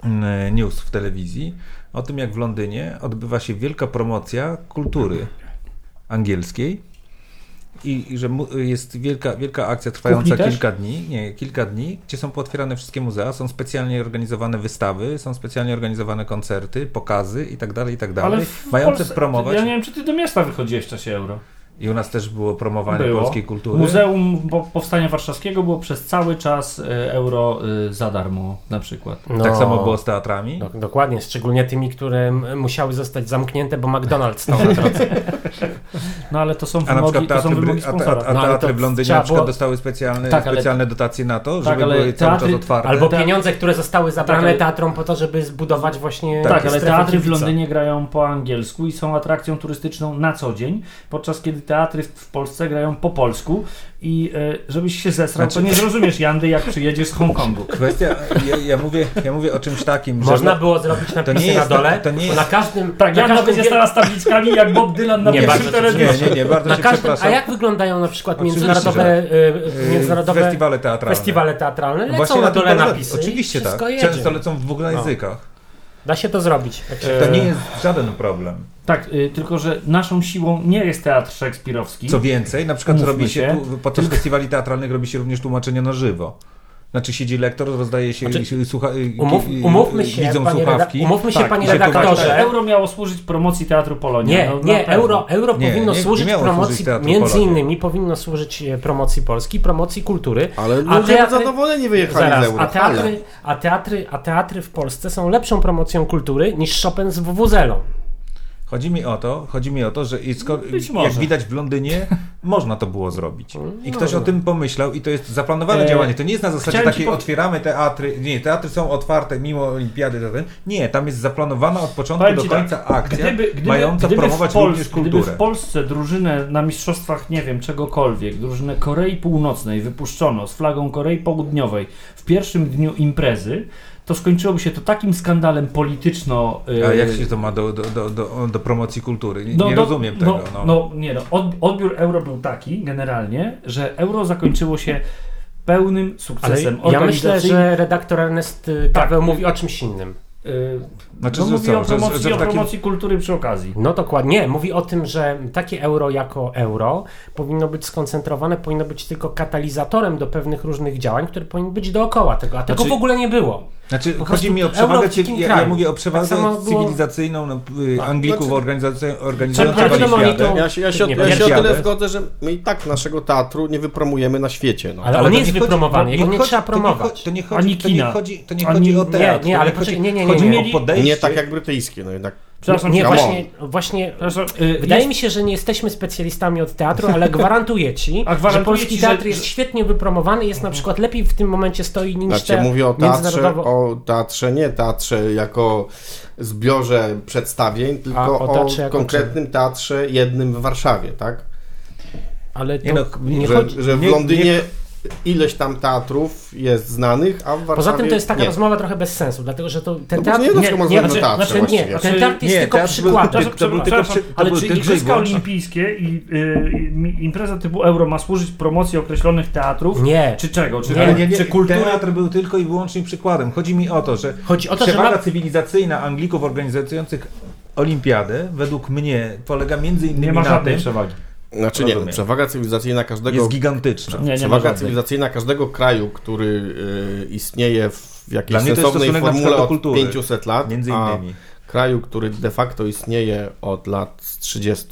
mm, news w telewizji o tym, jak w Londynie odbywa się wielka promocja kultury angielskiej i, i że mu- jest wielka, wielka akcja trwająca kilka dni, nie, kilka dni, gdzie są pootwierane wszystkie muzea, są specjalnie organizowane wystawy, są specjalnie organizowane koncerty, pokazy i tak dalej, i tak dalej, Ale mające Polsce- promować. Ja nie wiem, czy ty do miasta wychodziłeś w czasie euro. I u nas też było promowanie Było. polskiej kultury. Muzeum po- Powstania Warszawskiego było przez cały czas y, euro y, za darmo na przykład. No. Tak samo było z teatrami. Do, dokładnie, szczególnie tymi, które musiały zostać zamknięte, bo McDonald's stał na drodze. No ale to są A na wymogi, to są teatry, wymogi a, sponsora. a, a No, ale teatry w Londynie na przykład było- dostały specjalne, Tak, ale- specjalne dotacje na to, Tak, żeby ale były cały teatry- czas otwarte. Albo Te- pieniądze, które zostały zabrane Tak, ale- teatrom po to, żeby zbudować właśnie Tak, takie ale teatry w. Londynie grają po angielsku i są atrakcją turystyczną na co dzień, podczas kiedy teatry w- Polsce grają po polsku i e, żebyś się zesrał, to Znaczy- nie zrozumiesz Jandy, jak przyjedziesz z Hongkongu. Kwestia, ja, ja, mówię, ja mówię o czymś takim, Można że... było zrobić napisy nie jest- na dole, to nie jest- na każdym... Tak, na Janda każdym będzie stała z tabliczkami jak Bob Dylan na Nie, pierwszym telewizji. Nie, nie, nie, bardzo na każdym, przepraszam. a jak wyglądają na przykład międzynarodowe, y, Yy, międzynarodowe Festiwale teatralne. festiwale teatralne? Lecą Właśnie na dole polega- napisy Oczywiście tak. jedzie. Często lecą w dwóch No. językach. Da się to zrobić. jak się- To nie jest żaden problem. Tak, y, tylko że naszą siłą nie jest teatr szekspirowski. Co więcej, na przykład Umówmy robi się, się. tu, podczas festiwali teatralnych robi się również tłumaczenie na żywo. Znaczy siedzi lektor, rozdaje się, Znaczy, słucha, Umów, umówmy się, widzą panie, reda- słuchawki. umówmy się Tak, panie redaktorze. Euro miało służyć promocji Teatru Polonia. Nie, no, nie, euro, euro Nie, powinno nie- nie służyć miało promocji, służyć między Polonia. innymi powinno służyć e, promocji Polski, promocji kultury. Ale A ludzie teatry- zadowoleni wyjechali Zaraz, z euro. a teatry, a, teatry, a teatry w Polsce są lepszą promocją kultury niż Chopin z Wuzelą. Chodzi mi o to, chodzi mi o to, że Być jak widać w Londynie, można to było zrobić. I ktoś o tym pomyślał i to jest zaplanowane E, działanie. To nie jest na zasadzie takiej po- otwieramy teatry, nie, teatry są otwarte mimo olimpiady. Nie, tam jest zaplanowana od początku Powiem do ci tak, końca akcja, Gdyby, gdyby, mająca gdyby, promować w Pols- również gdyby kulturę. w Polsce drużynę na mistrzostwach, nie wiem, czegokolwiek, drużynę Korei Północnej wypuszczono z flagą Korei Południowej w pierwszym dniu imprezy, to skończyłoby się to takim skandalem polityczno... A jak się to ma do, do, do, do, do promocji kultury? Nie, no, nie rozumiem no, tego. No. No, nie no, od, odbiór euro był taki generalnie, że euro zakończyło się pełnym Ale sukcesem ja myślę, że redaktor Ernest y, Paweł mówi o czymś innym. Yy, Znaczy, no że mówi co, o że- promocji, że w o takim- promocji kultury przy okazji. No dokładnie. Nie, mówi o tym, że takie euro jako euro powinno być skoncentrowane, powinno być tylko katalizatorem do pewnych różnych działań, które powinny być dookoła tego, a tego Znaczy- w ogóle nie było. Znaczy, Po chodzi mi o przewagę, ja, ja mówię o przewagę Tak cywilizacyjną no, y, Anglików znaczy- organizujących olimpiadę. demonitu- Ja się, ja się, Nie, ja się o tyle zgodzę, że my i tak naszego teatru nie wypromujemy na świecie. No. Ale, Ale on to jest nie wypromowany, jego nie chodzi- trzeba to nie promować. chodzi- To nie Ani chodzi, to nie kina. chodzi, to nie o nie, teatr. nie, to ale chodzi, nie, nie, nie, chodzi nie. mi o Mieli- podejście. Nie tak jak brytyjskie, no jednak. Przepraszam Nie, właśnie, właśnie Przepraszam, yy, wydaje jest- mi się, że nie jesteśmy specjalistami od teatru, ale gwarantuję ci, A gwarantuję że polski ci, że- teatr jest że- świetnie wypromowany, jest na przykład lepiej w tym momencie stoi niż Znaczy, te mówię o teatrze, międzynarodowo... o teatrze, nie teatrze jako zbiorze przedstawień, tylko o o, teatrze jako konkretnym teatrze jednym w Warszawie, tak? Ale to Nie no, nie że, chodzi... że w nie- Londynie ileś tam teatrów jest znanych, a w Warszawie Poza tym to jest taka nie. rozmowa trochę bez sensu, dlatego że to ten No teatr... nie można znaczy- na teatrze znaczy, właściwie. nie, ten teatr jest Nie, tylko teatr był- przykładem. teatr- to był tylko przy- to ale był czy Igrzyska Olimpijskie i y, impreza typu Euro ma służyć promocji określonych teatrów? Nie. Czy czego? Czy, Ale nie, nie, czy kultury? Teatr był tylko i wyłącznie przykładem. Chodzi mi o to, że Chodzi o to, że przewaga ma... cywilizacyjna Anglików organizujących olimpiadę według mnie polega między innymi Nie ma na żadnej tym, przewagi. Znaczy nie, Rozumiem. przewaga cywilizacyjna każdego jest gigantyczna. Nie, nie Przewaga cywilizacyjna każdego kraju, który y, istnieje w Dla jakiejś jest sensownej formule od kultury. 500 lat, Między a innymi. Kraju, który de facto istnieje od lat 30,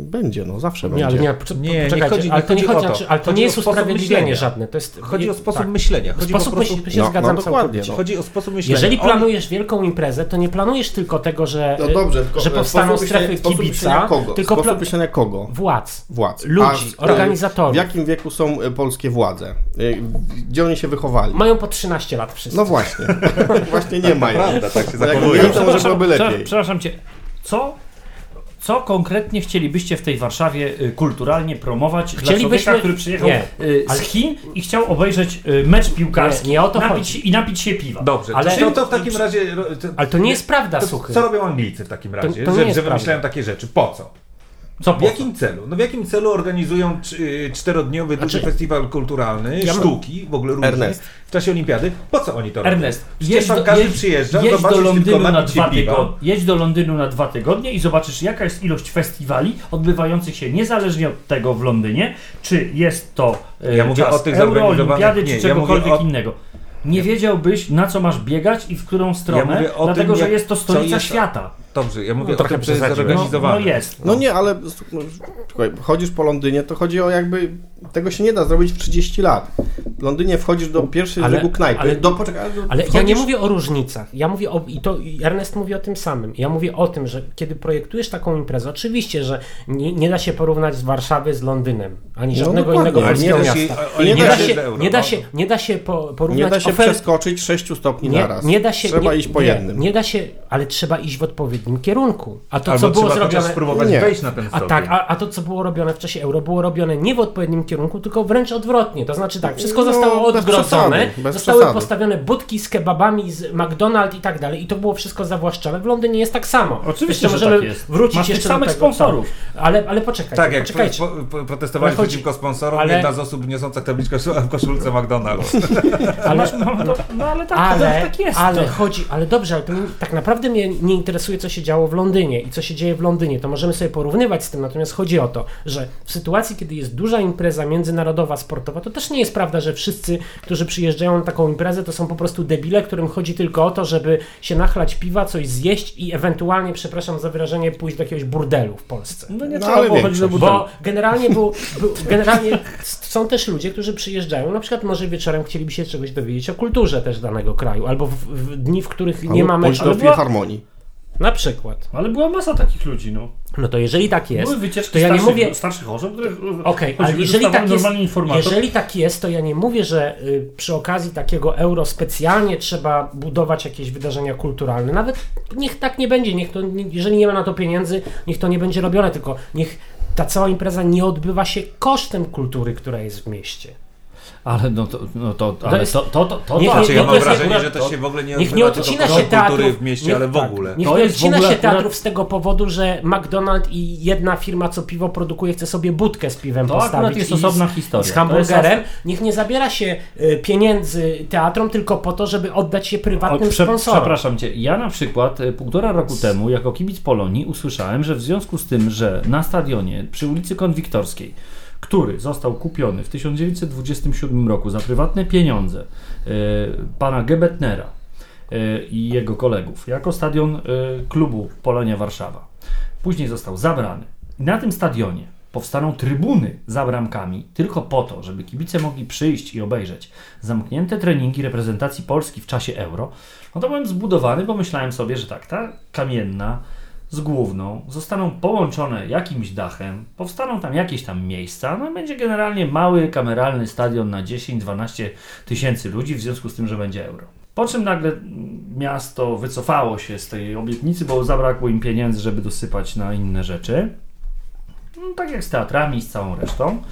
będzie, no zawsze Nie, będzie. ale nie, Nie, nie chodzi- ale nie to nie chodzi chodzi, o to. ale to Chodzi nie jest usprawiedliwienie myślenia. żadne, to jest... Chodzi o sposób tak. myślenia. Chodzi po Sposób prostu... myślenia, się No, zgadzam no dokładnie, no. Chodzi o sposób myślenia. Jeżeli planujesz wielką imprezę, to nie planujesz tylko tego, że, No dobrze, tylko że powstaną sposób myślenia- strefy myślenia kibica, kogo? tylko Sposób myślenia kogo? władz. Władz. Ludzi, A, organizatorów. W jakim wieku są e, polskie władze? E, Gdzie oni się wychowali? Mają po 13 lat wszyscy. No właśnie. właśnie nie mają. Prawda, tak się No zachowują. To byłoby prze- lepiej. Przepraszam cię, co, co konkretnie chcielibyście w tej Warszawie y, kulturalnie promować dla Chcielibyśmy- człowieka, który przyjechał nie, y, z ale- Chin i chciał obejrzeć y, mecz piłkarski Nie, nie o to napić, chodzi. i napić się piwa? Dobrze, Ale- to, to w takim razie... To, Ale to nie jest prawda, to, suchy. co robią Anglicy w takim razie, to nie że, że wymyślają takie rzeczy? Po co? Co W jakim celu? No w jakim celu organizują y, czterodniowy duży Znaczy- festiwal kulturalny, Ja mam- sztuki, w ogóle różne, Ernest. w czasie olimpiady? Po co oni to robią? Ernest, jedź do, każdy jedź, przyjeżdża, jedź do Londynu na dwa tygodnie. Jedź do Londynu na dwa tygodnie i zobaczysz jaka jest ilość festiwali odbywających się niezależnie od tego w Londynie, czy jest to e, Ja mówię czas o tych Euro, Olimpiady, nie, czy ja czegokolwiek o- innego. Nie wiedziałbyś na co masz biegać i w którą stronę, o dlatego tym, że jest to stolica jest- świata. Dobrze, ja mówię No, o trochę tym, przesadziłeś. No, zorganizowane. no jest. No nie, ale no, słuchaj, chodzisz po Londynie, to chodzi o jakby. Tego się nie da zrobić w 30 lat. W Londynie wchodzisz do pierwszej Ale- ale, knajpy. ale- do, poczekaj, ale, Ale ja wchodzisz- nie mówię o różnicach. Ja mówię o, i to i Ernest mówi o tym samym. Ja mówię o tym, że kiedy projektujesz taką imprezę, oczywiście, że nie, nie da się porównać z Warszawy z Londynem, ani No żadnego dokładnie, innego polskiego da się- miasta. nie, nie da się, nie da no. się, nie da się po, porównać Nie da się ofert- przeskoczyć 6 stopni nie, naraz. nie da się, Trzeba nie, iść po nie, jednym. Nie da się, ale trzeba iść w odpowiednim kierunku. A to, Albo co było zrobione. spróbować Nie. wejść na ten A tak, a, a to, co było robione w czasie euro, było robione nie w odpowiednim kierunku, tylko wręcz odwrotnie. To znaczy tak, wszystko No, zostało bez odgrodzone, przesady, zostały przesady. postawione budki z kebabami, z McDonald's i tak dalej i to było wszystko zawłaszczane. W Londynie jest tak samo. Oczywiście, Jeszcze że możemy tak jest. wrócić Masz jeszcze samych do tego. sponsorów. Ale, ale poczekajcie, Tak, jak poczekajcie. po, protestowali Ale chodzi- przeciwko sponsorom, ale- jedna z osób niosąca tabliczkę w koszulce McDonald's. Ale, No, no, no ale tak, ale, tak jest. ale to. chodzi, ale dobrze, ale tak naprawdę mnie nie interesuje, co się działo w Londynie i co się dzieje w Londynie. To możemy sobie porównywać z tym, natomiast chodzi o to, że w sytuacji, kiedy jest duża impreza międzynarodowa, sportowa, to też nie jest prawda, że wszyscy, którzy przyjeżdżają na taką imprezę, to są po prostu debile, którym chodzi tylko o to, żeby się nachlać piwa, coś zjeść i ewentualnie, przepraszam za wyrażenie, pójść do jakiegoś burdelu w Polsce. No nie No, trzeba było chodzić do burdelu. Bo generalnie, był, był, generalnie są też ludzie, którzy przyjeżdżają, na przykład może wieczorem chcieliby się czegoś dowiedzieć o kulturze też danego kraju, albo w, w dni, w których nie Albo mamy... pójść ale do filharmonii. Na przykład. Ale była masa takich ludzi, no. No to jeżeli tak jest, Były wycieczki to ja nie mówię... starszych osób, które Okej, chodziły, ale jeżeli tak, jest, jeżeli tak jest, to ja nie mówię, że y, przy okazji takiego euro specjalnie trzeba budować jakieś wydarzenia kulturalne. Nawet niech tak nie będzie, niech to, jeżeli nie ma na to pieniędzy, niech to nie będzie robione, tylko niech ta cała impreza nie odbywa się kosztem kultury, która jest w mieście. Ale no to, no to, ale jest- to, to, to, to, Niech to, nie- Znaczy, nie ja to mam jest wrażenie, akurat że to to- się w ogóle nie Niech nie odcina się teatrów w mieście, niech, ale w tak, ogóle. Niech To nie jest odcina się akurat- teatrów z tego powodu, że McDonald's i jedna firma, co piwo produkuje, chce sobie budkę z piwem To postawić. akurat jest z- osobna historia. Z To hamburgerem. jest Niech nie zabiera się y, pieniędzy teatrom tylko po to, żeby oddać O, prywatnym prze, sponsorom. przepraszam cię, ja na przykład e, półtora roku temu jako kibic Polonii usłyszałem, że w związku z tym, że na stadionie przy ulicy Konwiktorskiej, który został kupiony w 1927 roku za prywatne pieniądze e, pana Gebetnera e, i jego kolegów, jako stadion e, klubu Polonia Warszawa, później został zabrany. Na tym stadionie powstaną trybuny za bramkami tylko po to, żeby kibice mogli przyjść i obejrzeć zamknięte treningi reprezentacji Polski w czasie Euro, no to byłem zbudowany, bo myślałem sobie, że tak, ta kamienna z główną zostaną połączone jakimś dachem, powstaną tam jakieś tam miejsca, no będzie generalnie mały kameralny stadion na 10-12 tysięcy ludzi w związku z tym, że będzie Euro. Po czym nagle miasto wycofało się z tej obietnicy, bo zabrakło im pieniędzy, żeby dosypać na inne rzeczy. No, tak jak z teatrami i z całą resztą.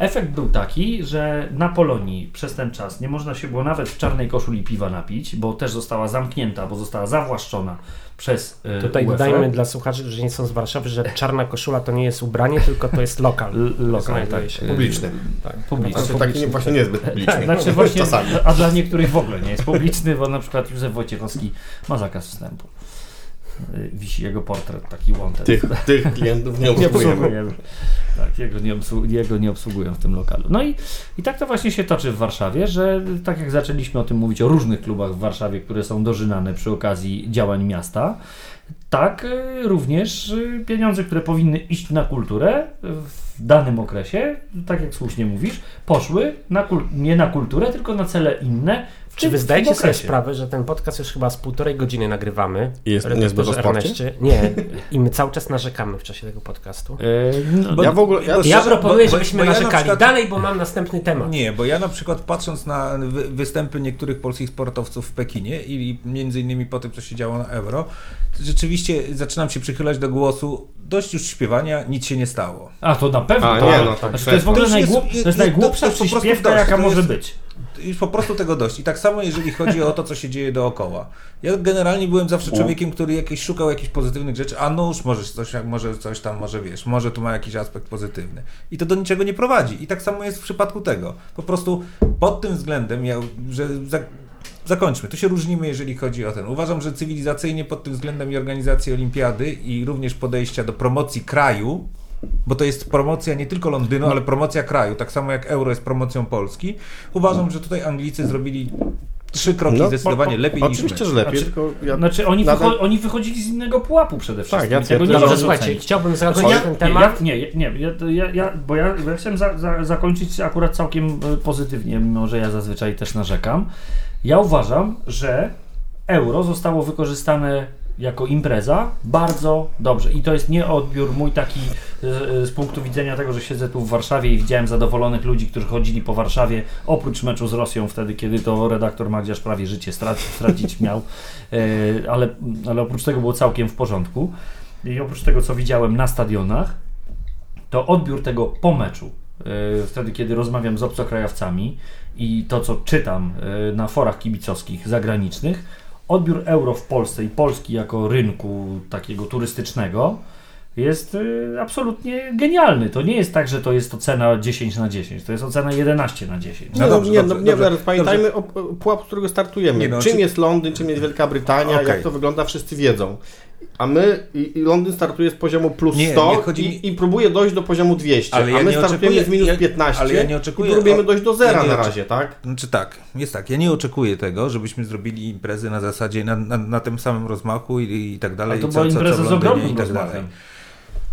Efekt był taki, że na Polonii przez ten czas nie można się było nawet w czarnej koszuli piwa napić, bo też została zamknięta, bo została zawłaszczona przez e, Tutaj UEFA. dodajmy dla słuchaczy, którzy nie są z Warszawy, że czarna koszula to nie jest ubranie, tylko to jest lokal. Lokal, tak. się. Publiczny. Publiczny. Znaczy taki nie, właśnie niezbyt publiczny. Tak, znaczy właśnie, Czasami. a dla niektórych w ogóle nie jest publiczny, bo na przykład Józef Wojciechowski ma zakaz wstępu. Y, Wisi jego portret, taki wanted. Tych, tych klientów nie obsługujemy. Tak, jego nie, obsłu- jego nie obsługują w tym lokalu. No i, i tak to właśnie się toczy w Warszawie, że tak jak zaczęliśmy o tym mówić, o różnych klubach w Warszawie, które są dożynane przy okazji działań miasta, tak y, również y, pieniądze, które powinny iść na kulturę w danym okresie, tak jak słusznie mówisz, poszły na nie na kulturę, tylko na cele inne. Czy wy zdajecie sobie sprawę, że ten podcast już chyba z półtorej godziny nagrywamy? I jest niezbyt? Erneście? Nie, i my cały czas narzekamy w czasie tego podcastu. Y, no, Bo- Ja w ogóle... Ja, Ja proponuję, bo- żebyśmy bo ja na narzekali przykład- dalej, bo mam następny temat. Nie, bo ja na przykład patrząc na wy- występy niektórych polskich sportowców w Pekinie i między innymi po tym, co się działo na Euro, rzeczywiście zaczynam się przychylać do głosu dość już śpiewania, nic się nie stało. A to na pewno. A, tak. nie, no tak, Znaczy, to jest w ogóle jest- jest- najgłupsza jest przyśpiewka, jaka może być. Już po prostu tego dość. I tak samo, jeżeli chodzi o to, co się dzieje dookoła. Ja generalnie byłem zawsze człowiekiem, który jakieś szukał jakichś pozytywnych rzeczy, a no już może coś, może coś tam, może wiesz, może tu ma jakiś aspekt pozytywny. I to do niczego nie prowadzi. I tak samo jest w przypadku tego. Po prostu pod tym względem, ja, że za, zakończmy. Tu się różnimy, jeżeli chodzi o ten. Uważam, że cywilizacyjnie pod tym względem i organizacji olimpiady i również podejścia do promocji kraju, bo to jest promocja nie tylko Londynu, ale promocja kraju, tak samo jak euro jest promocją Polski. Uważam, że tutaj Anglicy zrobili trzy kroki No, zdecydowanie po- lepiej Oczywiście, niż my. że lepiej, Znaczy- tylko ja... Znaczy oni, Nadal- wycho- oni wychodzili z innego pułapu przede wszystkim. Tak, ja tego twierdzę, nie Dobrze, słuchajcie, chciałbym zakończyć ja, ten nie, temat. ja, nie, nie, ja, ja, ja, bo ja, ja chciałem za, za, zakończyć akurat całkiem e, pozytywnie, mimo że ja zazwyczaj też narzekam. Ja uważam, że euro zostało wykorzystane jako impreza bardzo dobrze. I to jest nie odbiór mój taki e, z punktu widzenia tego, że siedzę tu w Warszawie i widziałem zadowolonych ludzi, którzy chodzili po Warszawie, oprócz meczu z Rosją, wtedy kiedy to redaktor Magdziarz prawie życie stracić, miał, E, ale, ale oprócz tego było całkiem w porządku. I oprócz tego, co widziałem na stadionach, to odbiór tego po meczu, e, wtedy kiedy rozmawiam z obcokrajowcami i to, co czytam e, na forach kibicowskich zagranicznych, odbiór euro w Polsce i Polski jako rynku takiego turystycznego jest e, absolutnie genialny. To nie jest tak, że to jest ocena 10 na 10, to jest ocena 11 na 10. Nie, No no, dobrze, nie, dobrze, no, nie, dobrze, pamiętajmy o, o pułapu, z którego startujemy. Nie, no, czym czy- jest Londyn, czym jest Wielka Brytania, Okej. jak to wygląda, wszyscy wiedzą. A my, i, i Londyn startuje z poziomu plus Nie, 100 nie chodzi mi- i, i próbuje dojść do poziomu 200, Ale ja a my startujemy oczekuję- z minus ja- 15 ale ja nie oczekuję- i próbujemy dojść do ja zera nie na razie, tak? Znaczy tak, jest tak. Ja nie oczekuję tego, żebyśmy zrobili imprezy na zasadzie, na, na, na tym samym rozmachu i, i tak dalej. Ale to była impreza w z Londynie ogromnym i tak dalej.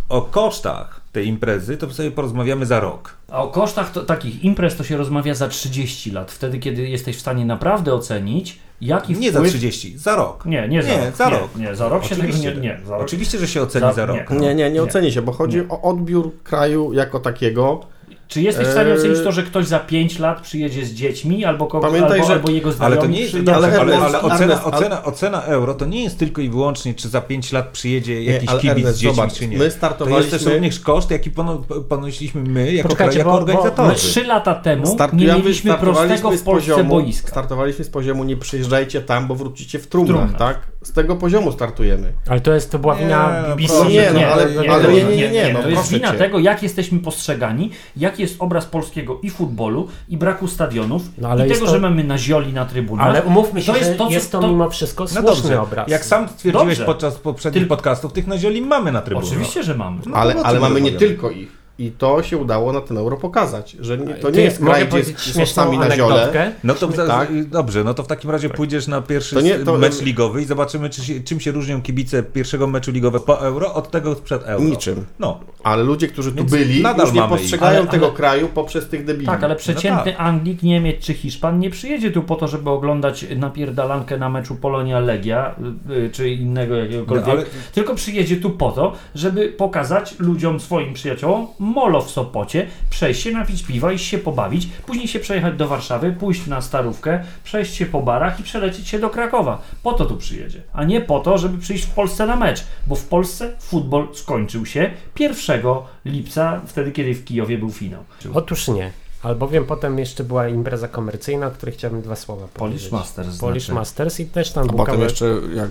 O kosztach tej imprezy to sobie porozmawiamy za rok. A o kosztach to, takich imprez to się rozmawia za 30 lat, wtedy kiedy jesteś w stanie naprawdę ocenić, jaki Nie za wpływ... 30, za rok. Nie, nie za Nie, rok. za nie, rok. Nie, za rok się tego Oczywiście, nie... nie za rok. Oczywiście, że się oceni Za- za, rok. nie. Nie, nie, nie Nie. oceni się, bo chodzi Nie. o odbiór kraju jako takiego. Czy jesteś w stanie Eee. ocenić to, że ktoś za 5 lat przyjedzie z dziećmi, albo, kogo, Pamiętaj, albo, że- albo jego znajomi Ale to nie jest, przyjadą? ale, ale, Ernest, ale ocena, Ernest, ale- ocena, ocena euro to nie jest tylko i wyłącznie, czy za 5 lat przyjedzie Nie, jakiś ale kibic Ernest, z dziećmi, zobacz, czy nie. my To jest startowaliśmy- też również koszt, jaki pono, ponosiliśmy my jako, Poczekajcie, jako bo- bo organizatorzy. Trzy lata temu nie mieliśmy prostego w z Polsce poziomu, boiska. startowaliśmy z poziomu nie przyjeżdżajcie tam, bo wrócicie w trumnach, trumnach. tak? Z tego poziomu startujemy. Ale to jest, to była wina Nie, BBC. proszę, nie, no, że- ale- nie, ale nie, nie, nie, nie, no, to jest wina cię. tego, jak jesteśmy postrzegani, jaki jest obraz polskiego i futbolu, i braku stadionów, No, ale i tego, to- że mamy na zioli na trybunach. Ale umówmy się, To jest że to, jest to to- mimo wszystko No słuszny dobrze, obraz. jak sam stwierdziłeś Dobrze. podczas poprzednich podcastów, tych nazioli mamy na trybunach. Oczywiście, że mamy. No ale ale mamy nie tylko ich. I to się udało na tym euro pokazać, że nie, to nie jest kraj, gdzie są sami na ziole. No to za, Tak. dobrze, no to w takim razie pójdziesz na pierwszy To nie- to- mecz ligowy i zobaczymy, czy się, czym się różnią kibice pierwszego meczu ligowego po euro od tego sprzed euro. Niczym. No, Ale ludzie, którzy tu Więc byli, nadal już nie postrzegają Ale- tego ale- kraju poprzez tych debili. Tak, ale przeciętny tak. Anglik, Niemiec czy Hiszpan nie przyjedzie tu po to, żeby oglądać napierdalankę na meczu Polonia-Legia y, y, czy innego jakiegokolwiek, No, ale- tylko przyjedzie tu po to, żeby pokazać ludziom, swoim przyjaciołom molo w Sopocie, przejść się, napić piwa, iść się pobawić, później się przejechać do Warszawy, pójść na Starówkę, przejść się po barach i przelecieć się do Krakowa. Po to tu przyjedzie, a nie po to, żeby przyjść w Polsce na mecz, bo w Polsce futbol skończył się 1 lipca, wtedy kiedy w Kijowie był finał. Otóż nie. Albowiem potem jeszcze była impreza komercyjna, o której chciałbym dwa słowa powiedzieć. Polish Masters Polish znaczy. Masters i też tam A był potem jeszcze jak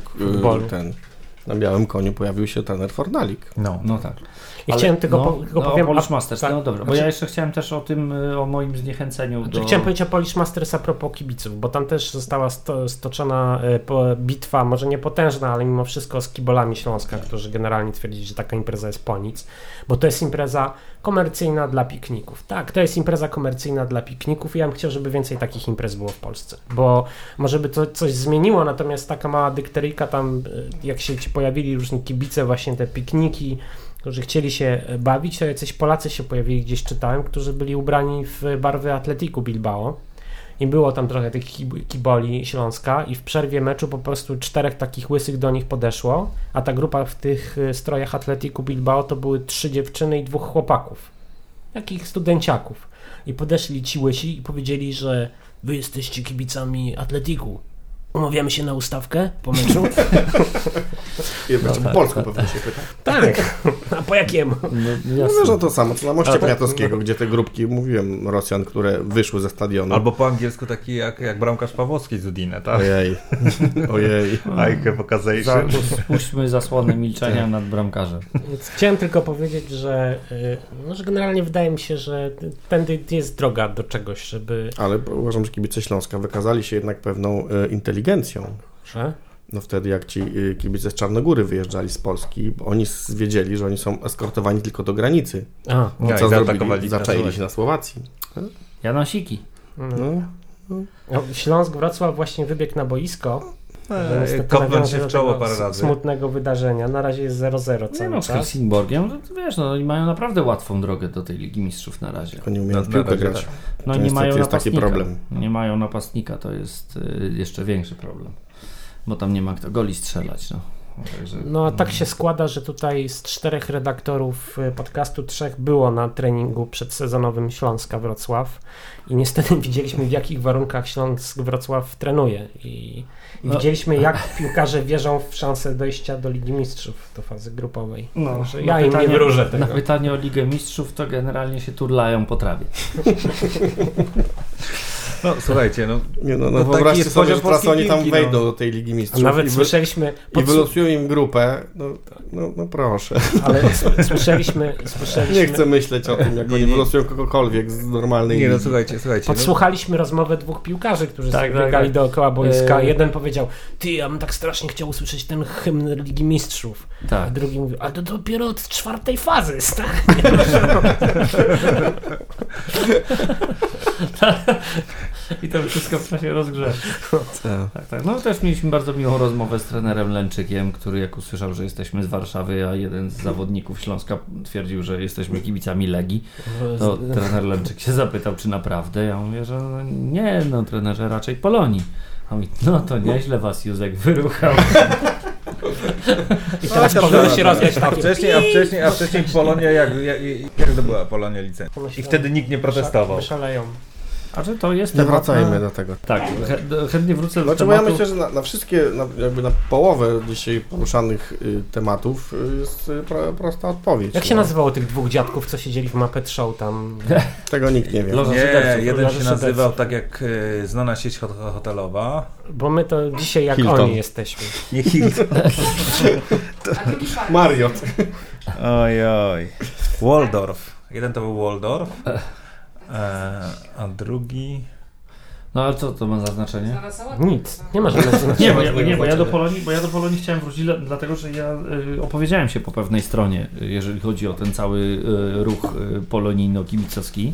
y, ten na białym koniu pojawił się trener Fornalik. no. No tak. I chciałem tylko, no, po, tylko no, powiem... o Polish Masters, tak, no dobra, bo znaczy- ja jeszcze chciałem też o tym, y, o moim zniechęceniu Znaczy, do... Chciałem powiedzieć o Polish Masters a propos kibiców, bo tam też została sto, stoczona po- bitwa, może nie potężna, ale mimo wszystko z kibolami Śląska, którzy generalnie twierdzili, że taka impreza jest po nic, bo to jest impreza komercyjna dla pikników. Tak, to jest impreza komercyjna dla pikników i ja bym chciał, żeby więcej takich imprez było w Polsce, bo może by to coś zmieniło, natomiast taka mała dykteryjka tam, e, jak się ci pojawili różni kibice, właśnie te pikniki, którzy chcieli się bawić, to jacyś Polacy się pojawili, gdzieś czytałem, którzy byli ubrani w barwy Atletiku Bilbao. I było tam trochę tych kib- kiboli Śląska i w przerwie meczu po prostu czterech takich łysych do nich podeszło, a ta grupa w tych y, strojach Atletiku Bilbao to były trzy dziewczyny i dwóch chłopaków. Takich studenciaków. I podeszli ci łysi i powiedzieli, że wy jesteście kibicami Atletiku. Umawiamy się na ustawkę po meczu? I znaczy, po polsku pewnie się pyta. tak. A po jakiemu? No, No jasne. wiesz, no to samo co na moście to- Poniatowskiego, gdzie te grupki, mówiłem, Rosjan, które wyszły ze stadionu. Albo po angielsku taki jak, jak bramkarz Pawłowski z Udine, tak? Ojej, ojej. Za, occasion. spuśćmy zasłonę milczenia nad bramkarzem. Więc chciałem tylko powiedzieć, że, y, no, że generalnie wydaje mi się, że tędy jest droga do czegoś, żeby... Ale uważam, że kibice Śląska wykazali się jednak pewną e, inteligencją. Że? No wtedy jak ci e, kibice z Czarnogóry wyjeżdżali z Polski, bo oni wiedzieli, że oni są eskortowani tylko do granicy. A, No co zrobili? na się na Słowacji. Janosiki. no. No. No, Śląsk Wrocław właśnie wybiegł na boisko. Niestety Kopnąć się w czoło parę razy. Smutnego wydarzenia. Na razie jest 0-0 Nie cały no, z czas. Helsingborgiem, no, to wiesz, no, oni mają naprawdę łatwą drogę do tej Ligi Mistrzów na razie. Tylko nie umieją Na- piłkę grać. tak. No To nie mają jest taki napastnika. problem. Nie mają napastnika, to jest y, jeszcze większy problem. Bo tam nie ma kto goli strzelać, no. Także, No a tak się składa, że tutaj z czterech redaktorów y, podcastu trzech było na treningu przedsezonowym Śląska Wrocław i niestety widzieliśmy w jakich warunkach Śląsk Wrocław trenuje i, i No. widzieliśmy jak piłkarze wierzą w szansę dojścia do Ligi Mistrzów do fazy grupowej. No, Także ja im nie wróżę tego. Na pytanie o Ligę Mistrzów to generalnie się turlają po trawie. No słuchajcie, no Nie, no, no To taki sobie, że oni tam piłki, wejdą no. do tej Ligi A Mistrzów nawet i, słyszeliśmy, i podsu- wylosują im grupę. No, no, no proszę. ale słyszeliśmy, słyszeliśmy, Nie chcę myśleć o tym, jak Nie, oni nie. wylosują kogokolwiek z normalnej nie no słuchajcie, słuchajcie. No, Podsłuchaliśmy rozmowę dwóch piłkarzy, którzy Tak, tak, tak, biegali tak. dookoła boiska. E- Jeden powiedział, ty, ja bym tak strasznie chciał usłyszeć ten hymn Ligi Mistrzów. A Tak. drugi mówił, ale to dopiero od czwartej fazy, stary. I to wszystko w czasie rozgrzewki. Tak. Tak, tak. No też mieliśmy bardzo miłą rozmowę z trenerem Lęczykiem, który jak usłyszał, że jesteśmy z Warszawy, a jeden z zawodników Śląska twierdził, że jesteśmy kibicami Legii, to trener Lęczyk się zapytał, czy naprawdę. Ja mówię, że no nie, no trenerze raczej Polonii. A mówi, no to nieźle was Józek wyruchał. I teraz No, powinno się tak. rozwiać A takie... wcześniej, a wcześniej, a wcześniej Polonia, jak, jak, jak zdobyła Polonia licencję? I wtedy nikt nie protestował. Szaleją. A że to jest Nie temat wracajmy na... do tego. Tak, chę- chętnie wrócę do Znaczy, bo ja myślę, że na, na wszystkie, na, jakby na połowę dzisiaj poruszanych y, tematów y, jest y, pro, prosta odpowiedź. Jak się no. nazywało tych dwóch dziadków, co siedzieli w Muppet Show tam? Tego nikt nie wie. Loża Nie, szyderców, jeden się nazywał tak jak e, znana sieć hot- hotelowa. Bo my to dzisiaj jak Hilton. oni jesteśmy. Nie Hilton. Mariot. Oj, oj. Waldorf. Jeden to był Waldorf, e, a drugi... No ale co to ma za znaczenie? Nic, nie ma żadnego Nie, znaczenia. bo ja, nie, bo ja do. Polonii, bo ja do Polonii chciałem wrócić, dla- dlatego że ja y, opowiedziałem się po pewnej stronie, y, jeżeli chodzi o ten cały y, ruch y, polonijno-kibicowski.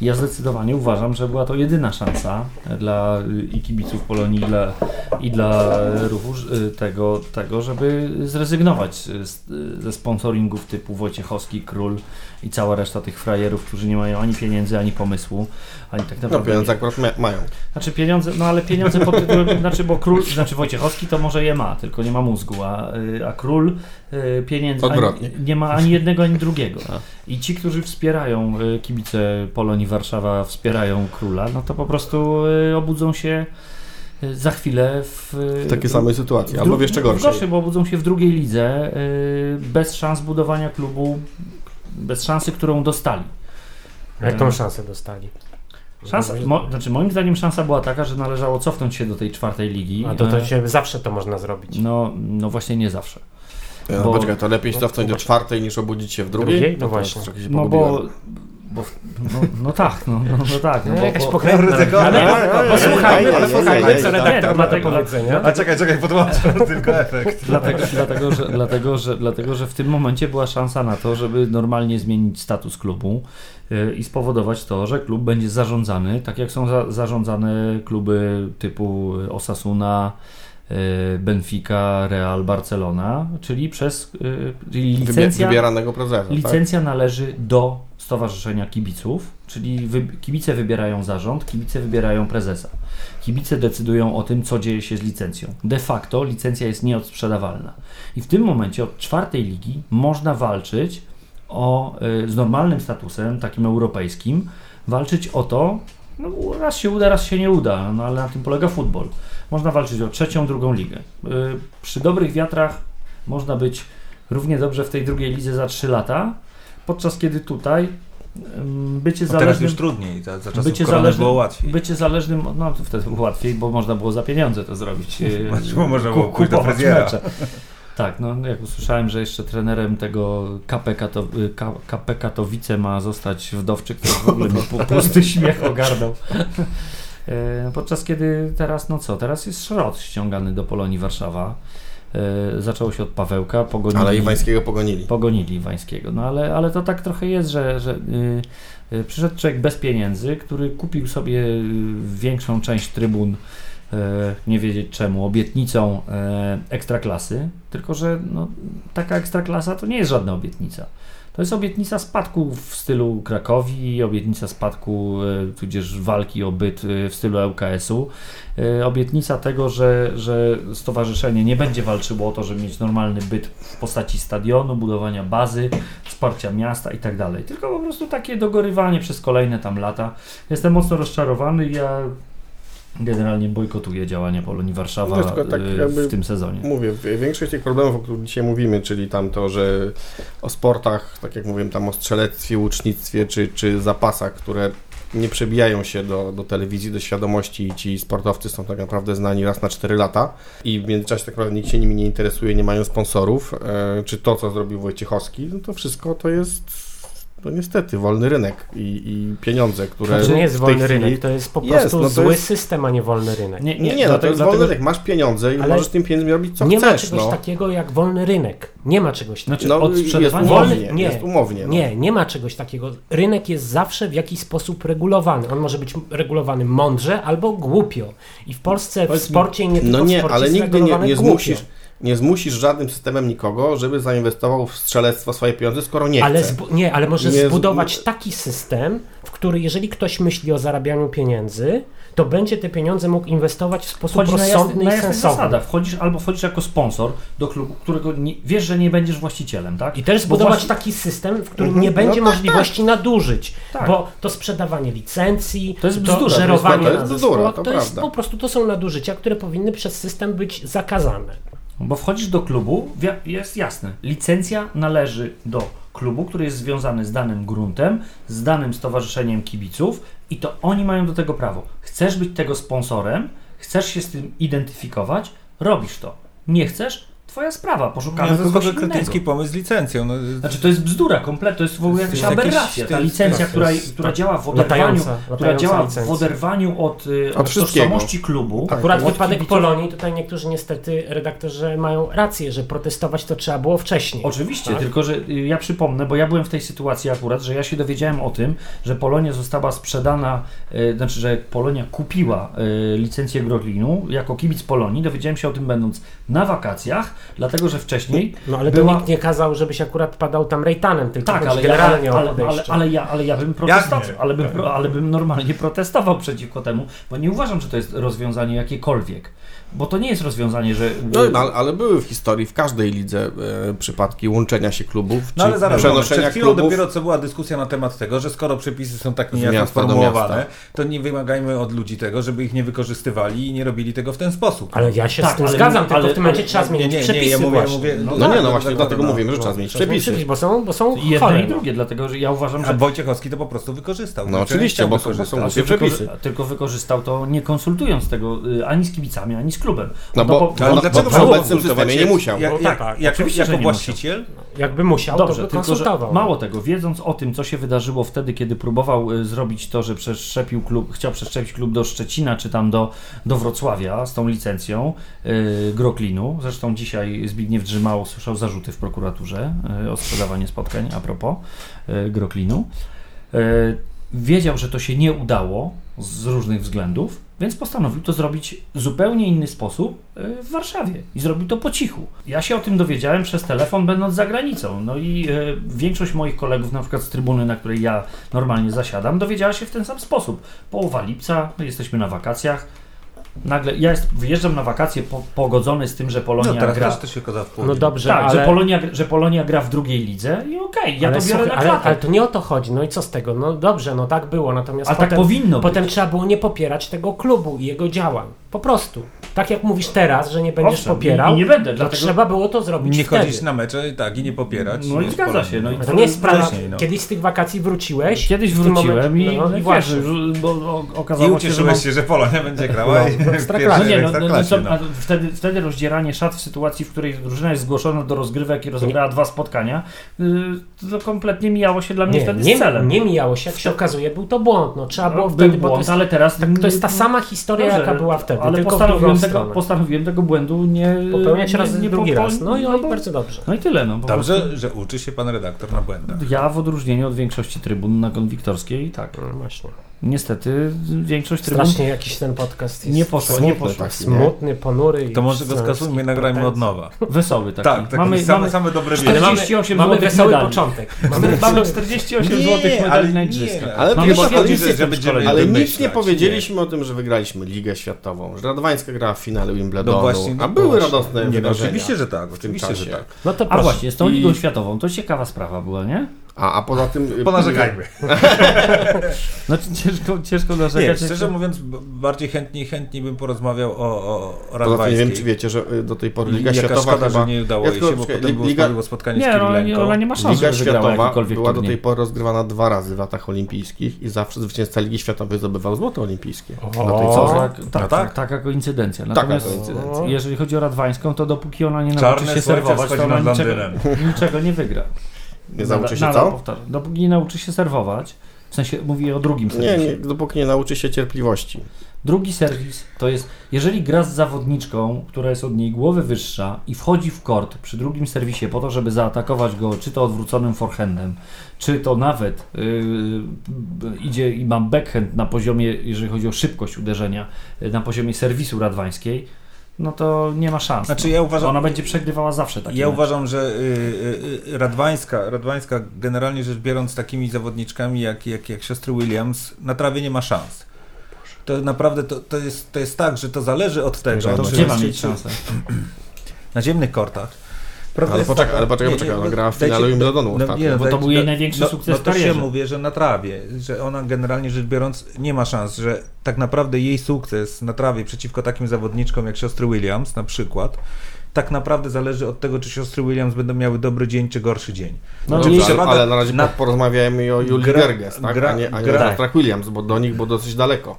Ja zdecydowanie uważam, że była to jedyna szansa dla y, i kibiców Polonii, i dla, i dla ruchu tego, tego, żeby zrezygnować z, ze sponsoringów typu Wojciechowski, Król i cała reszta tych frajerów, którzy nie mają ani pieniędzy, ani pomysłu, ani tak No naprawdę... pieniądze akurat mają. Znaczy pieniądze, no ale pieniądze pod tytułem, znaczy bo król, znaczy Wojciechowski to może je ma, tylko nie ma mózgu, a, y, a król y, pieniędzy ani, nie ma ani jednego, ani drugiego. I ci, którzy wspierają y, kibice Polonii Warszawa, wspierają króla, no to po prostu obudzą się za chwilę w, W takiej samej sytuacji, albo w jeszcze gorszej. gorszej, bo obudzą się w drugiej lidze bez szans budowania klubu, bez szansy, którą dostali. Jaką szansę dostali? Szansa, mo, znaczy moim zdaniem szansa była taka, że należało cofnąć się do tej czwartej ligi. A to, to E, się, zawsze to można zrobić. No, no właśnie nie zawsze. No, bo- poczekaj, to lepiej no, cofnąć do zobacz. czwartej niż obudzić się w drugiej. Drugiej? No to właśnie. No bo. Bo no, no tak, no, no, no tak. No, No, bo, jakaś ryzykowne. Ale ej, posłuchajmy, posłuchajmy, co redaktor ma do powiedzenia. A czekaj, czekaj, podłączę tylko efekt. Dlatego, dlatego, że, dlatego, że, dlatego, że w tym momencie była szansa na to, żeby normalnie zmienić status klubu y, i spowodować to, że klub będzie zarządzany, tak jak są za, zarządzane kluby typu Osasuna, y, Benfica, Real, Barcelona, czyli przez y, czyli licencja, wybieranego prezesa. Tak? licencja należy do Stowarzyszenia Kibiców, czyli wy, kibice wybierają zarząd, kibice wybierają prezesa. Kibice decydują o tym, co dzieje się z licencją. De facto licencja jest nieodsprzedawalna. I w tym momencie od czwartej ligi można walczyć o, y, z normalnym statusem, takim europejskim, walczyć o to, no raz się uda, raz się nie uda, no ale na tym polega futbol. Można walczyć o trzecią, drugą ligę. Y, Przy dobrych wiatrach można być równie dobrze w tej drugiej lidze za 3 lata, podczas kiedy tutaj bycie A teraz zależnym, już trudniej, za, za czasów bycie zależnym, było łatwiej. bycie zależnym, no wtedy było łatwiej, bo można było za pieniądze to zrobić. yy, Bo można było ku- pójść do kupować fryzjera. mecze. Tak, no jak usłyszałem, że jeszcze trenerem tego KP, Kato, y, K- KP Katowice ma zostać wdowczyk, to w ogóle pu- pusty śmiech ogarnął. E, Podczas kiedy teraz, no co, teraz jest szrot ściągany do Polonii Warszawa. E, Zaczęło się od Pawełka, pogonili, Ale Iwańskiego pogonili. pogonili Iwańskiego. No ale, ale to tak trochę jest, że, że y, y, przyszedł człowiek bez pieniędzy, który kupił sobie y, większą część trybun, y, nie wiedzieć czemu, obietnicą y, ekstraklasy, tylko że no, taka ekstraklasa to nie jest żadna obietnica. To jest obietnica spadku w stylu Krakowi, obietnica spadku, y, tudzież walki o byt y, w stylu ŁKS-u, y, obietnica tego, że, że stowarzyszenie nie będzie walczyło o to, żeby mieć normalny byt w postaci stadionu, budowania bazy, wsparcia miasta i tak dalej. Tylko po prostu takie dogorywanie przez kolejne tam lata. Jestem mocno rozczarowany ja generalnie bojkotuję działania Polonii Warszawa No, tak y, w tym sezonie. Mówię, większość tych problemów, o których dzisiaj mówimy, czyli tam to, że o sportach, tak jak mówiłem, tam o strzelectwie, łucznictwie, czy, czy zapasach, które nie przebijają się do, do telewizji, do świadomości i ci sportowcy są tak naprawdę znani raz na 4 lata i w międzyczasie tak naprawdę nikt się nimi nie interesuje, nie mają sponsorów, e, czy to, co zrobił Wojciechowski, no to wszystko to jest no niestety wolny rynek i, i pieniądze, które To nie jest wolny chwili... rynek, to jest po Jest, prostu no to zły jest- system, a nie wolny rynek. Nie, Nie, nie, no to jest wolny rynek, masz pieniądze i Ale możesz tym pieniędzmi robić co nie ma chcesz, czegoś no. takiego jak wolny rynek. Nie ma czegoś takiego. Znaczy, No, jest umownie, Wolny- nie. jest umownie. No. Nie, nie ma czegoś takiego. Rynek jest zawsze w jakiś sposób regulowany. On może być regulowany mądrze albo głupio. I w Polsce w sporcie nie tylko No w nie, sporcie ale jest nigdy nie, regulowany nie, głupio. Nie zmusisz żadnym systemem nikogo, żeby zainwestował w strzelectwo swoje pieniądze, skoro nie Ale chce. nie, ale może Nie z- zbudować taki system, w który jeżeli ktoś myśli o zarabianiu pieniędzy, to będzie te pieniądze mógł inwestować w sposób Wchodzisz na, jasny, rozsądny na i jasnych sensowny. zasadach. Wchodzisz albo wchodzisz jako sponsor do klubu, którego nie, wiesz, że nie będziesz właścicielem, tak? I też zbudować właśnie- taki system, w którym Mhm. nie będzie No tak, możliwości nadużyć, Tak. bo to sprzedawanie licencji, To jest bzdura, to jest- żerowanie to jest na bzdura, zespołach, to to jest po prostu to są nadużycia, które powinny przez system być zakazane. Bo wchodzisz do klubu, jest jasne, licencja należy do klubu, który jest związany z danym gruntem, z danym stowarzyszeniem kibiców i to oni mają do tego prawo. Chcesz być tego sponsorem, chcesz się z tym identyfikować, robisz to. Nie chcesz? Twoja sprawa, poszukamy No, to jest w kogoś ogóle kretyński innego. pomysł z licencją. No, Znaczy to jest bzdura kompletna, to jest w ogóle jakaś aberracja. Ta licencja, tak, która, która tak. działa w oderwaniu, Latająca, która działa w oderwaniu od, y, od tożsamości klubu. Tak. Akurat od wypadek. Polonii, tutaj niektórzy niestety redaktorzy mają rację, że protestować to trzeba było wcześniej. Oczywiście, Tak? tylko że y, ja przypomnę, bo ja byłem w tej sytuacji akurat, że ja się dowiedziałem o tym, że Polonia została sprzedana, y, znaczy, że Polonia kupiła y, licencję Groglinu jako kibic Polonii. Dowiedziałem się o tym będąc na wakacjach, dlatego że wcześniej No ale to była... nikt nie kazał, żebyś akurat padał tam rejtanem, tylko Tak, ale, ja, generalnie ale, o ale, ale, podejście. ale, ja, ale ja bym protestował, nie? ale bym, ale bym normalnie protestował przeciwko temu, bo nie uważam, że to jest rozwiązanie jakiekolwiek. Bo to nie jest rozwiązanie, że. No, ale, ale były w historii, w każdej lidze e, przypadki łączenia się klubów, No ale czy zaraz, przenoszenia przed chwilą klubów. dopiero co była dyskusja na temat tego, że skoro przepisy są tak niejako sformułowane, to nie wymagajmy od ludzi tego, żeby ich nie wykorzystywali i nie robili tego w ten sposób. Ale ja się Tak, z tym ale- zgadzam, tylko ale- w tym momencie trzeba nie, zmienić nie, nie, przepisy ja mówię, właśnie. mówię No, tak, nie, no właśnie tak, dlatego no, mówimy, że no. trzeba zmienić przepisy. przepisy, bo są, bo są Jedno chore. i drugie, dlatego że ja uważam, A że. Wojciechowski to po prostu wykorzystał. No oczywiście, bo są- Tylko, przepisy. tylko wykorzystał to nie konsultując tego y, ani z kibicami, ani z klubem. No bo- po- Ale No, dlaczego bo w obecnym systemie nie musiał. Jak, No jak, tak, jako, oczywiście, że jako nie musiał. właściciel? Jakby musiał, Dobrze, to by konsultował. mało tego, wiedząc o tym, co się wydarzyło wtedy, kiedy próbował y, zrobić to, że przeszczepił klub, chciał przeszczepić klub do Szczecina, czy tam do, do Wrocławia z tą licencją y, Groklinu. Zresztą dzisiaj Zbigniew Drzymał słyszał zarzuty w prokuraturze y, o sprzedawanie spotkań a propos y, Groklinu. Y, wiedział, że to się nie udało z różnych względów, więc postanowił to zrobić w zupełnie inny sposób y, w Warszawie i zrobił to po cichu. Ja się o tym dowiedziałem przez telefon, będąc za granicą. No i y, większość moich kolegów, na przykład z trybuny, na której ja normalnie zasiadam, dowiedziała się w ten sam sposób. Połowa lipca, my jesteśmy na wakacjach. Nagle ja jest, wyjeżdżam na wakacje po, pogodzony z tym, że Polonia No teraz gra. też to się okazało w No dobrze, tak, ale... że, Polonia, że Polonia gra w drugiej lidze i okej, ja ale, to biorę słuchaj, na ale, klatę. ale to nie o to chodzi, no i co z tego? No dobrze, no tak było, natomiast Ale tak potem, powinno być. potem trzeba było nie popierać tego klubu i jego działań. Po prostu. Tak jak mówisz teraz, że nie będziesz Owszem, popierał, i- i nie będę, to dlatego- trzeba było to zrobić Nie wtedy. chodzić na mecze tak, i nie popierać. No i zgadza się, no i to nie jest sprawa, no. kiedyś z tych wakacji wróciłeś. Kiedyś w tym wróciłem i, no, no, i i właśnie. wiesz, bo o- I okazało się, że mam... ucieszyłeś się, że Polonia będzie grała No, i w. No nie, no, no, no, no. wtedy, wtedy rozdzieranie szat w sytuacji, w której drużyna jest zgłoszona do rozgrywek i rozegrała dwa spotkania, yy, to kompletnie mijało się dla mnie Nie, wtedy nie, z celem. nie mijało się, jak się okazuje, był to błąd. No, trzeba było No, wtedy, błąd, ale teraz... tak, to jest ta sama historia, jaka była wtedy, ale tylko postanowiłem tego, postanowiłem tego błędu nie... Popełniać nie, raz nie drugi popeł- raz. No i, no, i bardzo dobrze. No i tyle, no. Po prostu Dobrze, że uczy się pan redaktor na błędach. Ja w odróżnieniu od większości trybun na konwiktorskiej, tak. No właśnie. Niestety większość trybun Strasznie jakiś ten podcast jest nie poszła, nie smutny poszła. taki, nie? smutny, ponury. i To może go skasujmy i nagrajmy od nowa. Wesoły taki. Tak, tak mamy, same, mamy, same dobre Ale wieści. mamy- 48 mamy złotych wesoły medali. początek. mamy, mamy 48 Nie, złotych medali ale na nie, igrzyskach. Ale Mamy wiesz, ale nic że będziemy-. Ale nic nie powiedzieliśmy o tym, że wygraliśmy Ligę Światową, że Radwańska grała w finale Wimbledonu, No właśnie, no a były właśnie. radosne Nie, no wydarzenia. oczywiście, że tak, w tym oczywiście, że czasie. tak. No to A właśnie, z tą Ligą Światową, to ciekawa sprawa była, nie? A, a poza tym... y, Ponarzekajmy. No ciężko, ciężko Nie, narzekać. szczerze jak- mówiąc, bardziej chętniej, chętniej bym porozmawiał o, o, o Poza tym nie Radwańskiej. wiem, czy wiecie, że y, do tej pory Liga jaka Światowa szkoda, chyba... że nie udało Ja jej się, bo potem było, Liga- było spotkanie Nie, z no, nie, Kirilenko. ona nie ma szans, Liga Światowa była do tej pory rozgrywana dwa razy w latach olimpijskich i zawsze zwycięzca Ligi Światowej zdobywał złoto olimpijskie. Na tej O. Co za, tak, No tak, tak. taka koincydencja. Taka Natomiast koincydencja. jeżeli chodzi o Radwańską, to dopóki ona nie nauczy się serwować, to ona niczego nie wygra. Nie nauczy się co? powtarzam. Dopóki nie nauczy się serwować, w sensie mówię o drugim Nie, serwisie. nie, dopóki nie nauczy się cierpliwości. Drugi serwis to jest, jeżeli gra z zawodniczką, która jest od niej głowy wyższa i wchodzi w kort przy drugim serwisie po to, żeby zaatakować go czy to odwróconym forehandem, czy to nawet yy, idzie i ma backhand na poziomie, jeżeli chodzi o szybkość uderzenia, yy, na poziomie serwisu radwańskiej, no to nie ma szans. Znaczy no. ja uważam, Ona będzie przegrywała zawsze takie ja mecze. uważam, że y, y, y, Radwańska, Radwańska generalnie rzecz biorąc z takimi zawodniczkami jak, jak, jak siostry Williams na trawie nie ma szans. To naprawdę to, to, jest, to jest tak, że to zależy od tego, Że To Czy- gdzie mieć szansę? na ziemnych kortach. Prawda Ale poczekaj, taka- ale poczekaj, nie, poczekaj, ona no, grała w dajcie- finalu Wimbledonu no, ostatnio. nie, no, Bo to był jej największy no, sukces no, w to się mówię, że na trawie, że ona generalnie rzecz biorąc nie ma szans, że tak naprawdę jej sukces na trawie przeciwko takim zawodniczkom jak siostry Williams na przykład, tak naprawdę zależy od tego, czy siostry Williams będą miały dobry dzień, czy gorszy dzień. No, Dobrze, jej- ale, ale na razie na- porozmawiajmy o Julii Gra- Gerges, tak? gra- a nie, a nie gra- Williams, bo do nich było dosyć daleko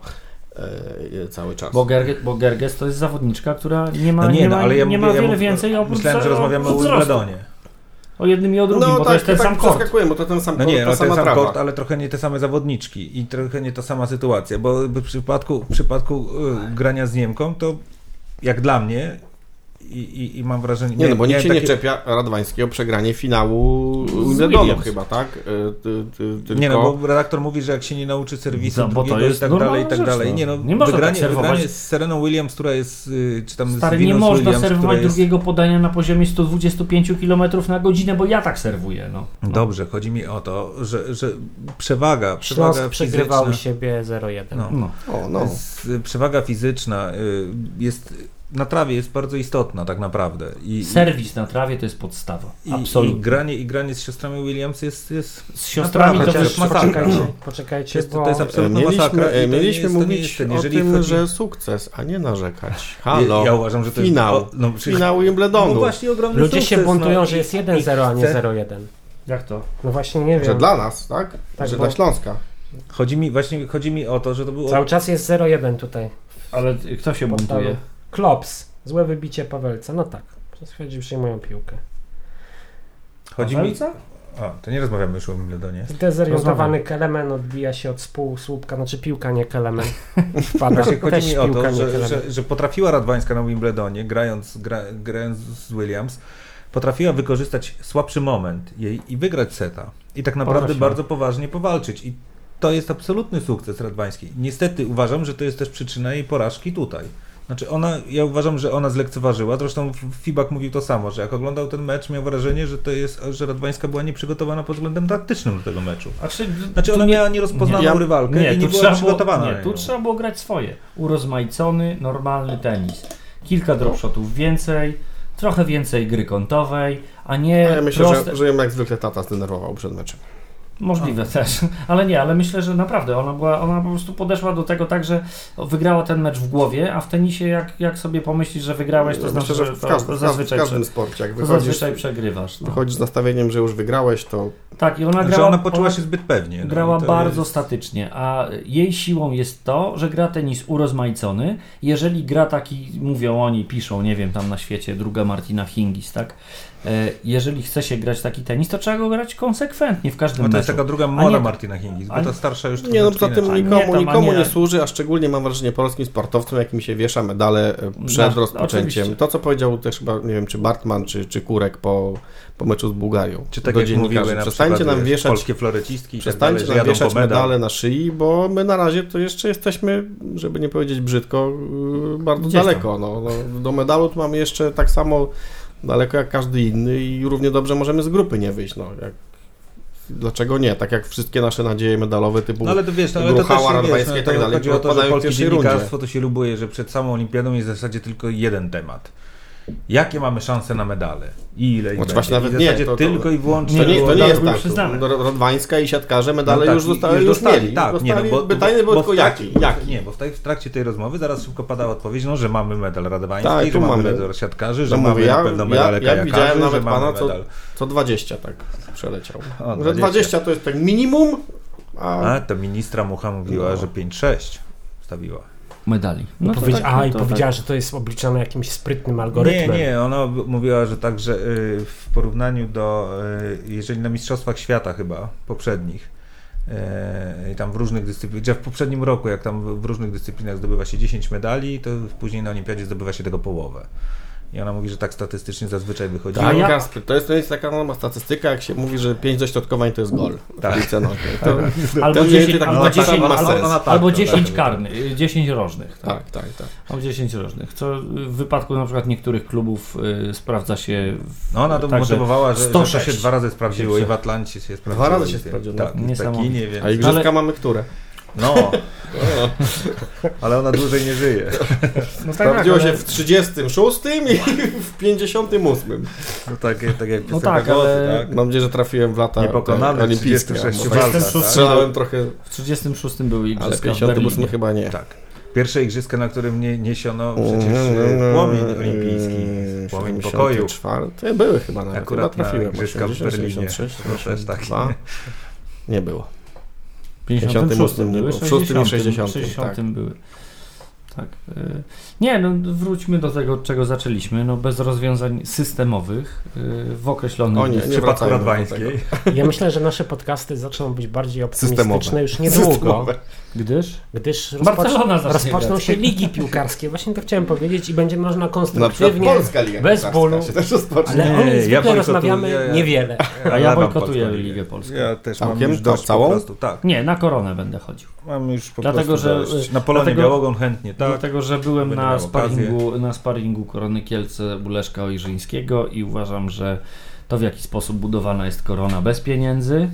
cały czas. Bo, Gerge, bo Gerges to jest zawodniczka, która nie ma, No nie nie, ma, no, ale ja nie mówię, ma ja wiele mówię- więcej oprócz Myślałem, że rozmawiamy o. Wimbledonie. O jednym i o drugim, no bo tak, to jest ten tak sam kort. przeskakujemy, bo to ten sam No kort, nie, ta no ten sama sam kort, ale trochę nie te same zawodniczki i trochę nie ta sama sytuacja, bo w przypadku, w przypadku y, grania z Niemką to jak dla mnie i, i, i mam wrażenie... Nie, no bo nikt się nie takie- czepia Radwańskiej o przegranie finału Wimbledonu Williams. chyba, tak? E, ty, ty, tylko... Nie no, bo redaktor mówi, że jak się nie nauczy serwisu No, bo to drugiego jest i tak dalej, i tak dalej. no. Nie no, Nie można wygranie, tak serwować. wygranie z Sereną Williams, która jest, y, czy tam Stary, z nie Venus można Williams, serwować jest... drugiego podania na poziomie 125 km na godzinę, bo ja tak serwuję. No. Dobrze, chodzi mi o to, że, że przewaga, Śląsk przewaga przegrywał u fizyczna... siebie 0-1. No. No. O, no. Z, przewaga fizyczna y, jest na trawie jest bardzo istotna tak naprawdę. I, Serwis na trawie to jest podstawa. i, i, Absolutnie. i, granie, I granie z siostrami Williams jest, jest Z siostrami to naprawdę, też jest masakra. Poczekajcie, poczekajcie, Jest, bo to jest absolutna Mieliśmy, masakra. i to mieliśmy jest- to nie mówić jest o jeżeli tym, chodzi- że sukces, a nie narzekać. Halo, Ja uważam, że to finał. jest... o, no, przy- finał no Wimbledonu. właśnie ogromny ludzie sukces, się buntują, no, że jest i- 1-0, a nie chcę- 0-1. Jak to? No właśnie nie Że wiem. dla nas, tak? Tak, że bo- dla Śląska. Chodzi mi właśnie chodzi mi o to, że to było... Cały czas jest 0-1 tutaj. Ale kto się buntuje? Klops. Złe wybicie Pawelca. No tak. Przez chwilę przyjmują piłkę. Chodzi mi... Pawelca? A, to nie rozmawiamy już o Wimbledonie. Zdezorientowany Kelemen odbija się od spółsłupka, znaczy piłka, nie Kelemen. Wpada. Właśnie chodzi Też mi o to, że, że, że potrafiła Radwańska na Wimbledonie, grając, gra, grając z Williams, potrafiła wykorzystać słabszy moment jej i wygrać seta. I tak naprawdę bardzo poważnie powalczyć. I to jest absolutny sukces Radwańskiej. Niestety uważam, że to jest też przyczyna jej porażki tutaj. Znaczy ona, ja uważam, że ona zlekceważyła. Zresztą Fibak mówił to samo, że jak oglądał ten mecz, miał wrażenie, że to jest, że Radwańska była nieprzygotowana pod względem taktycznym do tego meczu. A czy, Znaczy ona miała nierozpoznaną Ja- rywalkę nie, i nie była przygotowana. Było, nie, tu trzeba było grać swoje. Urozmaicony, normalny tenis. Kilka dropshotów więcej, trochę więcej gry kątowej, a nie A ja myślę, proste... że, że ją jak zwykle tata zdenerwował przed meczem. Możliwe też, ale nie, ale myślę, że naprawdę ona była, ona po prostu podeszła do tego tak, że wygrała ten mecz w głowie, a w tenisie jak, jak sobie pomyślisz, że wygrałeś, to Ja znaczy, myślę, że że w to, każdym, to każdym, w zazwyczaj, każdym sporcie, jak to wychodzisz, zazwyczaj przegrywasz. No. wychodzisz z nastawieniem, że już wygrałeś, to Tak, i ona Że grała, ona poczuła ona się zbyt pewnie. no grała bardzo jest- statycznie, a jej siłą jest to, że gra tenis urozmaicony. Jeżeli gra taki, mówią oni, piszą, nie wiem, tam na świecie, druga Martina Hingis, tak? E, Jeżeli chce się grać taki tenis, to trzeba go grać konsekwentnie w każdym No to meczu. jest taka druga młoda nie- Martina Hingis, bo ta starsza już Nie, no poza tym inaczej. nie nikomu, tam, nikomu nie- nie służy, a szczególnie mam wrażenie polskim sportowcom, jakim się wiesza medale e, przed No, rozpoczęciem. oczywiście. To, co powiedział też chyba, nie wiem, czy Bartman, czy, czy Kurek po, po meczu z Bułgarią. Czy tak jak mówiły na Przestańcie nam wiesz, wieszać, polskie florecistki tak przestańcie dalej, że nam wieszać medal. medale na szyi, bo my na razie to jeszcze jesteśmy, żeby nie powiedzieć brzydko, yy, bardzo Gdzieś daleko. No, no, do medalu to mamy jeszcze tak samo daleko jak każdy inny i równie dobrze możemy z grupy nie wyjść. No, jak, dlaczego nie? Tak jak wszystkie nasze nadzieje medalowe typu No ale to wiesz, no, ale to też Gruchała, wiesz, Radwańska no, i tak to dalej, chodzi o to, że polskie pierwszej rundzie. dziennikarstwo to się lubuje, że przed samą olimpiadą jest w zasadzie tylko jeden temat. Jakie mamy szanse na medale? I ile ich właśnie nawet nie, to- to- tylko i wyłącznie To nie, to nie jest tak. przyznane. Rodwańska i siatkarze medale No tak, już zostały, już dostali, mieli. Tak, Dostali, nie, no bo, pytanie było tylko jaki. jaki? Nie, bo w, w trakcie tej rozmowy zaraz szybko padała odpowiedź, no, że mamy medal radwański, Tak, że mamy medal siatkarzy, że No mamy na pewno ja- medale ja kajakarzy, widziałem nawet pana, co- medal... Co 20 tak przeleciał. O, Że 20. 20 to jest tak minimum, a, A, to ministra Mucha mówiła, No. że 5-6 stawiła. Medali. No to Powiedz, tak, a, i to powiedziała, że to jest obliczane jakimś sprytnym algorytmem. Nie, nie, ona mówiła, że tak, że y, w porównaniu do, y, jeżeli na Mistrzostwach Świata chyba, poprzednich, y, i tam w różnych dyscyplinach, że w poprzednim roku, jak tam w- w różnych dyscyplinach zdobywa się 10 medali, to później na Olimpiadzie zdobywa się tego połowę. I ona mówi, że tak statystycznie zazwyczaj wychodzi. A ja- Kasper, to, jest, to jest taka norma statystyka, jak się mówi, że 5 dośrodkowań to jest gol. Tak. W piłce nożnej. To, Albo to 10, tak- albo tak 10, ma albo, sens. Ona tak, albo to 10 tak. karnych, y, 10 rożnych. tak, tak, tak. Albo 10 rożnych, co w wypadku na przykład niektórych klubów y, sprawdza się w, No ona to także motywowała, że, że to 106. się dwa razy sprawdziło i w Atlancie się sprawdziło. razy się sprawdziło, Tak, no. i w Niesamowite. Pekinie, więc... A igrzyska Ale- mamy które? No, ale ona dłużej nie żyje. no Sprawdziło ale- się w 36 i w 58. No tak, tak jak No tak, ale- tak? Mam nadzieję, że trafiłem w lata Niepokonany te w olimpijskie. 36 bo tak walkach, tak? Strzelałem trochę, W 36 były ale igrzyska w 58 Berlinie. chyba nie. Tak. Pierwsze igrzyska, na którym nie, niesiono przecież e, płomień olimpijski, płomień pokoju. 74. Były chyba nawet. Akurat chyba trafiłem. igrzyska w 80, Berlinie. 86, No też tak. 82. Nie było. W 56 nie były, było. W szóstym i 60, 60 tak. były. Tak. Y, Nie, no wróćmy do tego, od czego zaczęliśmy. No, bez rozwiązań systemowych y, w określonym O nie, W przypadku radwańskiej. Ja myślę, że nasze podcasty zaczną być bardziej Systemowe. optymistyczne już niedługo, Systemowe. Gdyż gdyż rozpoczną grać. się ligi piłkarskie. Właśnie to chciałem powiedzieć i będzie można Na konstruktywnie, Polska Liga bez bólu. się też rozpocznie. ale Nie, o niej ja rozmawiamy ja- niewiele. A ja bojkotuję Polską Ligę Polską. Ja też Całkiem? mam już dość całą? po prostu, tak. Nie, na koronę będę chodził. Mam już po Dlatego, prostu że- dość. Na Polonie dlatego- Białogon chętnie, tak. Dlatego, że byłem Będę na sparingu, na sparingu Korony Kielce Buleszka Ojrzyńskiego i uważam, że to w jaki sposób budowana jest korona bez pieniędzy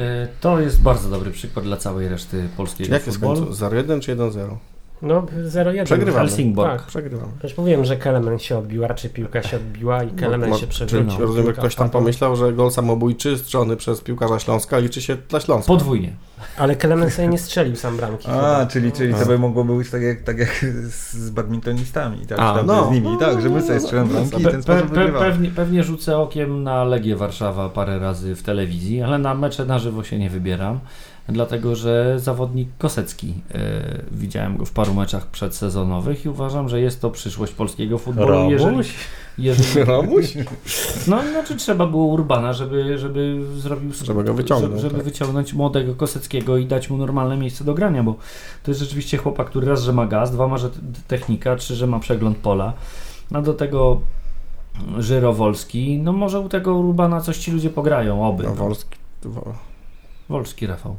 y, to jest bardzo dobry przykład dla całej reszty polskiego Jak jest w futbolu. końcu? 0-1 czy 1-0? No 0-1. Przegrywamy. Helsingborg. Tak. Przegrywam. Już mówiłem, że Kelemen się odbił, raczej piłka się odbiła i Kelemen Mo- się czy- przewrócił. Rozumiem, że Piłka ktoś tam wpadła. pomyślał, że gol samobójczy strzelony przez piłkarza Śląska liczy się dla Śląska. Podwójnie. Ale Kelemen sobie nie strzelił sam bramki. A, czyli, czyli A. to by mogło być tak jak, tak jak z badmintonistami, tak? A, no. z nimi, tak, że my sobie strzelamy bramki i ten pe, sposób pe, pewnie, pewnie rzucę okiem na Legię Warszawa parę razy w telewizji, ale na mecze na żywo się nie wybieram, dlatego że zawodnik Kosecki, e, widziałem go w paru meczach przedsezonowych i uważam, że jest to przyszłość polskiego futbolu. Jeżeli, Romuś? jeżeli, Romuś? no, znaczy trzeba było Urbana, żeby, żeby zrobił Żeby go wyciągnąć, żeby, tak. wyciągnąć młodego Koseckiego i dać mu normalne miejsce do grania, bo to jest rzeczywiście chłopak, który raz, że ma gaz, dwa ma, że technika, trzy, że ma przegląd pola. No do tego Żyrowolski, no może u tego Urbana coś ci ludzie pograją, oby. No, Wolski. Wo- Wolski Rafał.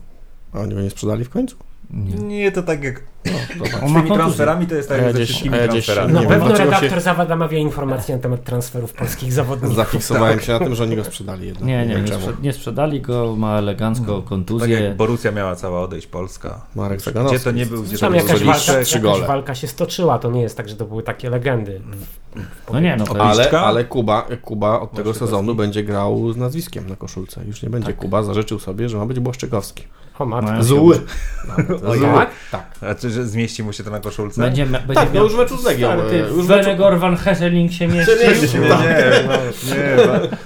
A oni go nie sprzedali w końcu? Nie. Nie, to tak jak On z tymi transferami to jest tak jak ze wszystkimi transferami. Na pewno redaktor się- Zawada mawia informacje na temat transferów polskich zawodników. Zafiksowałem się na tym, że oni go sprzedali jednak. Nie, nie, nie, sprzedali go, ma elegancko Tak kontuzję. jak Borussia miała cała odejść Polska. Marek Gdzie to nie był, gdzie Tam jakaś walka, jakaś walka się stoczyła, to nie jest tak, że to były takie legendy. No nie, no to Ale, ale Kuba, Kuba od tego sezonu będzie grał z nazwiskiem na koszulce. Już nie będzie Kuba, zażyczył sobie, że ma być Błaszczykowski. O matko. No, Zły. O, Zły. tak? Tak. A czy że zmieści mu się to na koszulce? będzie, będzie Tak, no miał... już w meczu z Legią. Stary, e, Już w Wenegor Van Hesseling się mieści. mieści. Nie, Tak. nie, no, nie. ba-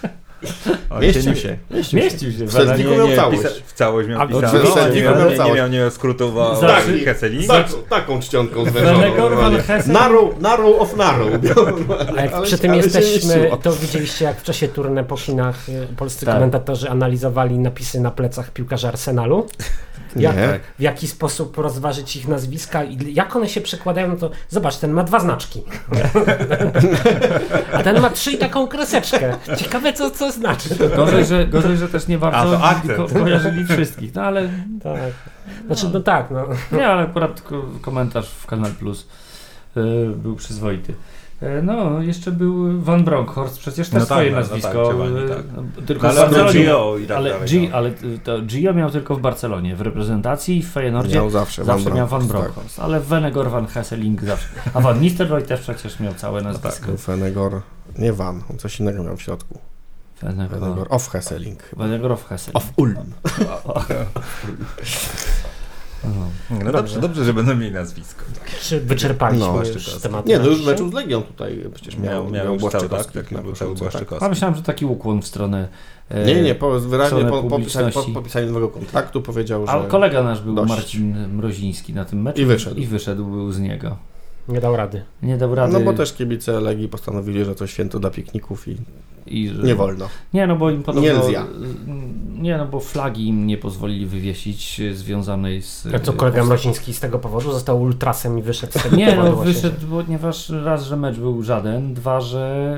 On Mieścił nie- się. Mieścił się. W Wenegor. Selzniku Nie, miał nie, całość. pisa- w całość miał A, pisane. w nie, miał nie, miał, nie miał skrótowa Za- tak, Hesseling. Taką, taką czcionką Wenegor zwężoną. Van Hesseling. Narrow, narrow of narrow. A jak przy się- tym się jesteśmy, to widzieliście jak w czasie turne po Chinach y, polscy Tak. komentatorzy analizowali napisy na plecach piłkarzy Arsenalu? Jak, Nie. w jaki sposób rozważyć ich nazwiska i jak one się przekładają, no to zobacz, ten ma dwa znaczki. A ten ma trzy i taką kreseczkę. Ciekawe co to znaczy. Gorzej że, gorzej, że też nie A, bardzo to akcent. ko- kojarzyli wszystkich. No ale Tak. Znaczy, no tak, no. nie, ale akurat ko- komentarz w Kanal Plus y, był przyzwoity. E, No, jeszcze był Van Bronckhorst, przecież też No tak, swoje no, no nazwisko. tak, Giovanni, e, tak. no, Tylko No, w ale Barcelonie. Gio i tak ale, dalej, G, no. ale to Gio miał tylko w Barcelonie, w reprezentacji i w Feyenoordzie Miał zawsze, zawsze Van miał Van Bronckhorst, Bronckhorst, ale Venegor Van Hesseling zawsze. A Van Nistelrooy też przecież miał całe nazwisko. Tak, Fenegor, nie Van, on coś innego miał w środku. Venegor. Fenegor of Hesseling. Venegor of Hesseling. Of Ulm. No. No dobrze, dobrze, że będą mieli nazwisko. Czy wyczerpaliśmy No, już temat? Nie, no już meczu z Legią tutaj przecież miał, Miał, miał, tak? Błaszczykowski Tak, tak? Błaszczykowski. A myślałem, że taki ukłon w stronę. e, Nie, nie, po, wyraźnie po, po, pisaniu, po podpisaniu nowego kontraktu powiedział, że... A kolega nasz był dość. Marcin Mroziński na tym meczu I wyszedł. i wyszedł był z niego. Nie dał rady. Nie dał rady. No bo też kibice Legii postanowili, że to święto dla pikników i i, że- nie wolno. Nie, no bo im podobno... Nielzja. Nie, no bo flagi im nie pozwolili wywiesić e, związanej z... A co e, kolega Mrosiński z tego powodu został ultrasem i wyszedł z tego Nie, no właśnie, wyszedł, ponieważ raz, że mecz był żaden, dwa, że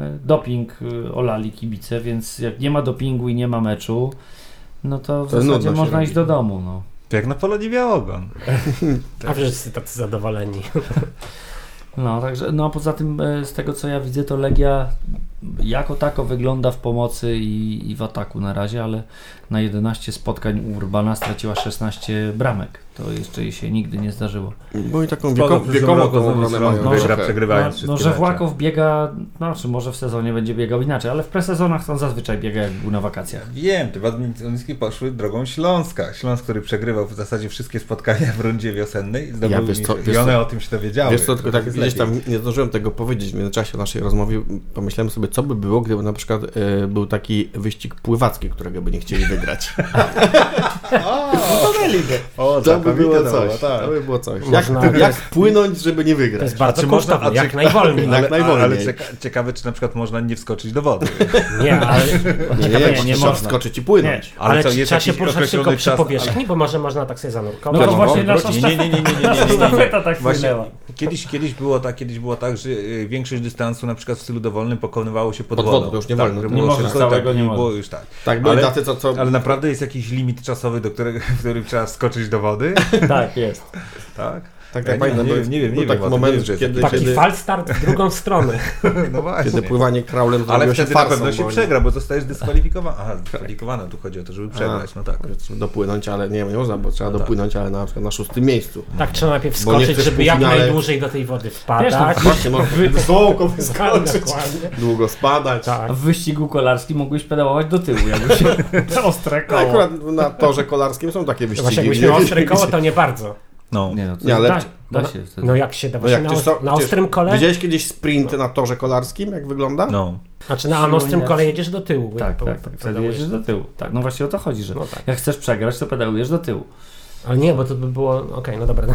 e, doping olali kibice, więc jak nie ma dopingu i nie ma meczu, no to w To zasadzie można robi. iść do domu, no. Jak na Polonii Białogon. A wszyscy tacy zadowoleni. No, także, no a poza tym e, z tego co ja widzę, to Legia jako tako wygląda w pomocy i, i w ataku na razie, ale na 11 spotkań Urbana straciła 16 bramek. To jeszcze jej się nigdy nie zdarzyło. Bo i taką wieko, w przyszłym wiekową roku tą obronę mają. wygra, przegrywając No, no że mecze. Włakow biega, no czy może w sezonie będzie biegał inaczej, ale w presezonach to on zazwyczaj biega jak był na wakacjach. Wiem, te badmintonisty poszły drogą Śląska. Śląsk, który przegrywał w zasadzie wszystkie spotkania w rundzie wiosennej, Ja, wiesz co, I one co, o tym się dowiedziały. Wiesz co, tylko tak jest gdzieś tam nie zdążyłem tego powiedzieć w międzyczasie naszej rozmowie. Pomyślałem sobie, co by było, gdyby na przykład e, był taki wyścig pływacki, którego by nie chcieli wygrać. O, To by a coś. Tak. To by było coś. Można, jak, płynąć, żeby nie wygrać? To jest bardzo kosztowne, można, jak tak. najwolniej. Ale, jak najwolniej. ale cieka, ciekawe, czy na przykład można nie wskoczyć do wody. Nie, ale... Nie, ciekawe, nie, nie można. wskoczyć i płynąć. Nie. Ale, ale co, trzeba się poruszać tylko czas... przy powierzchni, bo może można tak sobie zanurkować. No to no właśnie nasza nie, nie, nie, nie, nie, nie, nie, nie. tak płynęła. Kiedyś, kiedyś, było tak, kiedyś było tak, że y, większość dystansu na przykład w stylu dowolnym pokonywało się pod, pod wodą. wodą. już nie tak, wolno. Tak, nie można całego, nie było już tak. Tak, ale naprawdę jest jakiś limit czasowy, do którego, w którym trzeba skoczyć do wody? Tak, jest. Tak? Tak, Ja tak nie- pamiętam, nie wiem, nie wiem, nie taki wiem moment, wiem, kiedy, Taki kiedy, falstart w drugą stronę. No właśnie. kiedy pływanie kraulem Ale wtedy na pewno się bo przegra, bo zostajesz dyskwalifikowany. Aha, dyskwalifikowany, tu chodzi o to, żeby przegrać, no tak. Dopłynąć, ale nie, nie można, bo trzeba No tak. dopłynąć, ale na przykład na szóstym miejscu. Tak, trzeba najpierw skoczyć, żeby jak półfinale- najdłużej do tej wody Wiesz, wpadać. no, Właśnie, można wysoko Tak, wyskoczyć, dokładnie. długo spadać. Tak. W wyścigu kolarskim mogłeś pedałować do tyłu, jakby się ostre No, koło. akurat na torze kolarskim są takie wyścigi. Właśnie jakbyś miał ostre koło, to nie bardzo. No. Nie, no, to Nie, ale- da, da no- się wtedy. No jak się da No właśnie jak, na, są- na ostrym kole? Widziałeś kiedyś sprint na torze kolarskim, jak wygląda? No. Znaczy na ostrym kole jedziesz do tyłu. tak, tak, tak. Wtedy jedziesz do tyłu. Tak, no właśnie o to chodzi, że No tak. jak chcesz przegrać, to pedałujesz do tyłu. Ale nie, bo to by było... Okej, no dobra.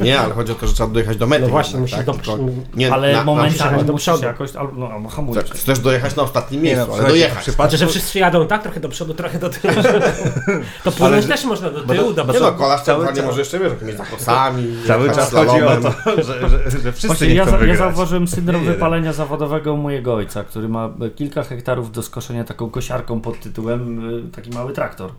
Nie, ale chodzi o to, że trzeba dojechać do mety. No właśnie, musisz tak? do przodu. nie, Ale na, momentami do musisz przodu. jakoś, albo, no, Na, hamujesz. tak, chcesz dojechać na ostatnim Nie, miejscu, no, ale dojechać. przypadku- Znaczy, że wszyscy jadą tak, trochę do przodu, trochę do tyłu. To płynąć też można do bo to- tyłu, do Nie no, kolarz cały czas- może jeszcze, wiesz, jakimiś zakosami, Cały czas chodzi o to, że, że, że wszyscy Właśnie, ja, zauważyłem syndrom wypalenia zawodowego mojego ojca, który ma kilka hektarów do skoszenia taką kosiarką pod tytułem e, taki mały traktor,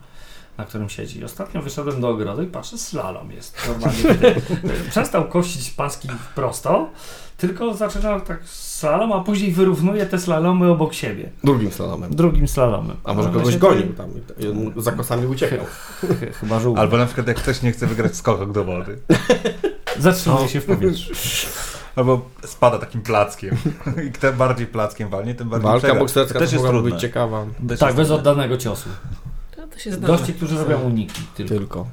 na którym siedzi. Ostatnio wyszedłem do ogrodu i patrzę, slalom jest. Normalnie. Przestał kosić paski prosto, tylko zaczyna tak slalom, a później wyrównuje te slalomy obok siebie. Drugim slalomem. Drugim slalomem. A może No, kogoś gonił tam, i- za kosami uciekał. Ch- Chyba żółw. Albo na przykład jak ktoś nie chce wygrać skokok do wody. Zatrzymuje się w powietrzu. Albo spada takim plackiem. I kto bardziej plackiem walnie, tym bardziej Walka przegra. bokserska to też jest trudne. być ciekawa. Też Tak, bez trudne. oddanego ciosu. To, to się zdarza. Goście, którzy robią uniki tylko. Tylko.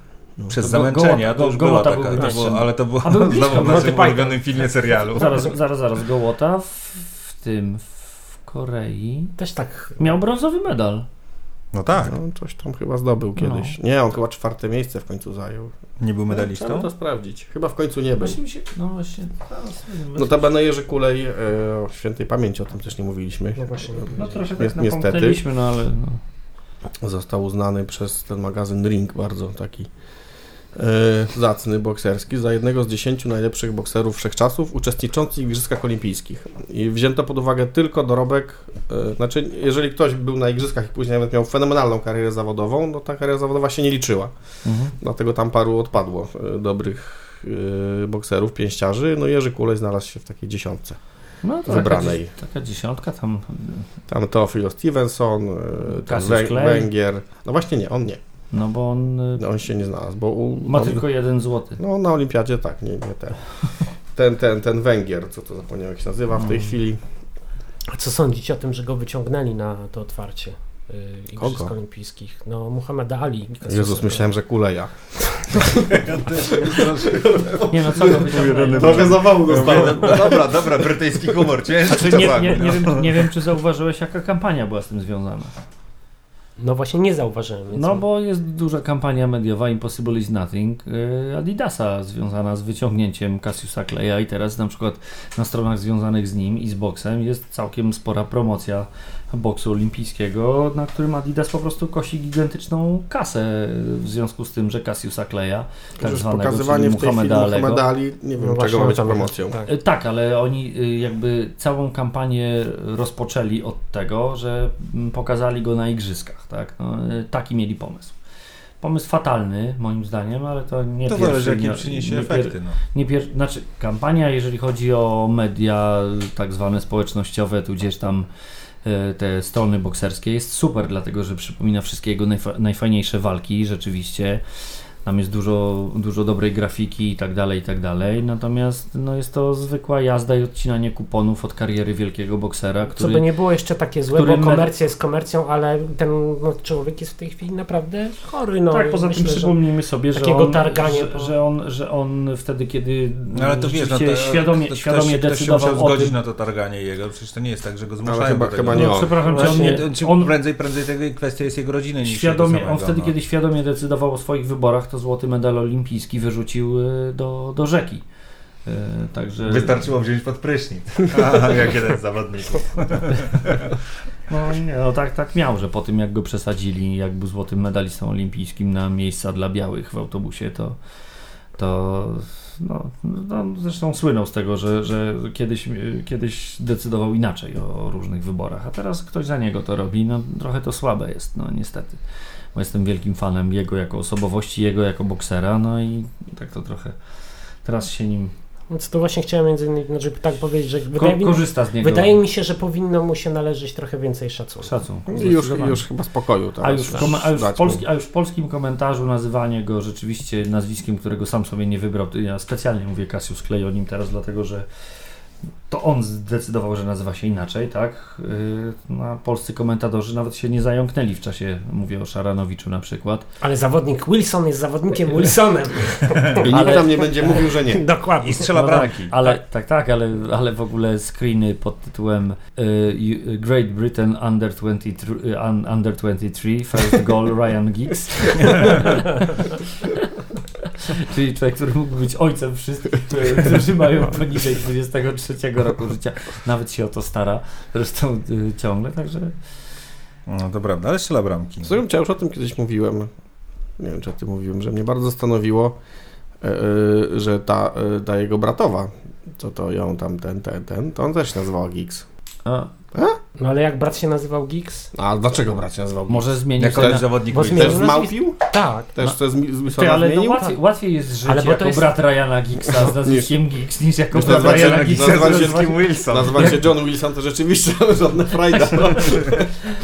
Przez Go- zamęczenia gołota- to już była gołota taka, był to ale to było był znowu w naszym Python. ulubionym filmie serialu. Zaraz, zaraz, zaraz. Gołota w, w tym, w Korei Też tak. miał brązowy medal. No tak, No, coś tam chyba zdobył kiedyś. Nie, on chyba czwarte miejsce w końcu zajął. nie był Trzeba medalistą. to sprawdzić. Chyba w końcu nie był. Właśnie mi się, no właśnie, teraz, Notabene Jerzy Kulej, e, o świętej pamięci, o tym też nie mówiliśmy. No właśnie. no trochę Ni- tak niestety. no ale no. Został uznany przez ten magazyn Ring, bardzo taki e, zacny bokserski, za jednego z dziesięciu najlepszych bokserów wszechczasów uczestniczących w Igrzyskach Olimpijskich. I wzięto pod uwagę tylko dorobek, e, znaczy jeżeli ktoś był na Igrzyskach i później nawet miał fenomenalną karierę zawodową, no ta kariera zawodowa się nie liczyła. Mhm. Dlatego tam paru odpadło e, dobrych bokserów, pięściarzy, no Jerzy Kulej znalazł się w takiej dziesiątce. No to Wybranej. Taka, taka dziesiątka tam. Tam Teofilo Stevenson, yy, ten Cassius Wę- Clay. Węgier. No właśnie nie, on nie. No bo on y, No, on się nie znalazł, bo u, ma on, tylko jeden złoty. no na olimpiadzie tak, nie, nie ten. Ten, ten, ten Węgier, co to zapomniałem jak się nazywa w tej Mm. chwili. A co sądzicie o tym, że go wyciągnęli na to otwarcie Igrzysk Kogo? Olimpijskich? No, Muhammad Ali. Jezus, myślałem, że Kuleja. Nie no co go? Trochę zawału dostałem. No dobra, dobra, brytyjski humor, ciężki Znaczy, nie, nie, nie, no. wiem, nie wiem, czy zauważyłeś, jaka kampania była z tym związana. No właśnie nie zauważyłem. Więc No bo jest duża kampania mediowa Impossible is Nothing y, Adidasa związana z wyciągnięciem Cassiusa Claya i teraz na przykład na stronach związanych z nim i z boksem jest całkiem spora promocja boksu olimpijskiego, na którym Adidas po prostu kosi gigantyczną kasę w związku z tym, że Cassiusa Claya, tak zwanego, pokazywanie czyli w tej chwili Muhammeda Alego, nie wiem właśnie, czego ma być tam- promocją. Tak. Y, Tak, ale oni y, jakby całą kampanię rozpoczęli od tego, że mm, pokazali go na igrzyskach, tak? No, y, taki mieli pomysł. Pomysł fatalny, moim zdaniem, ale to nie To pierwszy, zależy, jakie nie, przyniesie nie, efekty. No. nie pier... Znaczy, kampania, jeżeli chodzi o media tak zwane społecznościowe, tudzież tam te strony bokserskie, jest super, dlatego że przypomina wszystkie jego najfa- najfajniejsze walki, rzeczywiście. Tam jest dużo, dużo dobrej grafiki i tak dalej, i tak dalej. Natomiast no, jest to zwykła jazda i odcinanie kuponów od kariery wielkiego boksera, Co który... by nie było jeszcze takie złe, bo me- komercja jest komercją, ale ten no, człowiek jest w tej chwili naprawdę chory. No, tak, poza tym Myślę, że- przypomnijmy sobie, że takiego on, targania że, po- że, on, że on wtedy, kiedy No, ale to wiesz, no, to, świadomie, to, świadomie ktoś, ktoś się decydował zgodzić tym, na to targanie jego, przecież to nie jest tak, że go zmuszają Ale chyba- do tego. chyba nie no, on. przepraszam on, Właśnie, czy on, prędzej, prędzej tego kwestia jest jego rodziny niż świadomie, jego on wtedy, no. kiedy świadomie decydował o swoich wyborach, to złoty medal olimpijski wyrzucił y, do, do rzeki. Y, Także... Wystarczyło wziąć pod prysznic. jak jeden z zawodników. No, nie, no tak, tak miał, że po tym jak go przesadzili, jak był złotym medalistą olimpijskim na miejsca dla białych w autobusie, to, to no, no, zresztą słynął z tego, że, że kiedyś, kiedyś decydował inaczej o różnych wyborach, a teraz ktoś za niego to robi. No, trochę to słabe jest, no niestety. Bo jestem wielkim fanem jego jako osobowości, jego jako boksera, no i tak to trochę teraz się nim Więc to właśnie chciałem między innymi, znaczy tak powiedzieć, że ko- wydaje, mi, korzysta z niego. wydaje mi się, że powinno mu się należeć trochę więcej szacunku. Szacunku. I już, już chyba spokoju teraz. A już, kom- a, już polski, a już w polskim komentarzu nazywanie go rzeczywiście nazwiskiem, którego sam sobie nie wybrał, ja specjalnie mówię Cassius Clay o nim teraz, dlatego że to on zdecydował, że nazywa się inaczej, tak? Yy, no, a polscy komentatorzy nawet się nie zająknęli w czasie, mówię o Szaranowiczu na przykład. Ale zawodnik Wilson jest zawodnikiem Wilsonem. I nikt Ale- tam nie będzie mówił, że nie. Dokładnie. I strzela No tak, ale, tak, tak, ale, ale w ogóle screeny pod tytułem y, you- Great Britain Under 23, y, un, under 23 First Goal Ryan Giggs. Czyli człowiek, który mógł być ojcem wszystkich, którzy- mają poniżej 23 roku życia. Nawet się o to stara, zresztą y, ciągle, także No to prawda, ale strzela bramki. W sumie ja już o tym kiedyś mówiłem. Nie wiem, czy o tym mówiłem, że mnie bardzo zastanowiło, e, e, że ta, e, ta jego bratowa, co to ją tam ten, ten, ten, to on też się nazywał Geeks. A, No ale jak brat się nazywał Giggs? A dlaczego brat się nazywał Geeks? może zmienić Jako na... zawodnik Bo Wilsona. Też zmienił zmałpił? Tak. Też No. to Ty, ale to zmienił? łatwiej, łatwiej jest żyć Ale bo to jest- brat Ryana Giggsa z nazwiskiem Giggs niż jako Niż brat Ryana Giggsa z nazwiskiem Wilson. Nazywać się John Wilson to rzeczywiście żadne frajda.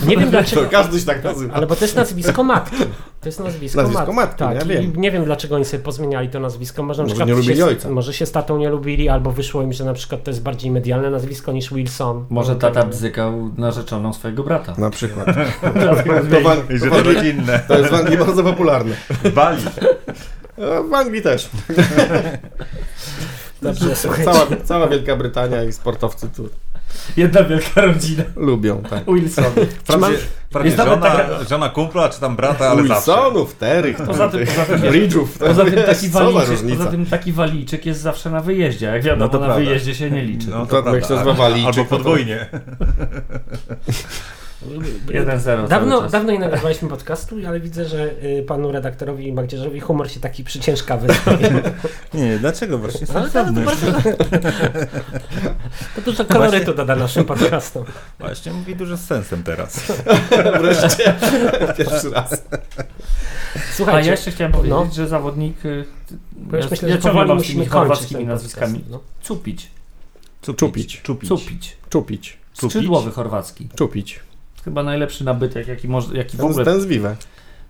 Nie wiem To dlaczego. każdy się tak nazywa. Ale bo to jest nazwisko matki. To jest nazwisko, Nazwisko matki, tak, ja i wiem. Nie wiem dlaczego oni sobie pozmieniali to nazwisko. Może, na Może nie lubili się, ojca. Może się z tatą nie lubili, albo wyszło im, że na przykład to jest bardziej medialne nazwisko niż Wilson. Może No, tata tak. bzykał narzeczoną swojego brata. Na przykład. To, zmienił. w, Ang- I że w, to Anglii, rodzinne. to jest w Anglii bardzo popularne. Bali. A W Anglii też. Dobrze. Cała, cała Wielka Brytania i sportowcy tu Jedna wielka rodzina. lubią. Tak. Wilson. Wprawdzie, wprawdzie żona, taka- żona kumpla, czy tam brata, ale. Wilsonów, Terych, Poza tym, poza tym, Bridge'ów. poza tym taki waliczek, poza tym taki waliczek jest zawsze na wyjeździe. Jak wiadomo, No to na prawda. wyjeździe się nie liczy. No, To to jak się prawda. nazywa Waliczek, Albo to- podwójnie. 1-0 cały Dawno, dawno nie nagrywaliśmy podcastu, ale widzę, że y, panu redaktorowi Magdzierzowi humor się taki przyciężkawy. Nie, dlaczego właśnie? Ale to, to, bardzo, to dużo kolorytu doda naszym podcastom. Właśnie mówi dużo z sensem teraz. Wreszcie. Pierwszy raz. A Słuchajcie, ja jeszcze chciałem powiedzieć, No. że zawodnik y, Ja- myślę, że ciągle powoli mam z tymi chorwackimi nazwiskami. podcast, no. Cupić. Czupić. Czupić. Cupić. Czupić. Skrzydłowy chorwacki. Czupić. Chyba najlepszy nabytek, jaki, może, jaki w Ten, ogóle... ten z Vive.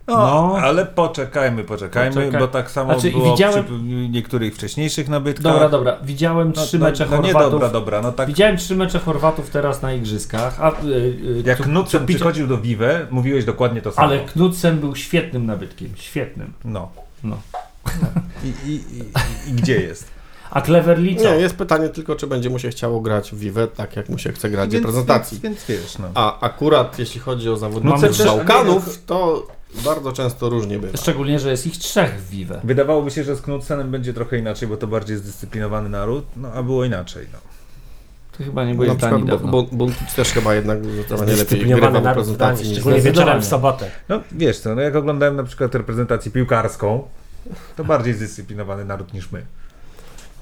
No, No. ale poczekajmy, poczekajmy, Poczekaj. bo tak samo Znaczy, było widziałem- przy niektórych wcześniejszych nabytkach. Dobra, dobra. Widziałem No, trzy no, mecze no, nie Chorwatów. dobra, dobra, no tak Widziałem trzy mecze Chorwatów teraz na igrzyskach. A, y, y, jak Knudsen przychodził do Vive, mówiłeś dokładnie to samo. Ale Knudsen był świetnym nabytkiem. Świetnym. No. No. I, i, i, I gdzie jest? A Cleverly co? Nie, jest pytanie tylko, czy będzie mu się chciało grać w Vive tak, jak mu się chce grać w Więc- reprezentacji. Więc, więc wiesz, no. A akurat jeśli chodzi o zawodników też- Bałkanów, to bardzo często różnie bywa. Szczególnie, że jest ich trzech w Vive. Wydawałoby się, że z Knudsenem będzie trochę inaczej, bo to bardziej zdyscyplinowany naród, no a było inaczej. No. Ty chyba nie byłeś w przykład bo, bo, Buntic też chyba jednak zdecydowanie lepiej grywa w w Danii, niż szczególnie wieczorem w sobotę. no wiesz co, no jak oglądałem na przykład reprezentację piłkarską, to bardziej zdyscyplinowany naród niż my.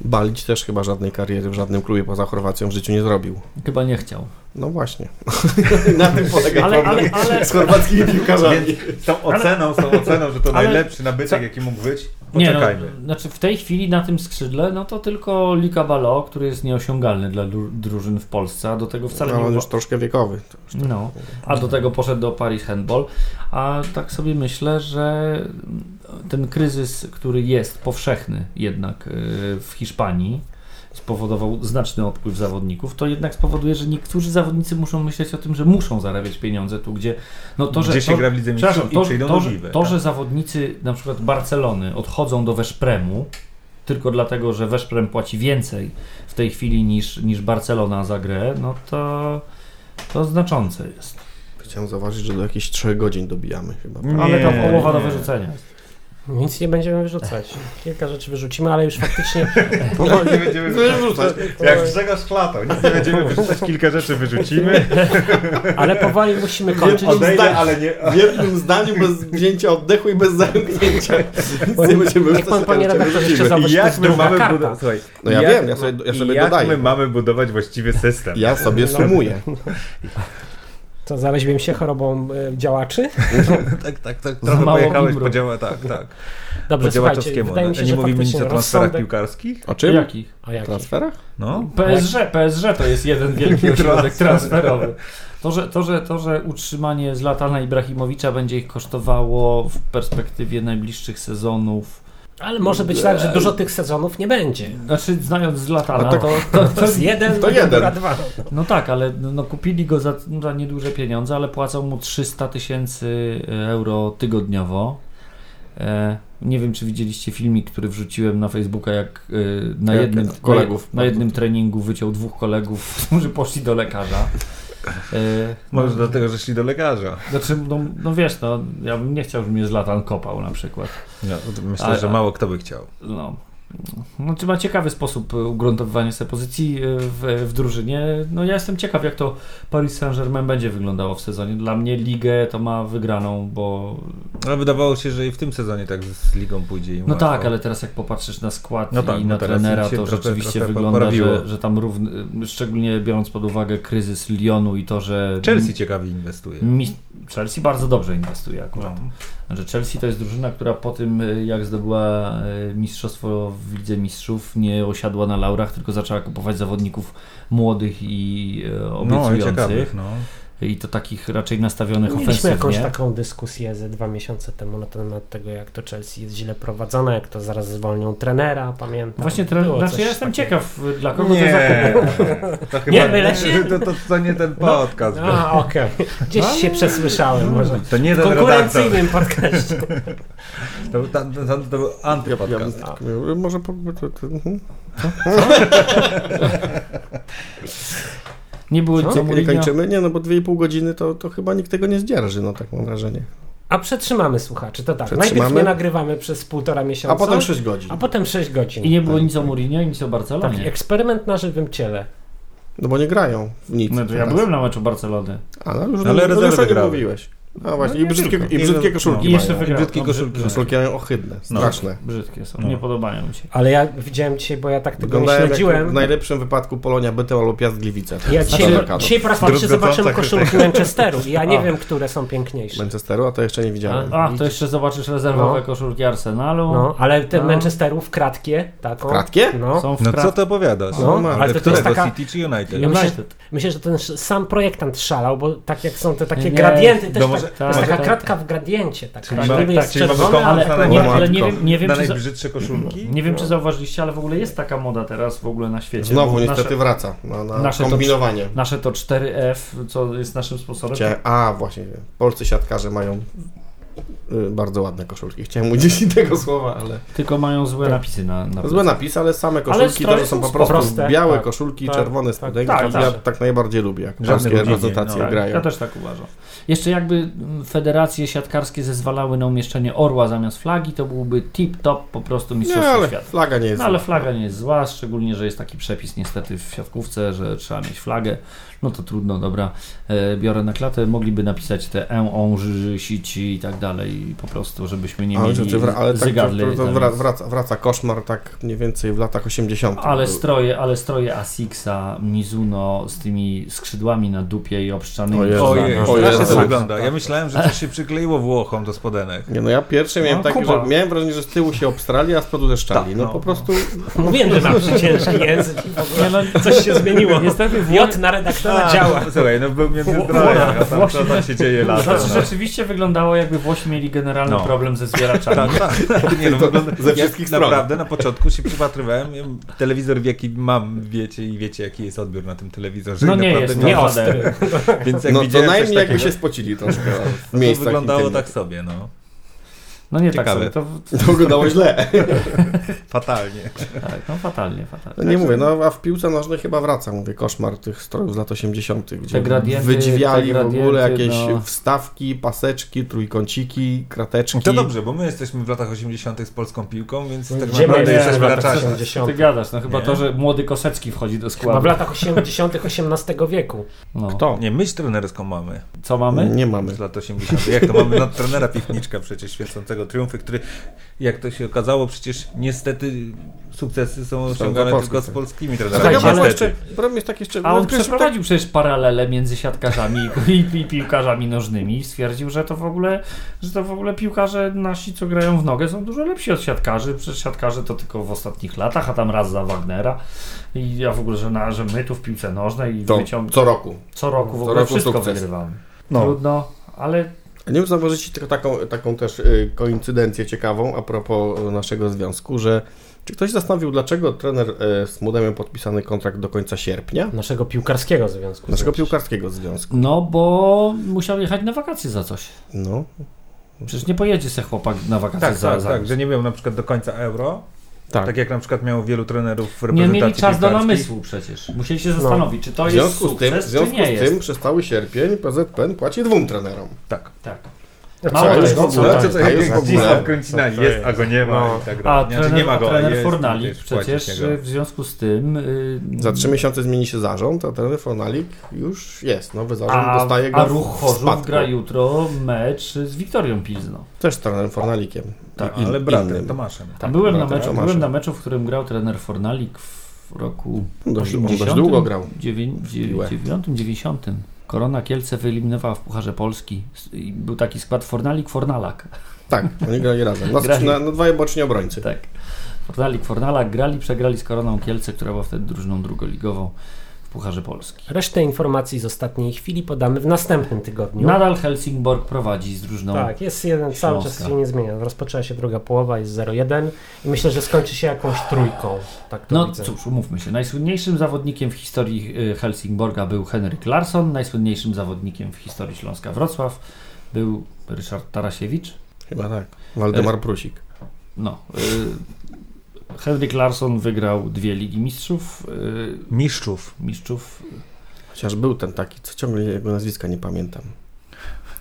Balić też chyba żadnej kariery w żadnym klubie poza Chorwacją w życiu nie zrobił. Chyba nie chciał. No właśnie. Na tym polega Ale, problem ale, ale... z chorwackimi piłkarzami. Więc z tą oceną, z tą oceną, że to Ale- najlepszy nabytek, Co- jaki mógł być, Nie, no, znaczy w tej chwili na tym skrzydle, no to tylko Lika Balo, który jest nieosiągalny dla dru- drużyn w Polsce, a do tego wcale No, nie było... już troszkę wiekowy. No, a do tego poszedł do Paris Handball, a tak sobie myślę, że ten kryzys, który jest powszechny jednak y, w Hiszpanii, spowodował znaczny odpływ zawodników, to jednak spowoduje, że niektórzy zawodnicy muszą myśleć o tym, że muszą zarabiać pieniądze tu, gdzie no to, że Gdzie się to, gra w Lidze Mistrzów to, i przyjdą to, Vive. to, tak? że zawodnicy na przykład Barcelony odchodzą do Weszpremu tylko dlatego, że Weszprem płaci więcej w tej chwili niż, niż Barcelona za grę, no to, to znaczące jest. Chciałem zauważyć, że do jakichś 3 godzin dobijamy chyba. Nie, Ale to połowa do nie. wyrzucenia jest. Nic nie będziemy wyrzucać. Kilka rzeczy wyrzucimy, ale już faktycznie Powoli nie będziemy wyrzucać. Jak Grzegorz Chlatał, nic nie będziemy wyrzucać, kilka rzeczy wyrzucimy. Ale powoli musimy kończyć. Odejdę, ale nie... W jednym zdaniu bez wzięcia oddechu i bez zamknięcia. Nic nie będziemy Jak pan, panie redaktorze, jeszcze Jak my mamy budować... No ja jak- wiem, ja sobie, ja sobie jak dodaję. my mamy budować właściwy system? Ja sobie sumuję. To zaraziłem się chorobą e, działaczy? tak, tak, tak. Trochę mało pojechałeś po działa, tak, tak. Dobrze, po słuchajcie, działaczowskiemu. wydaje mi się, nie mówimy nic o transferach rozsądek... piłkarskich? O czym? Jakich? O jakich? Transferach? No. PSG, PSG to jest jeden wielki ośrodek transferowy. To że, to, że, to, że utrzymanie Zlatana Ibrahimowicza będzie ich kosztowało w perspektywie najbliższych sezonów, Ale może być tak, że dużo tych sezonów nie będzie. znaczy znając Zlatana, A to- to, to, To jest jeden, To jeden. dwa. No tak, ale no, no, kupili go za, za nieduże pieniądze, ale płacą mu 300 tysięcy euro tygodniowo. E, nie wiem, czy widzieliście filmik, który wrzuciłem na Facebooka, jak e, na Jak jednym, kolegów. na jednym treningu wyciął dwóch kolegów, którzy poszli do lekarza. E, Może dlatego, że szli do lekarza. Znaczy, no, no wiesz, no, ja bym nie chciał, żeby mnie Zlatan kopał na przykład. No, myślę, A- że mało kto by chciał. No. Znaczy ma ciekawy sposób e, ugruntowywania sobie pozycji e, w, w drużynie. No ja jestem ciekaw, jak to Paris Saint-Germain będzie wyglądało w sezonie. Dla mnie ligę to ma wygraną, bo... Ale wydawało się, że i w tym sezonie tak z ligą pójdzie No łatwo. tak, ale teraz jak popatrzysz na skład No i tak, no na trenera, to trochę- rzeczywiście trochę wygląda, że, że tam równy, szczególnie biorąc pod uwagę kryzys Lyonu i to, że... Chelsea ciekawie inwestuje. Mi- Chelsea bardzo dobrze inwestuje akurat. No. Że Chelsea to jest drużyna, która po tym, y, jak zdobyła y, mistrzostwo w Lidze Mistrzów, nie osiadła na laurach, tylko zaczęła kupować zawodników młodych i y, No i obiecujących. ciekawych, no. I to takich raczej nastawionych Mieliśmy ofensywnie. jakąś taką dyskusję ze dwa miesiące temu na temat tego, jak to Chelsea jest źle prowadzone, jak to zaraz zwolnią trenera, pamiętam. Właśnie tre... Było znaczy ja jestem takiego. ciekaw, y, dla kogo to Nie, zakup. to Nie, byle się. To, to, to nie ten podcast. był. A, okej. Gdzieś się przesłyszałem może. To nie W ten redaktor. konkurencyjnym podcaście. To, to, to, to był antypodcast. ja, może po, to, to, mhm. Nie było Co? Mourinho. kończymy? Nie, no bo 2,5 godziny to, to chyba nikt tego nie zdzierży, no tak mam wrażenie. A przetrzymamy słuchaczy, to tak. Przetrzymamy. Najpierw nie nagrywamy przez półtora miesiąca, A potem 6 godzin. a potem 6 godzin. I nie było nic o Mourinho nic o Barcelonie. eksperyment na żywym ciele. No bo nie grają w nic. No to ja teraz. byłem na meczu Barcelony. A, no już, Ale już rezerwy grały. mówiłeś. No właśnie, No i brzydkie, i brzydkie koszulki I jeszcze mają. wygrał. brzydkie No, koszulki. brzydkie. Koszulki mają ohydne, No. straszne. Brzydkie są, No. nie podobają mi się. Ale ja widziałem dzisiaj, bo ja tak tego nie Wyglądają śledziłem. w najlepszym wypadku Polonia Byteł albo Piast Gliwice. Ja Z dzisiaj, dzisiaj po raz pierwszy zobaczyłem koszulki. Manchesteru i ja nie A. wiem, które są piękniejsze. Manchesteru, a to jeszcze nie widziałem. A, to jeszcze zobaczysz rezerwowe No. koszulki Arsenalu. No, ale te No. Manchesterów w kratkie, taką. W kratkie? No. Są w No co ty opowiadasz? No, ale to, to jest taka... City czy United? Ja myślę, że ten sam projektant szalał, bo tak jak są te takie gradienty, też no tak, to jest tak, taka tak, kratka w gradiencie. Taka. Czyli Tak, tak, jest czyli mamy czerwone, ale na Nie, ale nie wiem, nie wiem, na czy najbrzydsze koszulki? nie wiem, czy zauważyliście, ale w ogóle jest taka moda teraz w ogóle na świecie. Znowu bo niestety nasze, wraca na, na nasze to- kombinowanie. nasze to 4F, co jest naszym sponsorem. A właśnie, polscy siatkarze mają bardzo ładne koszulki. Chciałem udzielić tego słowa, ale... Tylko mają złe napisy na, na Złe napisy, ale same koszulki stroje to są po prostu proste, białe tak. koszulki, Tak, czerwone tak, spodenki. tak, ja tak. tak najbardziej lubię, jak polskie nie, reprezentacje no. Tak, grają. ja też tak uważam. Jeszcze jakby federacje siatkarskie zezwalały na umieszczenie orła zamiast flagi, to byłby tip-top po prostu Nie, mistrzostwo ale świata. flaga nie jest No ale flaga nie jest zła, szczególnie, że jest taki przepis niestety w siatkówce, że trzeba mieć flagę. No to trudno, dobra, e, biorę na klatę. Mogliby napisać te en, on, ży, sici i tak dalej, po prostu, żebyśmy nie Ale, mieli rzeczy, wra- ale tak, to, to, to tam. wra- wraca, wraca koszmar tak mniej więcej w latach 80. Ale stroje, ale stroje Asixa, Mizuno z tymi skrzydłami na dupie i obszczanymi. Ojej, O strasznie Jezu. to wygląda. Ja myślałem, że coś się przykleiło Włochom do spodenek. Nie, no ja pierwszy miałem No, takie, że miałem wrażenie, że z tyłu się obstrali, a z przodu deszczali. Tak, no, no, po no. prostu Mówiłem, że mam ciężki język i w ogóle coś się zmieniło. Niestety J na redaktora działa. Słuchaj, no był między zdrojach, a tam, Włosi- co tam się dzieje latem. Znaczy no. rzeczywiście wyglądało jakby Włosi mieli generalny No. problem ze zbieraczami. Tak, tak. Nie, no, wygląda, ze wszystkich stron. Naprawdę na początku się przypatrywałem. Telewizor w jaki mam, wiecie i wiecie jaki jest odbiór na tym telewizorze. No nie jest, nie ostry. Więc jak no, coś najmniej jakby się spocili troszkę w to wyglądało tak sobie, no. No nie Ciekawe. tak sobie, to, To wyglądało źle. Fatalnie. tak, no fatalnie, fatalnie. No nie mówię, no a w piłce nożnej chyba wraca, mówię, koszmar tych strojów z lat 80., gdzie wydziwiali w ogóle jakieś no. wstawki, paseczki, trójkąciki, krateczki. To dobrze, bo my jesteśmy w latach 80. z polską piłką, więc tak Gdzie my naprawdę nie, jesteśmy w na latach czasie. 80. Ty gadasz, no chyba Nie. to, że młody Kosecki wchodzi do Chyba składu. w latach 80. XVIII wieku. No. Kto? Nie, myśl trenerską mamy Co mamy? Nie mamy. z lat 80. Jak to mamy no, trenera Piwniczka przecież świecącego triumfy, który jak to się okazało przecież niestety sukcesy są osiągane tylko z Polską. polskimi Tak, trenerami. niestety. jeszcze, problem jest taki jeszcze... A on przeprowadził przecież paralele między siatkarzami i, i piłkarzami nożnymi i stwierdził, że to w ogóle, że to w ogóle piłkarze nasi, co grają w nogę, są dużo lepsi od siatkarzy. Przecież siatkarze to tylko w ostatnich latach, a tam raz za Wagnera. I ja w ogóle, że, na, że my tu w piłce nożnej i wyciąg... co roku. co roku w co ogóle roku wszystko sukces. wygrywamy. No. Trudno, ale Nie wiem, zauważycie tylko taką, taką też y, koincydencję ciekawą a propos y, naszego związku, że czy ktoś zastanowił, dlaczego trener y, z Mudemem podpisany kontrakt do końca sierpnia? Naszego piłkarskiego związku. Naszego Znaczy. piłkarskiego związku. no bo musiał jechać na wakacje za coś. No, Przecież nie pojedzie se chłopak na wakacje Tak, za, tak, za tak, że nie miał na przykład do końca euro, tak. tak jak na przykład miało wielu trenerów w Nie reprezentacji mieli czas do namysłu przecież. Musieli się zastanowić, czy to W jest z tym, w sukces, związku nie z jest. tym przez cały sierpień PZPN płaci dwóm trenerom. Tak. Tak. Mało co jest? w Co ogóle? Co jest? to A jest w ogóle? Jest, jest? a go nie ma No. i tak A dalej. Znaczy, trener, nie ma go, trener jest, Fornalik przecież y, w związku z tym... y, Za trzy miesiące zmieni się zarząd, a trener Fornalik już jest. Nowy zarząd a, dostaje go a Ruch Chorzów spadku. gra jutro mecz z Wiktorią Pilzno. Też z trenerem Fornalikiem. Tak, I- Ale bratem, Tomaszem. A byłem, na meczu, Tomaszem. byłem na meczu, w którym grał trener Fornalik w roku Dość- on dość 80, długo grał. dziewię- dziewię- Piłę. 9, 90. Korona Kielce wyeliminowała w Pucharze Polski. Był taki skład Fornalik, Fornalak. Tak, oni grali razem. Na, Grali. na, na dwaj boczni obrońcy. Tak. Fornalik, Fornalak grali, przegrali z Koroną Kielce, która była wtedy drużyną drugoligową Pucharze Polski. Resztę informacji z ostatniej chwili podamy w następnym tygodniu. Nadal Helsingborg prowadzi z drużyną. Tak, jest jeden, cały czas Śląska. się nie zmienia. Rozpoczęła się druga połowa, jest 0-1 i myślę, że skończy się jakąś trójką. Tak to No widzę. cóż, umówmy się. Najsłynniejszym zawodnikiem w historii y, Helsingborga był Henryk Larsson, najsłynniejszym zawodnikiem w historii Śląska Wrocław był Ryszard Tarasiewicz. Chyba tak. Waldemar Prusik. No. Henryk Larsson wygrał dwie Ligi Mistrzów. Y, Mistrzów. mistrzów. Chociaż był ten taki, co ciągle jego nazwiska nie pamiętam.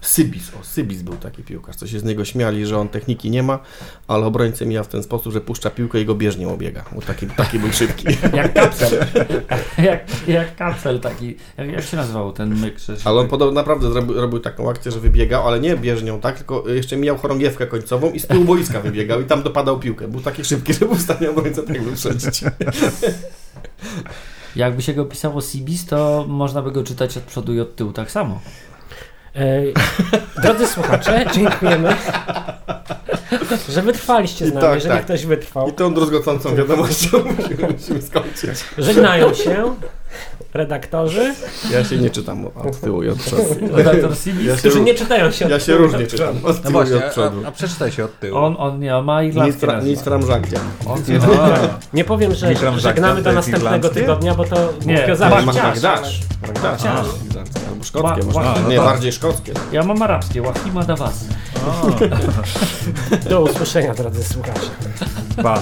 Sybis, o Sybis był taki piłkarz, co się z niego śmiali, że on techniki nie ma, ale obrońcę mija w ten sposób, że puszcza piłkę i go bieżnią obiega, bo taki, taki był szybki. Jak kapsel. jak, jak kapsel taki. Jak, jak się nazywał ten myk? Ale on tak- podobno naprawdę zrobił, robił taką akcję, że wybiegał, ale nie bieżnią, tak, tylko jeszcze mijał chorągiewkę końcową i z tyłu boiska wybiegał i tam dopadał piłkę. Był taki szybki, że był w stanie obrońcę tak wyprzedzić. Jakby się go pisało Sibis, to można by go czytać od przodu i od tyłu tak samo. E, Drodzy słuchacze, dziękujemy, że wytrwaliście z nami, tak, jeżeli tak. ktoś wytrwał. I tą druzgocącą wiadomością musimy, musimy skończyć. Żegnają się redaktorzy, Ja się nie czytam od tyłu i od przodu. Redaktor Sibis, Ja się, którzy nie czytają się. ja od się tyłu różnie do przodu. czytam, od No tyłu i właśnie, od przodu. a, a przeczytaj się od tyłu. on, on nie, on ma Nic, irlandzkie fra, nic nazwisko. framżakcia. Nie powiem, że żegnamy do następnego tygodnia, bo to Nie. Magdasz. Magdasz. Albo szkockie ła- Nie, no bardziej szkockie. Ja mam arabskie, Wahima Dawas. Do usłyszenia, drodzy słuchacze. Pa.